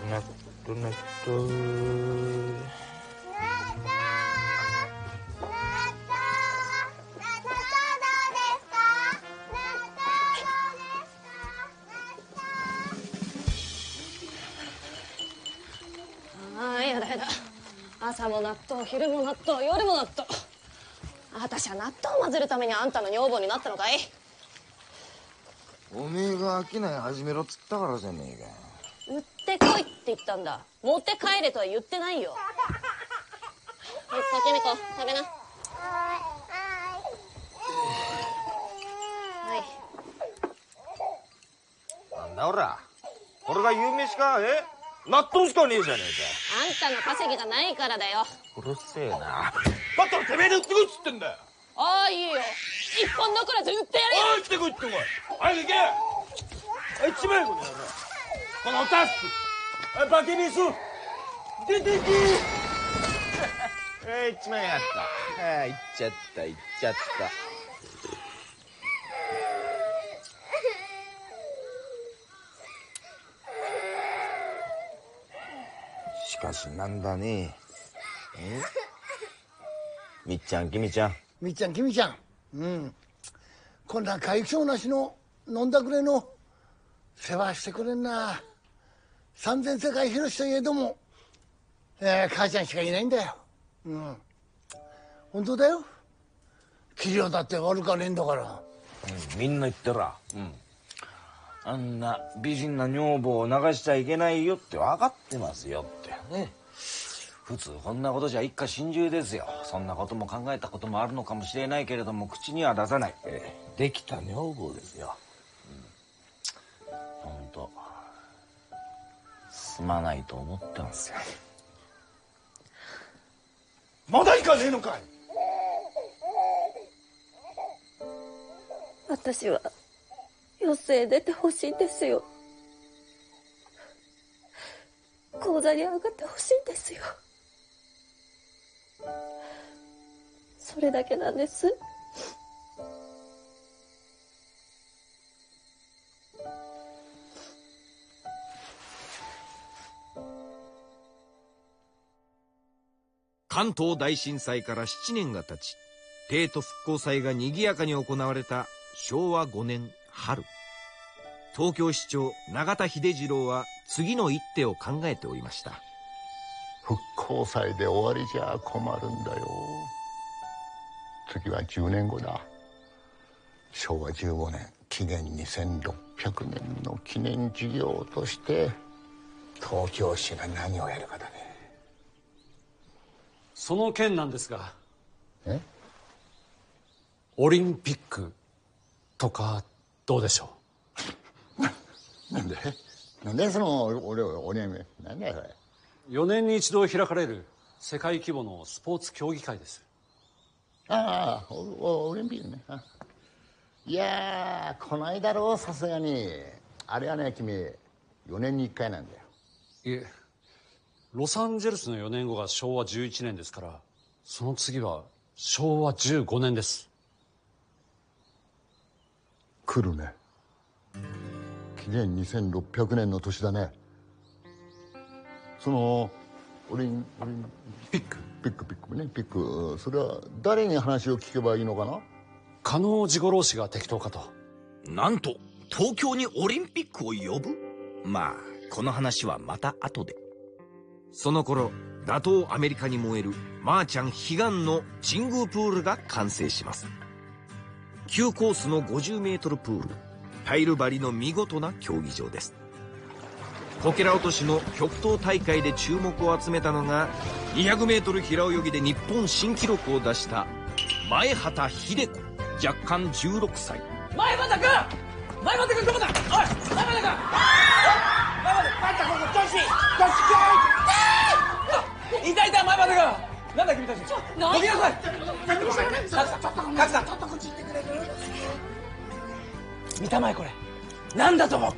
なっとなっとああやだやだ。朝も納豆昼も納豆夜も納豆。私は納豆を混ぜるためにあんたの女房になったのかい？おめえが商い始めろっつったからじゃねえか。売ってこいって言ったんだ。持って帰れとは言ってないよ。はい竹猫食べな。はい。なんだおら。これが夕飯かえ？納豆しかねえじゃねあんたの稼ぎがないからだよ。えかうるせえな。だったらてめえで売ってこいっつってんだよああいいよ。一本残らず売ってやるよ。おい来てこいってこい。早く行け。あいちまえこの野郎このタスクあバケビス。出てけえいっちまいやった。ああ行っちゃった行っちゃった。しかしなんだね。え？みっちゃんきみちゃんみっちゃんきみちゃん。うん。こんな回復なしの飲んだくれの世話してくれんな。三千世界広しといえども、えー母ちゃんしかいないんだよ。うん。本当だよ。器量だって悪かねえんだから。うんみんな言ってら、うん、あんな美人な女房を流しちゃいけないよって分かってますよって。ね。普通こんなことじゃ一家心中ですよ。そんなことも考えたこともあるのかもしれないけれども口には出さない、ええ。できた女房ですよ、うん、ほんとすまないと思ってますよ。まだ行かねえのかい！私は余生出てほしいんですよ。講座に上がってほしいんですよそれだけなんです。関東大震災から7年が経ち帝都復興祭が賑やかに行われた昭和5年春。東京市長永田秀次郎は次の一手を考えておりました。復興祭で終わりじゃ困るんだよ。次は10年後だ。昭和15年紀元2600年の記念事業として東京市が何をやるかだね。その件なんですがえ？オリンピックとかどうでしょ なんで？なんでその俺俺なんだよそれ。う4年に一度開かれる世界規模のスポーツ競技会です。ああオオリンピックね。あいやー来ないだろうさすがに。あれはね君4年に1回なんだよ。いえロサンゼルスの4年後が昭和11年ですからその次は昭和15年です。来るね。紀元2600年の年だねそのオリンオリンピック。ピックピックね。ピック。それは誰に話を聞けばいいのかな？加納治五郎氏が適当かと。なんと東京にオリンピックを呼ぶ？まあこの話はまた後で。その頃打倒アメリカに燃えるマーちゃん悲願の神宮プールが完成します。9コースの 50m プールタイル張りの見事な競技場ですこけら落としの極東大会で注目を集めたのが 200m 平泳ぎで日本新記録を出した前畑秀子若干16歳。前畑君！前畑君どこだ？おい！前畑君！前畑前畑ここ女子女子教育い！たいた前畑君！なんだ君たち？どきなさい！角さん角さんちょっとこっち行ってくれる？見たまえこれ。なんだと思う？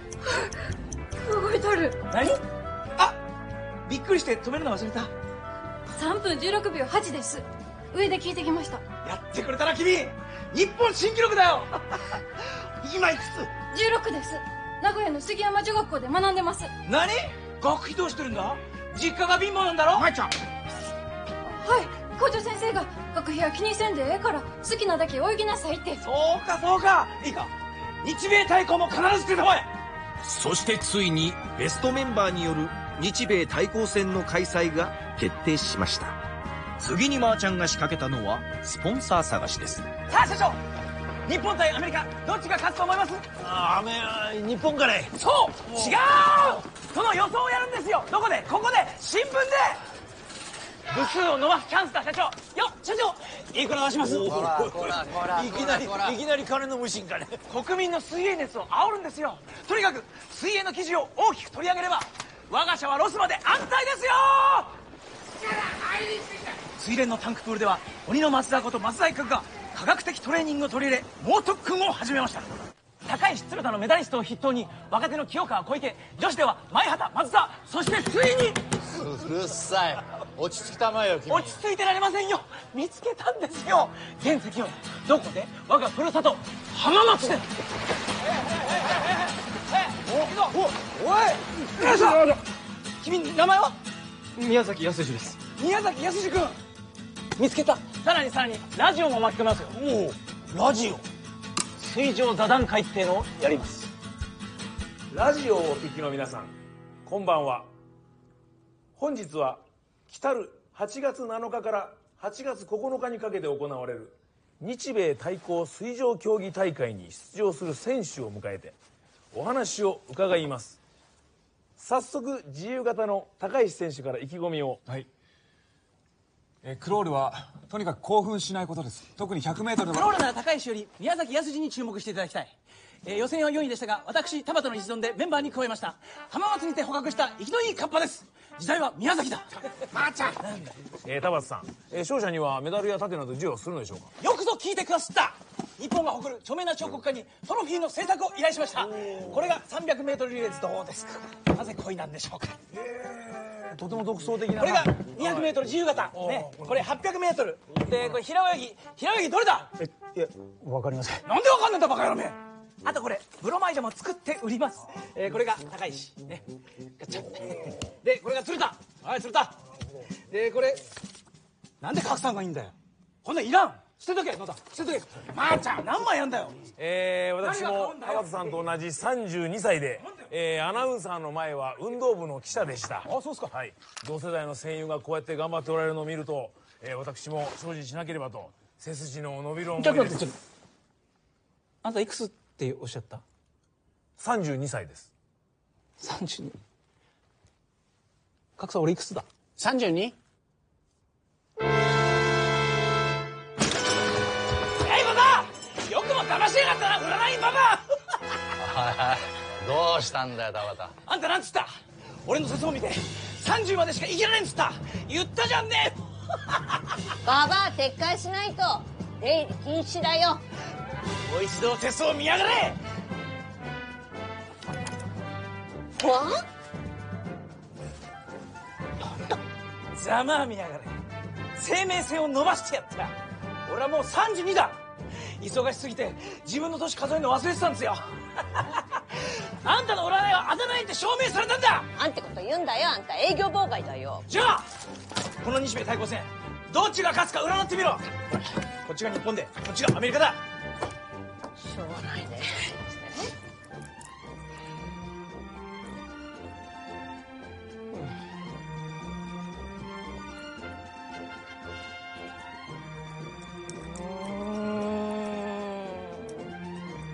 動いとる。何？あびっくりして止めるの忘れた。3分16秒8です。上で聞いてきました。やってくれたな君。日本新記録だよ。今いくつ16です。名古屋の杉山女学校で学んでます。何？学費どうしてるんだ？実家が貧乏なんだろ？舞ちゃん。はい。校長先生が学費は気にせんでええから好きなだけ泳ぎなさいって。そうかそうか。いいか。日米対抗も必ず出たまえそしてついにベストメンバーによる日米対抗戦の開催が決定しました。次にまーちゃんが仕掛けたのはスポンサー探しです。さあ社長日本対アメリカどっちが勝つと思います？あめ日本かねそう違う！その予想をやるんですよ。どこで？ここで新聞で部数を伸ばすチャンスだ社長。よっ社長。いくら出します。いきなりいきなり金の無心かね国民の水泳熱を煽るんですよ。とにかく水泳の記事を大きく取り上げれば我が社はロスまで安泰ですよ。水練のタンクプールでは鬼の松田こと松田一角が科学的トレーニングを取り入れ猛特訓を始めました。高石鶴田のメダリストを筆頭に若手の清川小池女子では前畑松田そしてついにうるさい落ち着きたまえよ君。落ち着いてられませんよ。見つけたんですよ。原石を。どこで？我がふるさと浜松で。おおおいよいしょ君名前は宮崎康です宮崎康君見つけたさらにさらにラジオも巻き込みますよおおラジオ水上座談会っていうのをやりますラジオをお聞きの皆さんこんばんは本日は来たる8月7日から8月9日にかけて行われる日米対抗水上競技大会に出場する選手を迎えてお話を伺います。早速自由形の高石選手から意気込みを。はい。えークロールはとにかく興奮しないことです。特に 100m クロールなら高石より宮崎康に注目していただきたい、えー予選は4位でしたが私田端の一存でメンバーに加えました。浜松にて捕獲した生きのいいカッパです時代は宮崎だ。まー、ちゃん。えー、田畑さん、えー勝者にはメダルや盾など授与するのでしょうか？よくぞ聞いてくださった。日本が誇る著名な彫刻家にトロフィーの制作を依頼しました。これが 300m リレーズどうですか？なぜ恋なんでしょうか？とても独創的な。これが 200m 自由形、ね、これ 800m でこれ平泳ぎ。平泳ぎどれだ？いやわかりません。なんでわかんねえんだバカ野郎めあとこれブロマイドも作って売ります、えーこれが高石ね。ガチャ。でこれが鶴田。はい鶴田。でこれなんで拡散がいいんだよ。こんなんいらん。捨てとけ野田。捨てとけ。まー、ちゃん何枚やんだよ。えー、私も何が買うんだよ。田畑さんと同じ32歳で、えー、アナウンサーの前は運動部の記者でした。あそうですか。はい。同世代の戦友がこうやって頑張っておられるのを見ると、えー、私も精進しなければと背筋の伸びる思いちょっとです待ってちょっと。あんたいくつっておっしゃった？32歳です。32格差俺いくつだ？32? えいババ！よくも騙しやがったな占いババ！どうしたんだよ田畑あんたなんつった？俺の世相を見て30までしか生きられんっつった？言ったじゃんね。ババア撤回しないと出入り禁止だよもう一度世相を見やがれ。わざまあ見やがれ。生命線を伸ばしてやった。俺はもう32だ忙しすぎて自分の年数えるの忘れてたんですよ。あんたの占いは当たらないって証明されたんだ。あんてこと言うんだよ。あんた営業妨害だよ。じゃあこの日米対抗戦。どっちが勝つか占ってみろ。こっちが日本でこっちがアメリカだしょうがないね。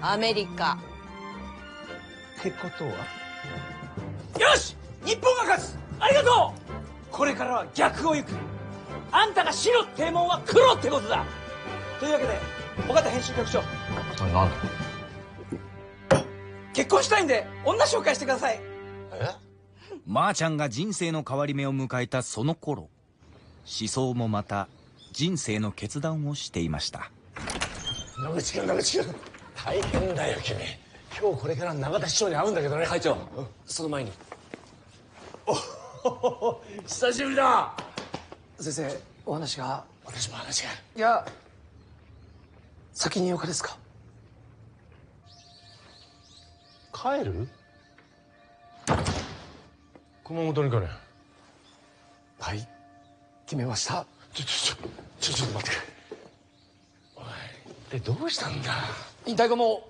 アメリカ。ってことは？よし！日本が勝つ！ありがとう！これからは逆を行く。あんたが白ってもんは黒ってことだ。というわけで尾形編集局長。なん結婚したいんで女紹介してください。まー、ちゃんが人生の変わり目を迎えたその頃思想もまた人生の決断をしていました。野口君野口君大変だよ君。今日これから永田市長に会うんだけどね。会長。その前に。お 久しぶりだ。先生お話が。私も話が。いや先によかですか？帰る？熊本に行かねはい決めました。ちょちょちょちょっと待って。くれおいでどうしたんだ？引退後も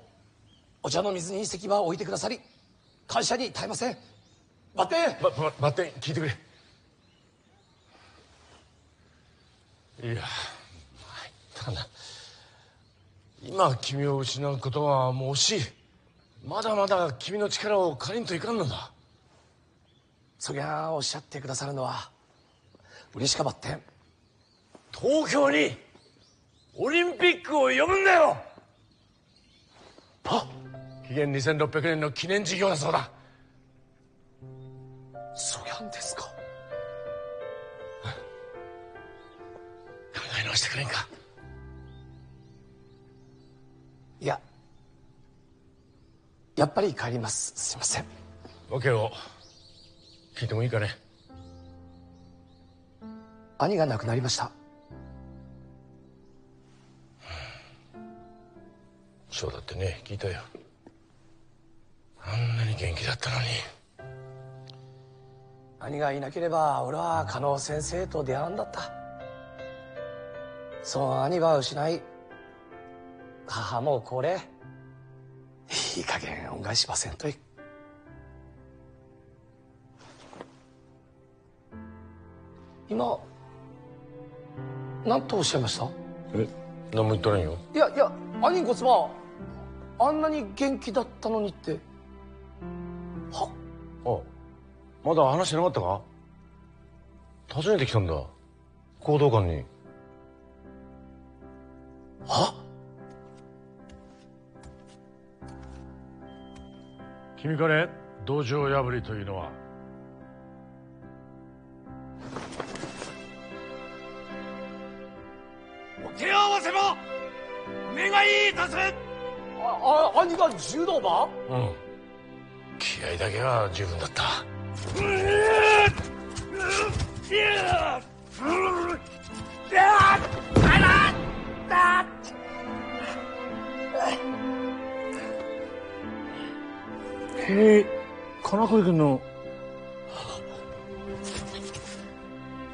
お茶の水に石は置いてくださり感謝に耐えません。バッテンばばバッテン聞いてくれ。いや参ったな今君を失うことはもう惜しい。まだまだ君の力を借りんといかんのだ。そりゃあおっしゃってくださるのは嬉しかばってん。東京にオリンピックを呼ぶんだよ。は紀元2600年の記念事業だそうだ。そりゃんですか。考え直してくれんかいややっぱり帰ります。すいません。訳を聞いてもいいかね？兄が亡くなりました。そうだってね聞いたよ。あんなに元気だったのに。兄がいなければ俺は加納先生と出会わんだった。その兄は失い母も高齢いい加減恩返しませんとい。今何とおっしゃいました？え何も言ったらんよ。いやいや兄こそはあんなに元気だったのにって。あまだ話してなかったか？訪ねてきたんだ。行動官に。は？君彼道場破りというのは？お手合わせばお願いいたすあ、あ、兄が柔道場うん。気合だけは十分だった。へえ金栗君の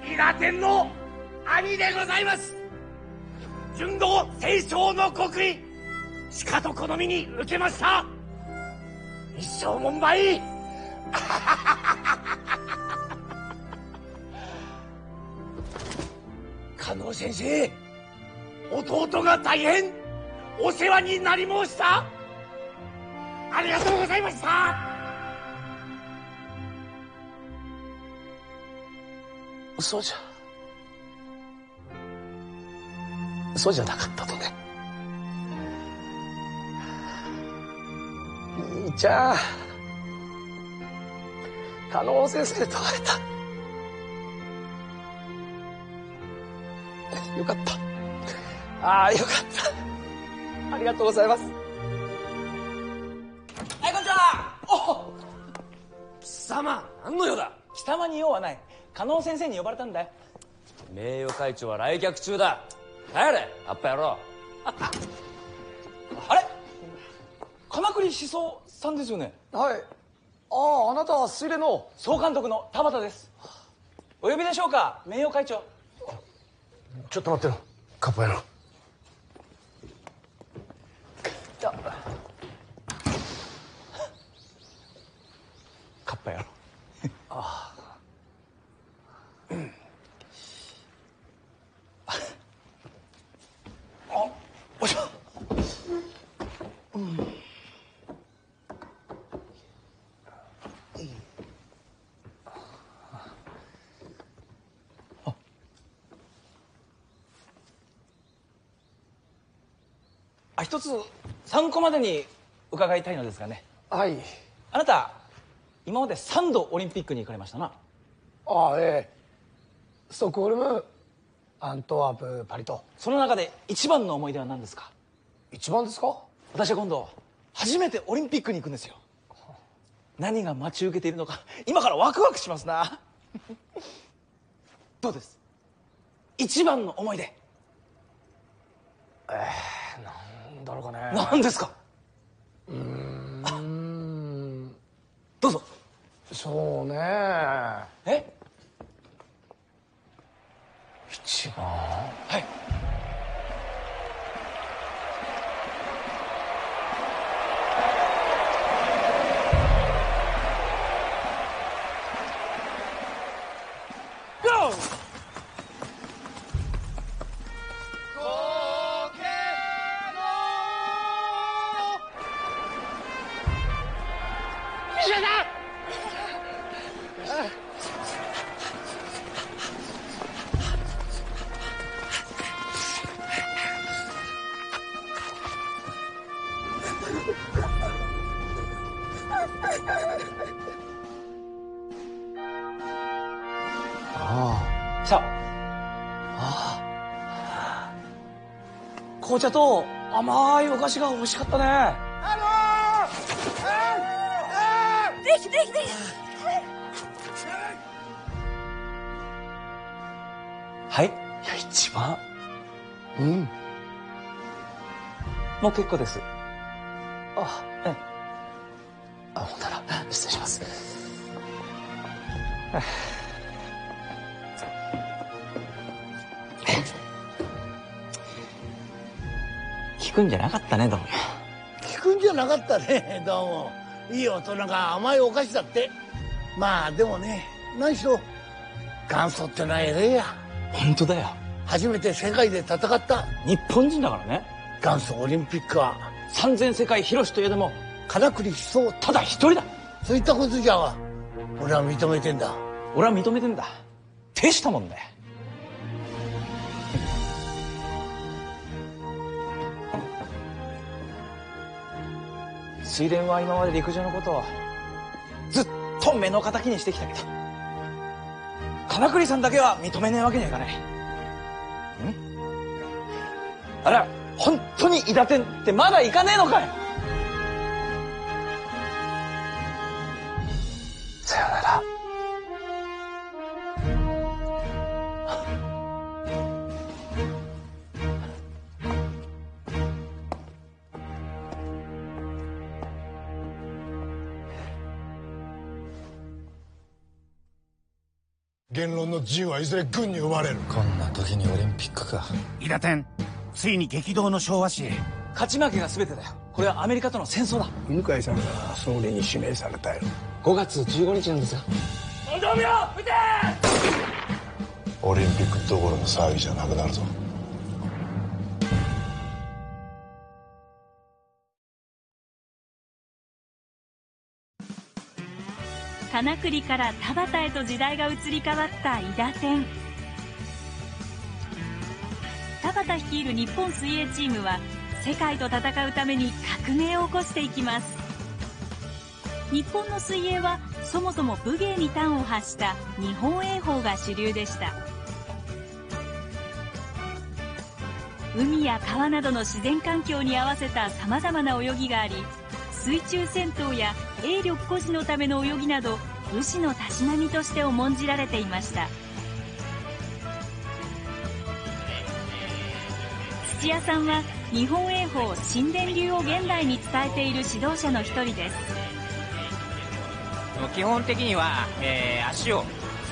伊賀天の兄でございます。純道清少の国威。しかと好みに受けました。一生門梅 加納先生弟が大変お世話になり申した。ありがとうございました。嘘じゃ。嘘じゃなかったとね。兄ちゃん加納先生と会えた。よかった。ああよかった。ありがとうございます。はいこんにちは。お貴様何の用だ？貴様に用はない。加納先生に呼ばれたんだよ。名誉会長は来客中だ。帰れアッパ野郎あれ？金栗思想さんですよね？はい。あああなたは水霊の。総監督の田畑です。お呼びでしょうか名誉会長。ちょっと待ってろ。カッパ野郎カッパやろ。ああおいしょうん。あ一つ参考までに伺いたいのですがね。はい。あなた今まで3度オリンピックに行かれましたな。ああええ。ストックホルムアントワープパリと。その中で一番の思い出は何ですか？一番ですか？私は今度初めてオリンピックに行くんですよ。何が待ち受けているのか今からワクワクしますな。どうです？一番の思い出。ええなんだろうかね。何ですか？うーんどうぞそうね。え？一番。はい。あ茶と甘いお菓子が欲しかったね。できできできはいいや一番うんもう結構ですどうもいい大人が甘いお菓子だって。まあでもね何しろ元祖ってのは偉えや。本当だよ。初めて世界で戦った日本人だからね。元祖オリンピックは。三千世界広しといえども金栗思想ただ一人だ。そういったことじゃわ俺は認めてんだ。俺は認めてんだ。手したもんだよ水田は今まで陸上のことをずっと目の敵にしてきたけど金栗さんだけは認めねえわけにはいかない。ん？あら本当に伊達天ってまだいかねえのかい？言論の自由はいずれ軍に奪われる。こんな時にオリンピックか。伊達天ついに激動の昭和史勝ち負けが全てだよ。これはアメリカとの戦争だ。犬飼さんが総理に指名されたよ。5月15日なんですよ。本庄見ろ撃てオリンピックどころの騒ぎじゃなくなるぞ金栗から田端へと時代が移り変わった伊田天田端率いる日本水泳チームは世界と戦うために革命を起こしていきます。日本の水泳はそもそも武芸に端を発した日本泳法が主流でした。海や川などの自然環境に合わせた様々な泳ぎがあり水中戦闘や泳力誇示のための泳ぎなど武士のたしなみとして重んじられていました。土屋さんは日本泳法神殿流を現代に伝えている指導者の一人です。基本的には、えー足を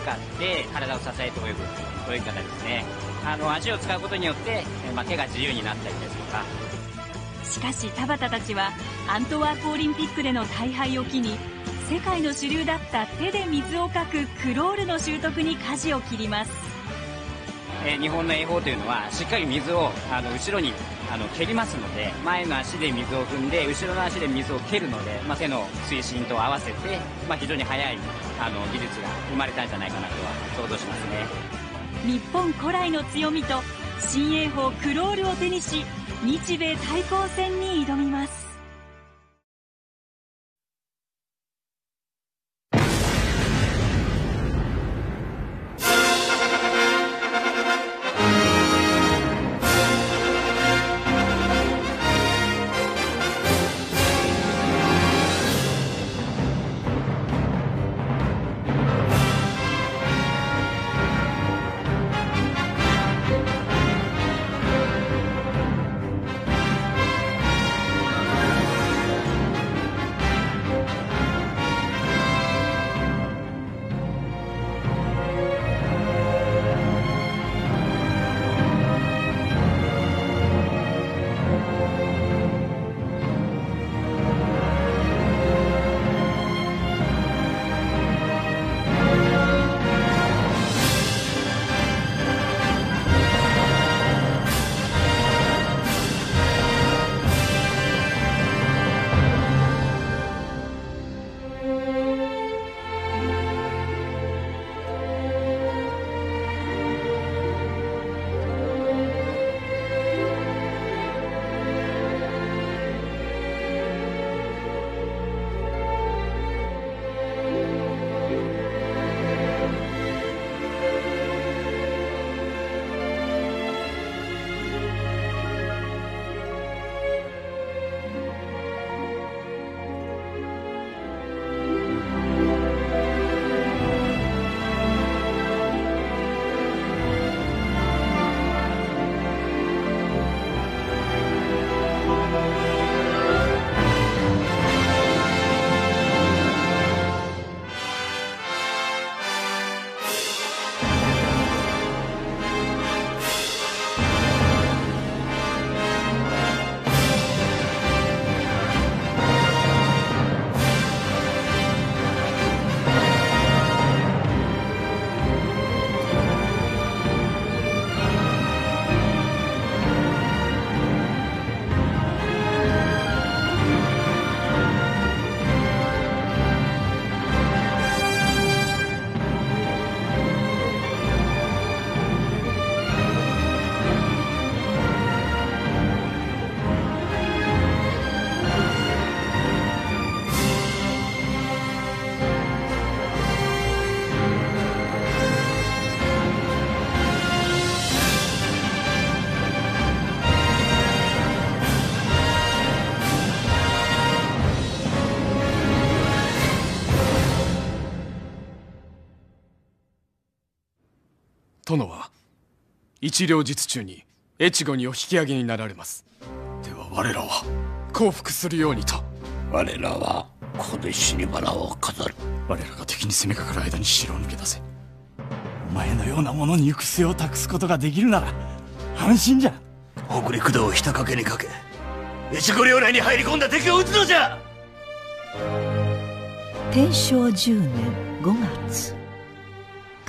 使って体を支えて泳ぐ泳ぎ方ですね。あの足を使うことによって、えーまあ、手が自由になったりですとか。しかし田畑たちはアントワープオリンピックでの大敗を機に世界の主流だった手で水をかくクロールの習得に舵を切りますえー日本の泳法というのはしっかり水をあの後ろにあの蹴りますので前の足で水を踏んで後ろの足で水を蹴るので、まあ、手の推進と合わせて、まあ、非常に速いあの技術が生まれたんじゃないかなとは想像しますね。日本古来の強みと新泳法クロールを手にし日米対抗戦に挑みます一両日中に越後にお引き上げになられます。では我らは降伏するようにと。我らはここで死に花を飾る。我らが敵に攻めかかる間に城を抜け出せ。お前のような者に行く末を託すことができるなら安心じゃ。北陸道をひたかけにかけ越後領内に入り込んだ敵を撃つのじゃ。天正10年5月。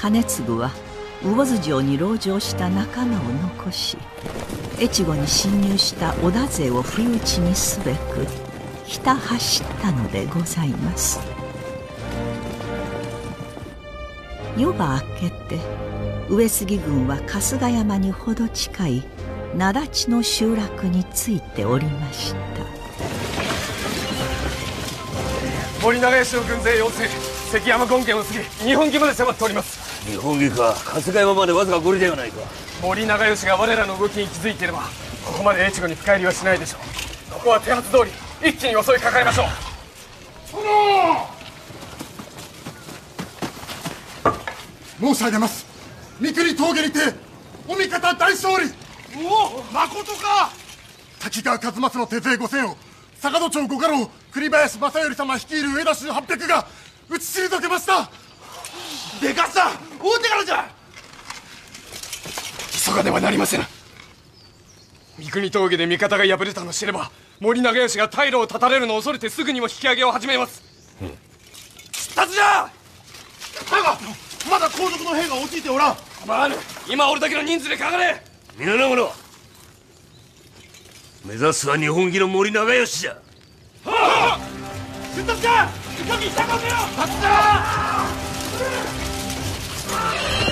兼続は魚津城に籠城した仲間を残し越後に侵入した織田勢を不意打ちにすべくひた走ったのでございます。夜が明けて上杉軍は春日山にほど近い灘地の集落に着いておりました。森長屋市の軍勢要請関山権現を過ぎ日本木まで迫っております。日本木か春日山までわずか5里ではないか。森長吉が我らの動きに気づいていればここまで越後に深入りはしないでしょう。ここは手はず通り一気に襲いかかりましょう。申し上げます。三国峠にてお味方大勝利。おお誠か！滝川一正の手勢五千を坂戸町五家老栗林正頼様率いる上田衆八百が打ち退けました。でかさ大手からじゃ。急がねばなりません。三国峠で味方が敗れたのを知れば森長吉が退路を断たれるのを恐れてすぐにも引き上げを始めます。出立じゃ。だがまだ後続の兵が落ちておらん。構わぬ。今おるだけの人数でかかれ。皆の者目指すは日本木の森長吉じゃ。はあ。出立じゃ急ぎ下かせよ。立つじゃ Yeah.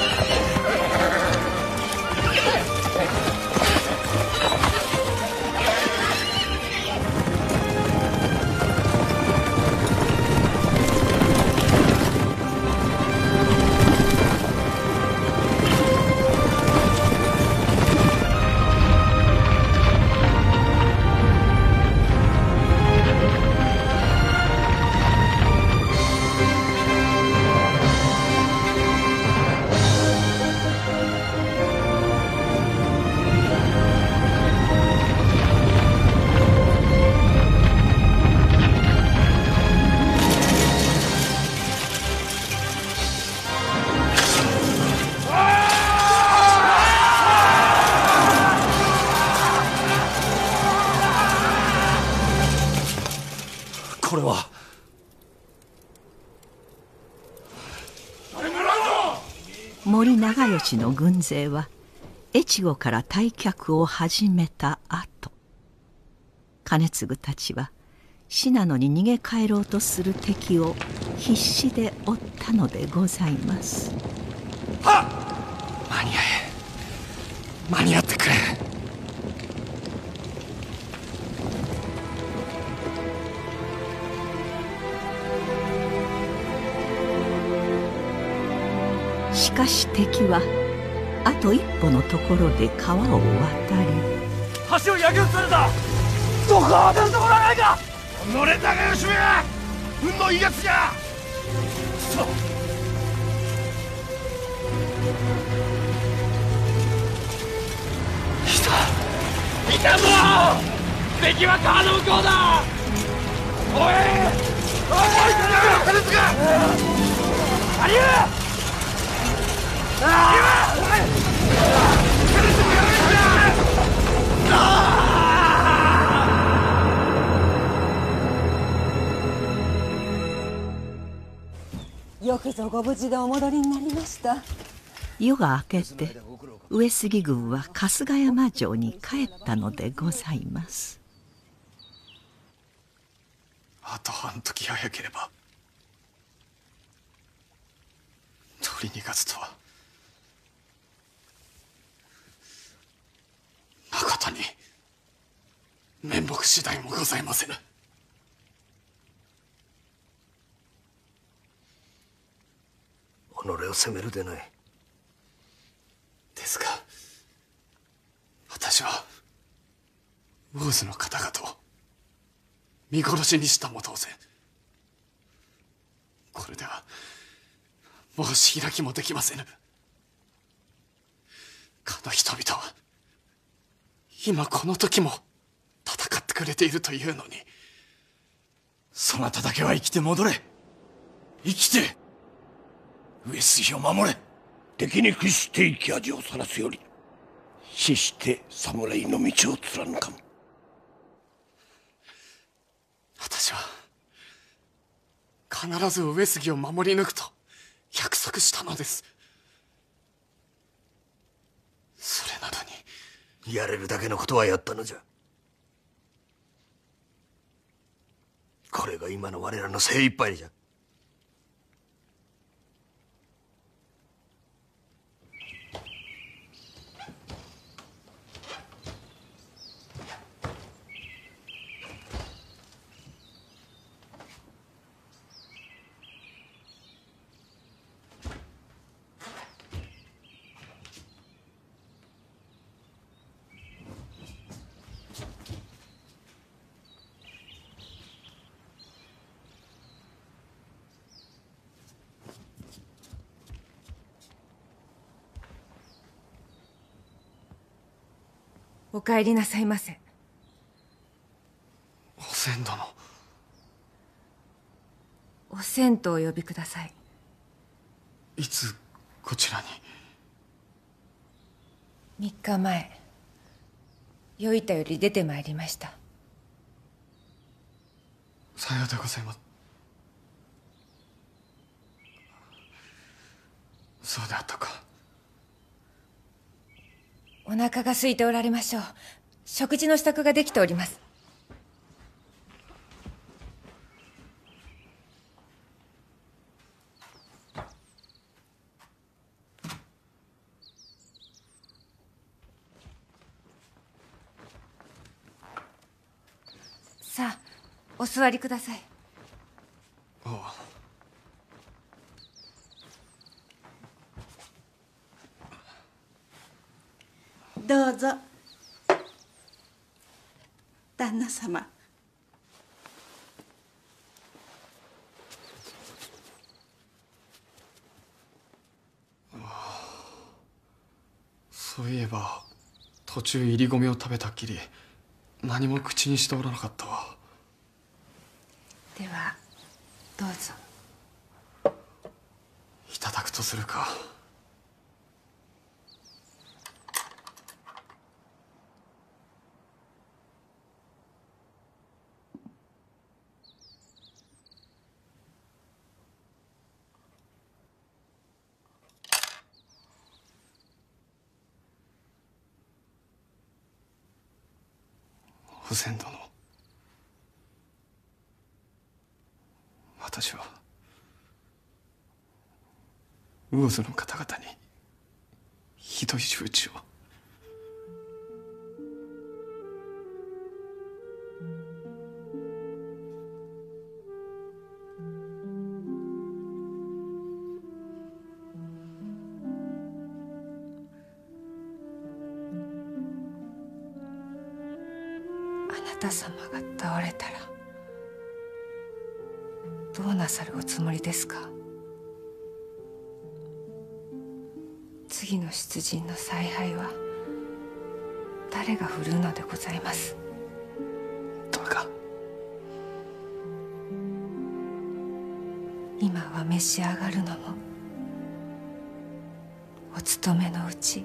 森長吉の軍勢は越後から退却を始めた後。兼次たちは信濃に逃げ帰ろうとする敵を必死で追ったのでございます。はっ！間に合え。間に合ってくれ。しかし敵はあと一歩のところで川を渡り橋を焼き移されたどこを出るところはないか！己長吉め運のいいやつじゃ！そ！ういたぞ！敵は川の向こうだ！おい！おい！金塚アリュよくぞご無事でお戻りになりました。夜が明けて上杉軍は春日山城に帰ったのでございます。あと半時早ければ取り逃がすとは誠に。面目次第もございませぬ。己を責めるでない。ですが私は魚津の方々を見殺しにしたも同然これではもう開きもできませぬ。かの人々は今この時も戦ってくれているというのに。そなただけは生きて戻れ。生きて。上杉を守れ。敵に屈して生き味をさらすより死して侍の道を貫かん。私は必ず上杉を守り抜くと約束したのです。それなのにやれるだけのことはやったのじゃ。これが今の我らの精一杯じゃ。お帰りなさいませ。お千殿。お銭湯をお呼びください。いつこちらに？3日前。より出てまいりました。さようでございます。そうであったかお腹が空いておられましょう。食事の支度ができております。さあお座りください。ああ。どうぞ。旦那様。そういえば途中入り米を食べたっきり何も口にしておらなかったわ。ではどうぞ。いただくとするか御前殿。私は魚津の方々にひどい仕打ちを。さるおつもりですか？次の出陣の采配は誰が振るうのでございます？どうか今は召し上がるのもお勤めのうち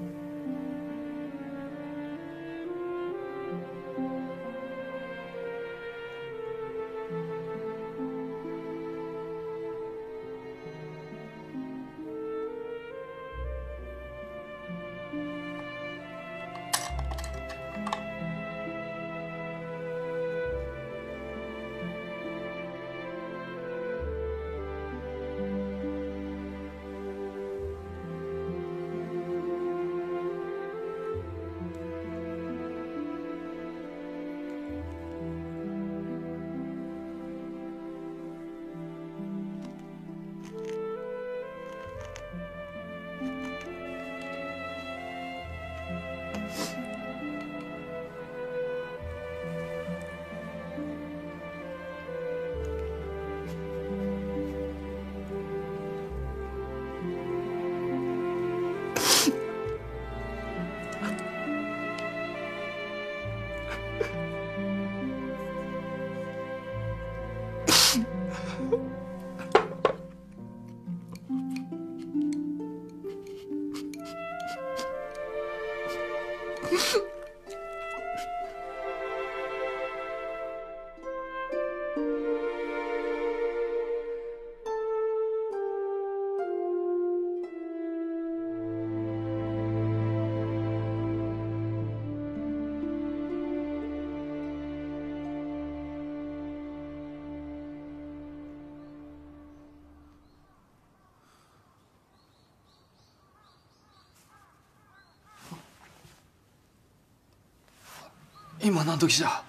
今何時じゃ？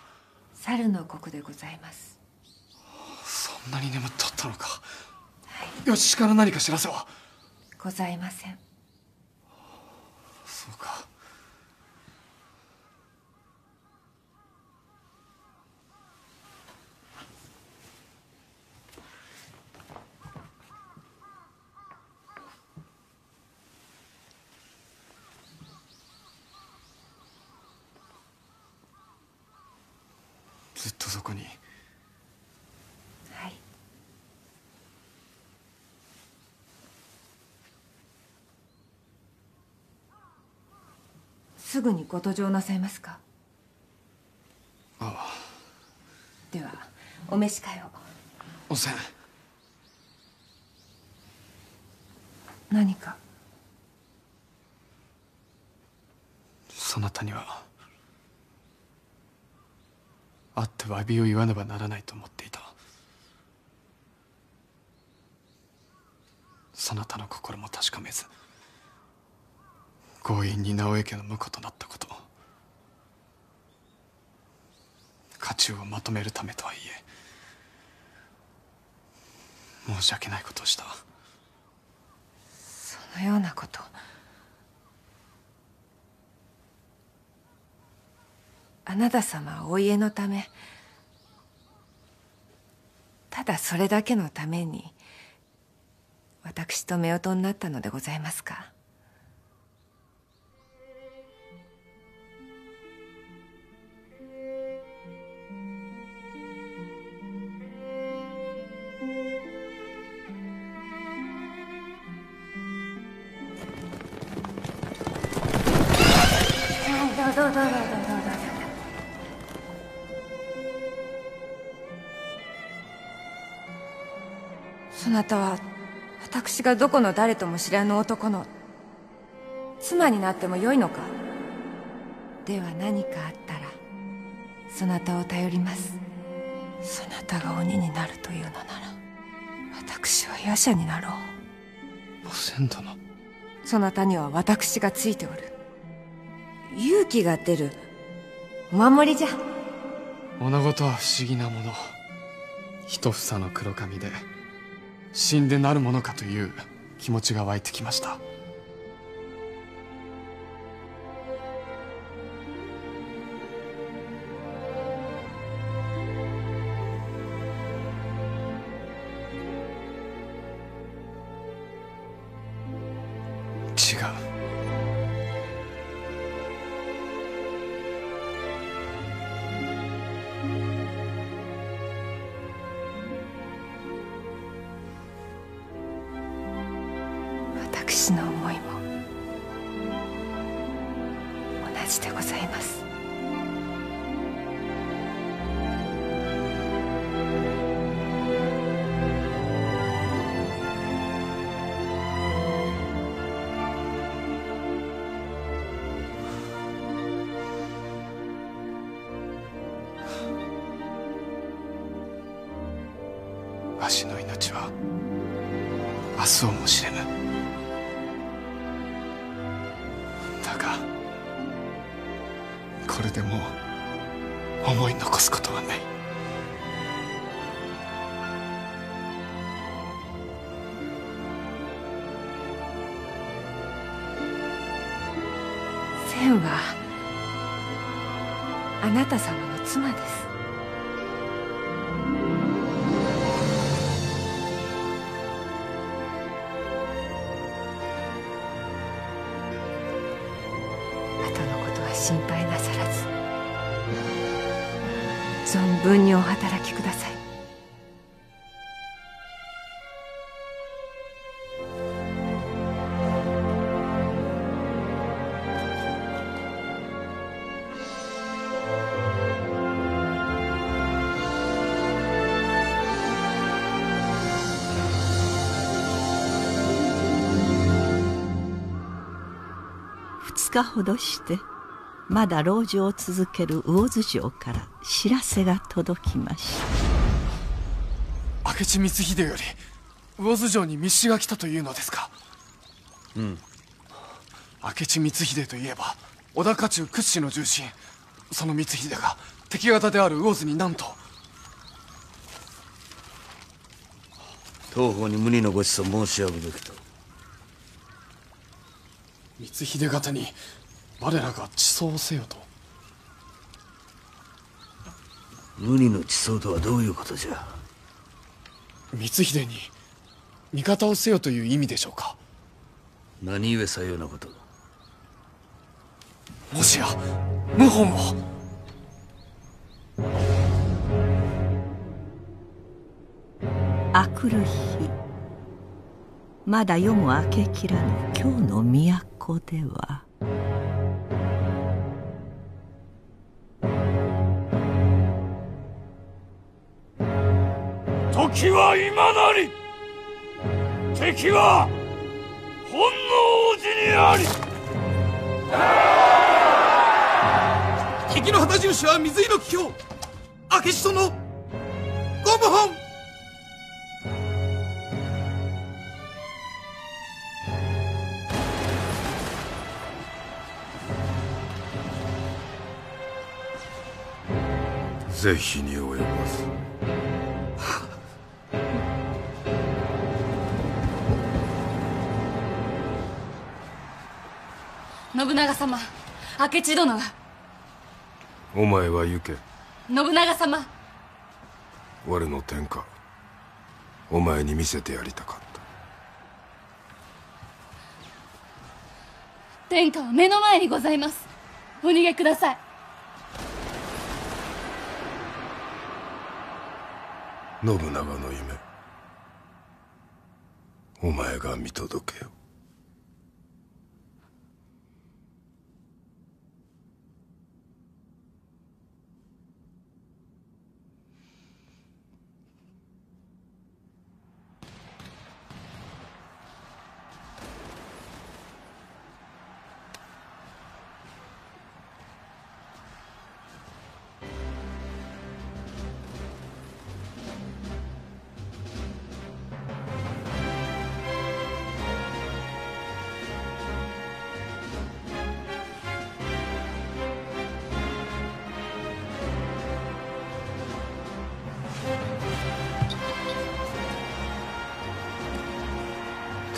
猿の国でございます。そんなに眠っとったのか。よしから何か知らせはございませんそうかずっとそこにはいすぐにご登場なさいますか？あではお召し替えを。おせん。何か？そなたには会って詫びを言わねばならないと思っていた。そなたの心も確かめず強引に直江家の婿となったこと。家中をまとめるためとはいえ申し訳ないことをした。そのようなこと。あなた様はお家のためただそれだけのために私と夫婦になったのでございますか？そなたは私がどこの誰とも知らぬ男の妻になってもよいのか？では何かあったらそなたを頼ります。そなたが鬼になるというのなら私は夜叉になろう。おせん殿そなたには私がついておる。勇気が出る。お守りじゃ。物事は不思議なもの。一房の黒髪で死んでなるものかという気持ちが湧いてきました。日ほどしてまだ籠城を続ける魚津城から知らせが届きました。明智光秀より魚津城に密使が来たというのですか？うん。明智光秀といえば織田家中屈指の重臣。その光秀が敵方である魚津になんと。東方に無二のご子孫申し上げべきと光秀方に我らが地層をせよと。無二の地層とはどういうことじゃ？光秀に味方をせよという意味でしょうか？何故さようなこと？もしや謀反を。あくる日まだ夜も明けきらぬ京の都では。時は今なり敵は本能寺にあり。敵の旗印は水色桔梗明智殿ご謀反是非に及ばず。信長様明智殿が。お前は行け。信長様。我の天下お前に見せてやりたかった。天下は目の前にございますお逃げください信長の夢お前が見届けよ。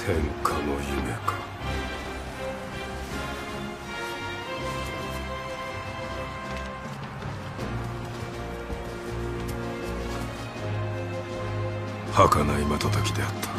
天下の夢か。儚い瞬きであった。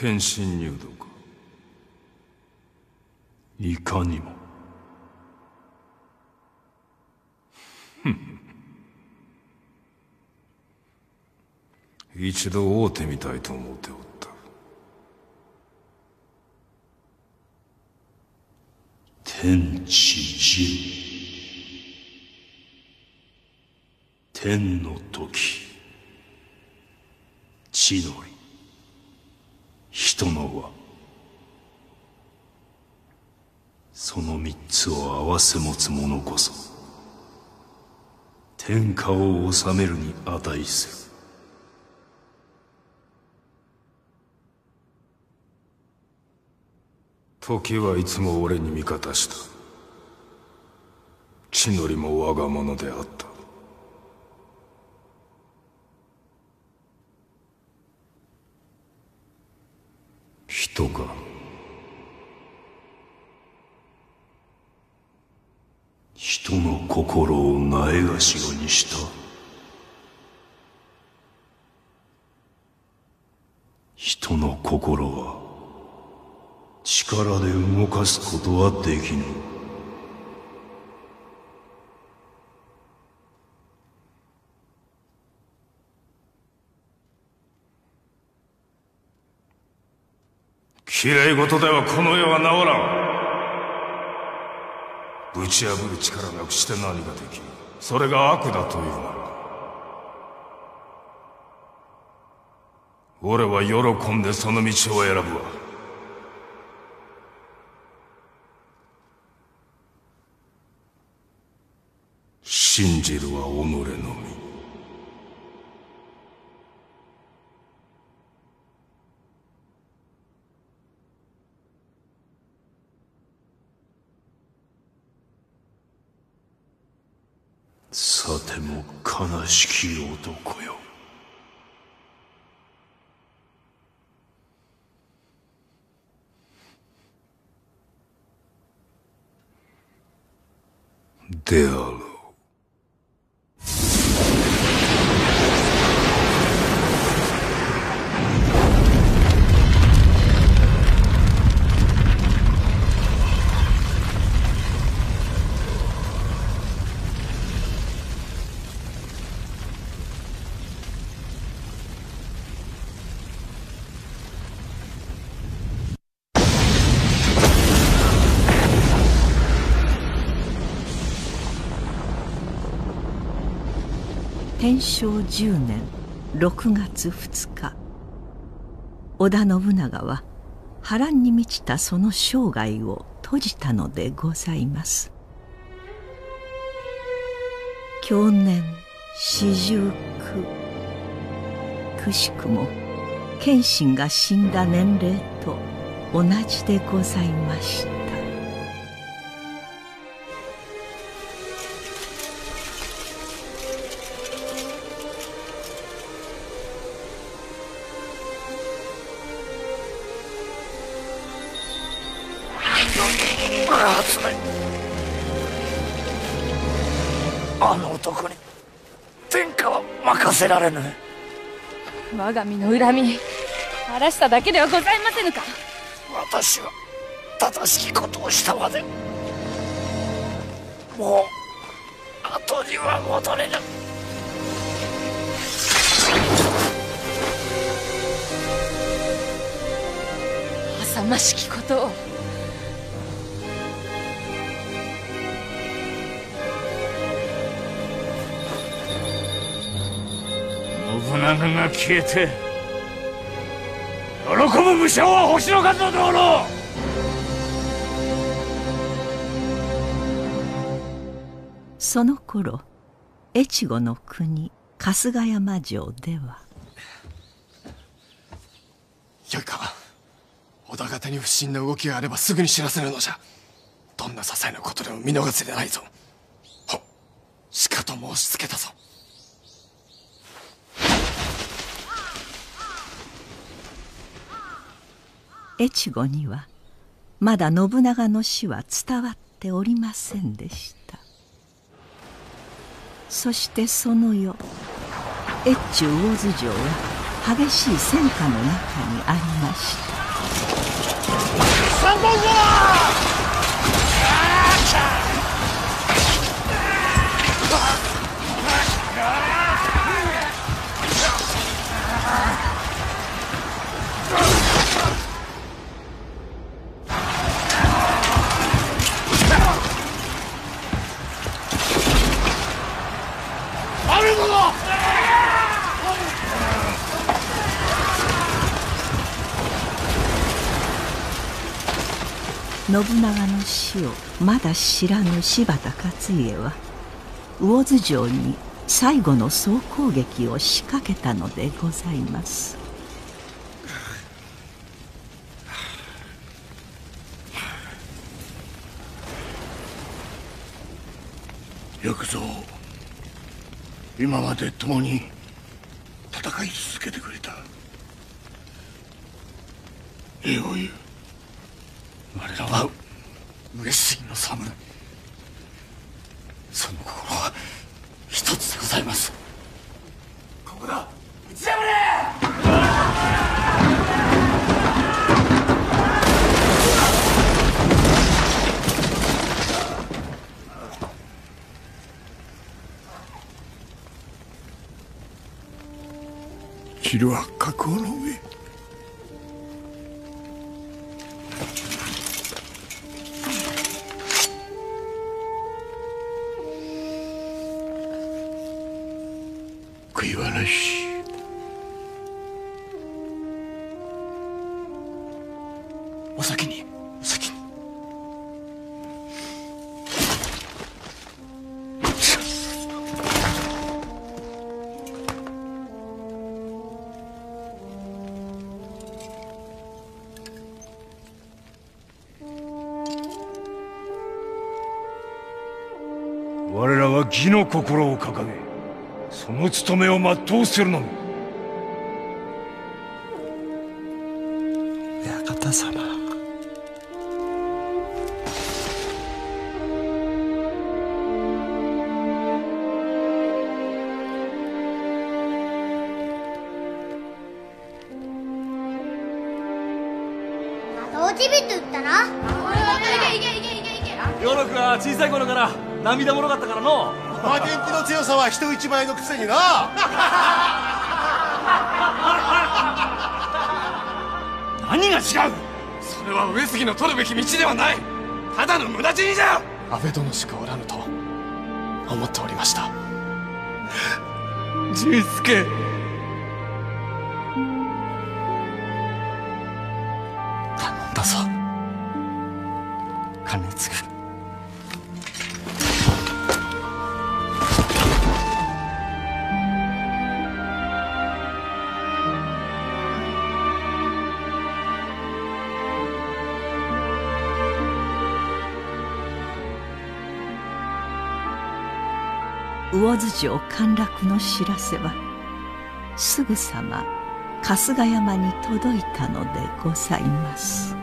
変身入道かいかにも。ふん。一度会うてみたいと思っておった。天地。持つ者こそ天下を治めるに値せる。時はいつも俺に味方した。地の利も我が物であった人か人の心をないがしろにした人の心は力で動かすことはできぬ。綺麗事ではこの世は治らん。ぶち破る力なくして何ができる。それが悪だというなら俺は喜んでその道を選ぶわ。信じるは己のみ。さても悲しき男よ。であろ正10年6月2日。織田信長は波乱に満ちたその生涯を閉じたのでございます。去年四十九。くしくも謙信が死んだ年齢と同じでございました。られぬ。我が身の恨み晴らしただけではございませぬか。私は正しきことをしたまでもう後には戻れぬ。浅ましきことを信長が消えて喜ぶ武将は星の数の道路その頃越後の国春日山城では。よいか。織田方に不審な動きがあればすぐに知らせるのじゃ。どんな些細なことでも見逃せでないぞ。ほしかと申しつけたぞ越後にはまだ信長の死は伝わっておりませんでした。そしてその夜越中大津城は激しい戦火の中にありました。三本はあ信長の死をまだ知らぬ柴田勝家は魚津城に最後の総攻撃を仕掛けたのでございます。よくぞ今まで共に戦い続けてくれた礼を言う心を掲げその務めを全うするのみ。館様。小さい頃から涙もろかったからの負けん気の強さは人一倍のくせにな。何が違う？それは上杉の取るべき道ではない。ただの無駄死にじゃ。安倍殿しかおらぬと思っておりました。仁助魚津城陥落の知らせはすぐさま春日山に届いたのでございます。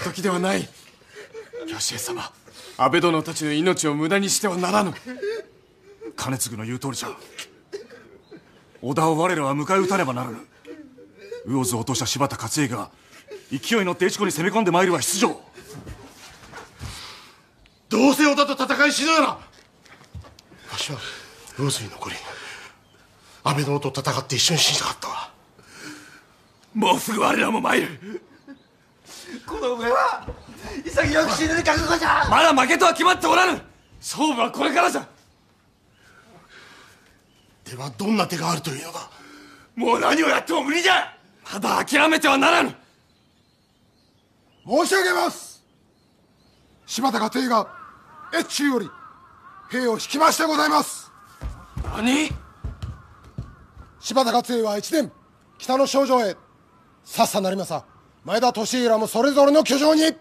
時ではない。義家様安倍殿たちの命を無駄にしてはならぬ。金継の言う通りじゃ。織田を我らは迎え撃たねばならぬ。魚津を落とした柴田勝家が勢いに乗って越後に攻め込んでまいるは必定。どうせ織田と戦いしながら。わしは魚津に残り安倍殿と戦って一緒に死にたかったわ。もうすぐ我らも参るこの上は潔く死ぬ覚悟じゃ。まだ負けとは決まっておらぬ。勝負はこれからじゃ。ではどんな手があるというのだ。もう何をやっても無理じゃ。まだ諦めてはならぬ。申し上げます。柴田勝家が越中より兵を引きましてございます。何？柴田勝家は一年北の少女へさっさなりまさ前田利家もそれぞれの居城に。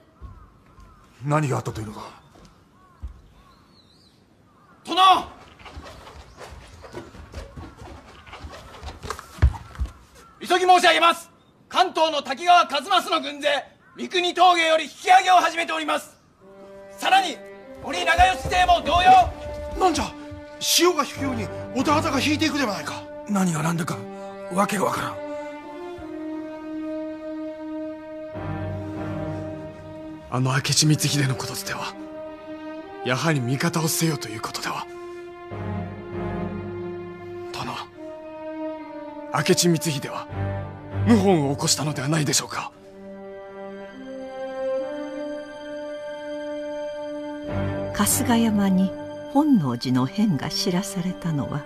何があったというのだ殿。急ぎ申し上げます。関東の滝川一益の軍勢三国峠より引き上げを始めております。さらに堀長吉邸も同様。なんじゃ潮が引くように織田方が引いていくではないか。何が何だかわけがわからんあの明智光秀のことではやはり味方をせよということでは。殿明智光秀は謀反を起こしたのではないでしょうか。春日山に本能寺の変が知らされたのは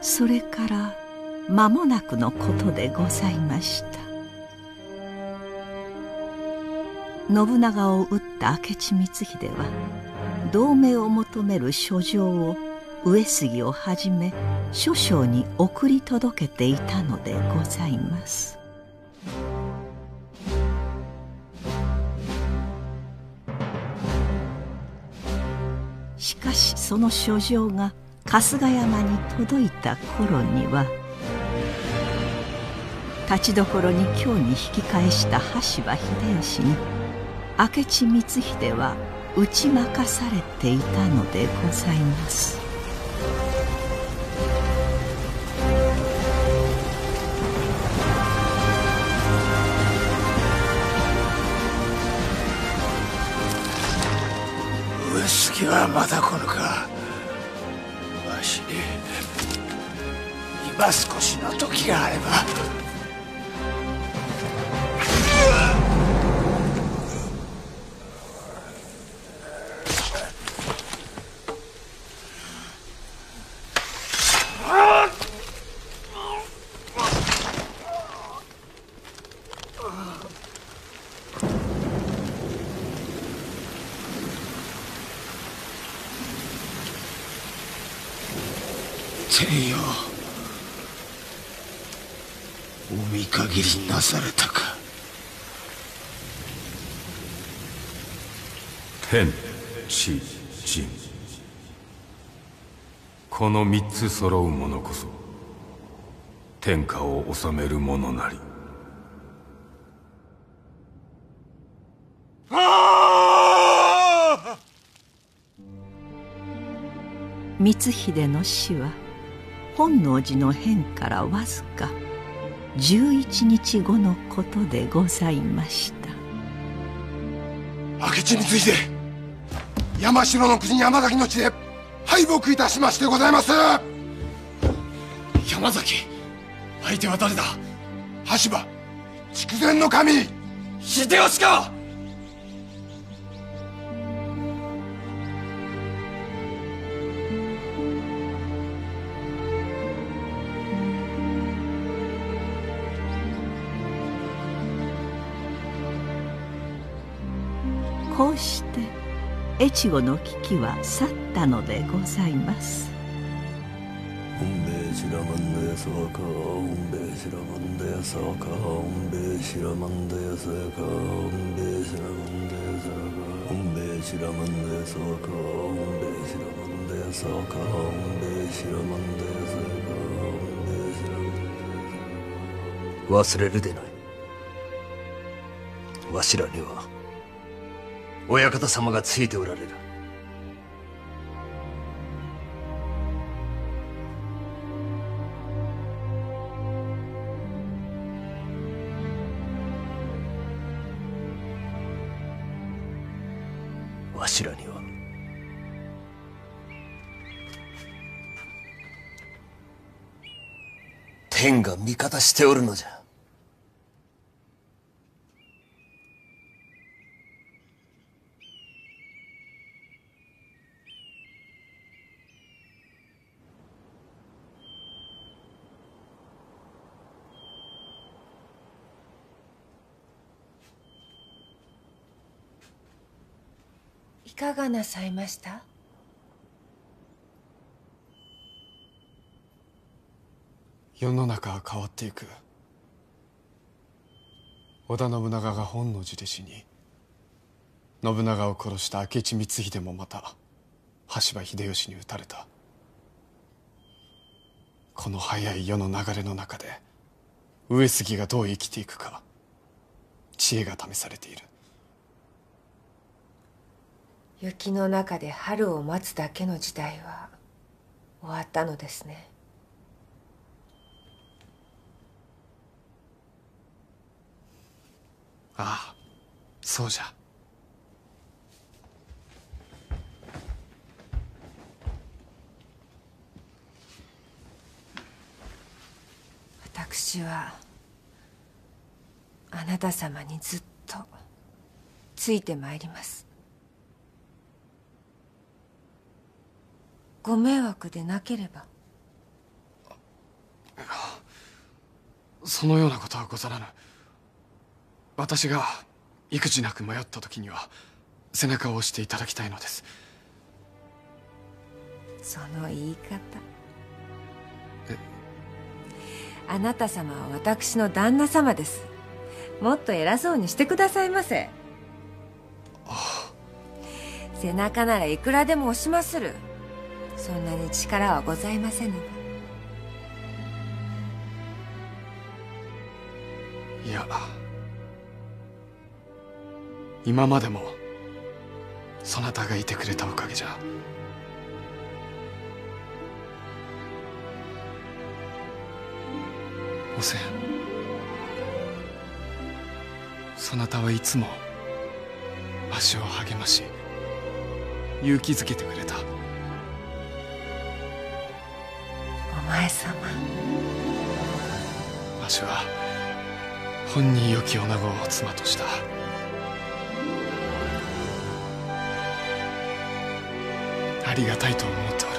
それから間もなくのことでございました。信長を討った明智光秀は同盟を求める書状を上杉をはじめ諸将に送り届けていたのでございます。しかしその書状が春日山に届いた頃には立ちどころに京に引き返した羽柴秀吉に明智光秀は打ち負かされていたのでございます。上杉はまだ来ぬか。わしに今少しの時があれば。天よ。お見限りなされたか。天地人。この三つ揃う者こそ天下を治める者なり。光秀の死は本能寺の変からわずか11日後のことでございました。明智光秀山城の国山崎の地で敗北いたしましてございます。山崎相手は誰だ？羽柴筑前の神秀吉か越後の危機は去ったのでございます。本米白マンダヤサワカ本米白マンダヤサワカ本米白マンダヤサワカ本米白マンダヤサワカ本米白マンダヤサワカ本米白マンダヤサワカ本米白マンダヤサワカ本米白マンダヤ忘れるでない。わしらには親方様がついておられる。わしらには。天が味方しておるのじゃかがなさいました？世の中は変わっていく。織田信長が本能寺で死に信長を殺した明智光秀もまた羽柴秀吉に討たれた。この早い世の流れの中で上杉がどう生きていくか知恵が試されている。雪の中で春を待つだけの時代は終わったのですね。ああそうじゃ。私はあなた様にずっとついてまいりますご迷惑でなければ。そのようなことはござらぬ。私が育児なく迷った時には背中を押していただきたいのです。その言い方。あなた様は私の旦那様です。もっと偉そうにしてくださいませ。背中ならいくらでも押しまするそんなに力はございませぬ。いや今までもそなたがいてくれたおかげじゃ。おせんそなたはいつもわしを励まし勇気づけてくれた。前様。わしは本によき女子を妻とした。ありがたいと思っておる。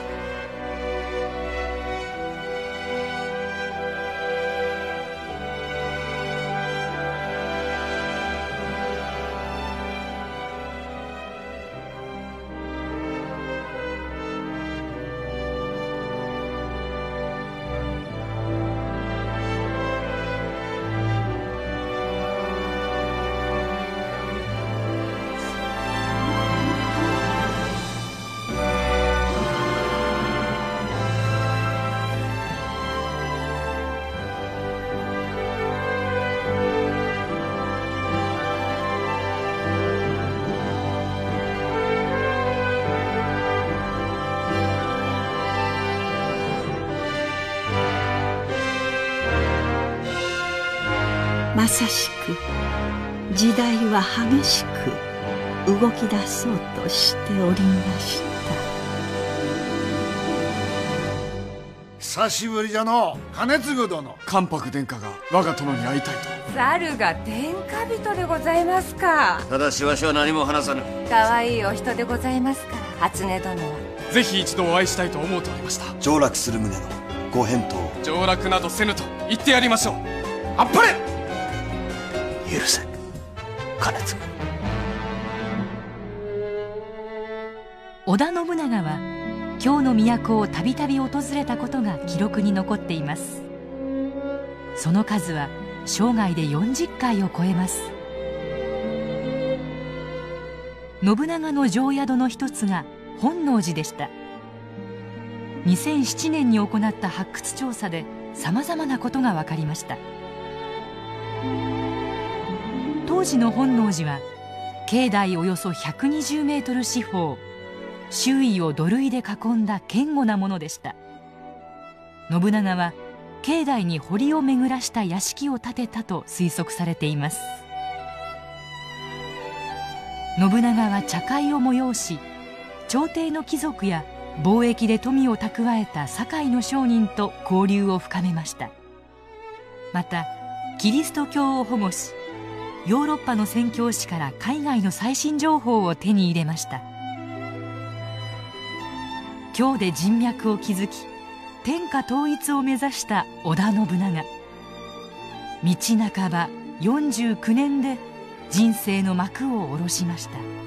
激しく動き出そうとしておりました。久しぶりじゃの。金継殿関白殿下が我が殿に会いたいと。猿が天下人でございますか。ただしわしは何も話さぬ。可愛いお人でございますから初音殿は。ぜひ一度お会いしたいと思うておりました。上洛する旨の。ご返答を。上洛などせぬと言ってやりましょう。あっぱれ。許せ金継織田信長は京の都をたびたび訪れたことが記録に残っています。その数は生涯で40回を超えます。信長の城宿の一つが本能寺でした。2007年に行った発掘調査でさまざまなことが分かりました。当時の本能寺は境内およそ120メートル四方周囲を土塁で囲んだ堅固なものでした。信長は境内に堀を巡らした屋敷を建てたと推測されています。信長は茶会を催し朝廷の貴族や貿易で富を蓄えた堺の商人と交流を深めました。またキリスト教を保護しヨーロッパの宣教師から海外の最新情報を手に入れました。京で人脈を築き天下統一を目指した織田信長。道半ば49年で人生の幕を下ろしました。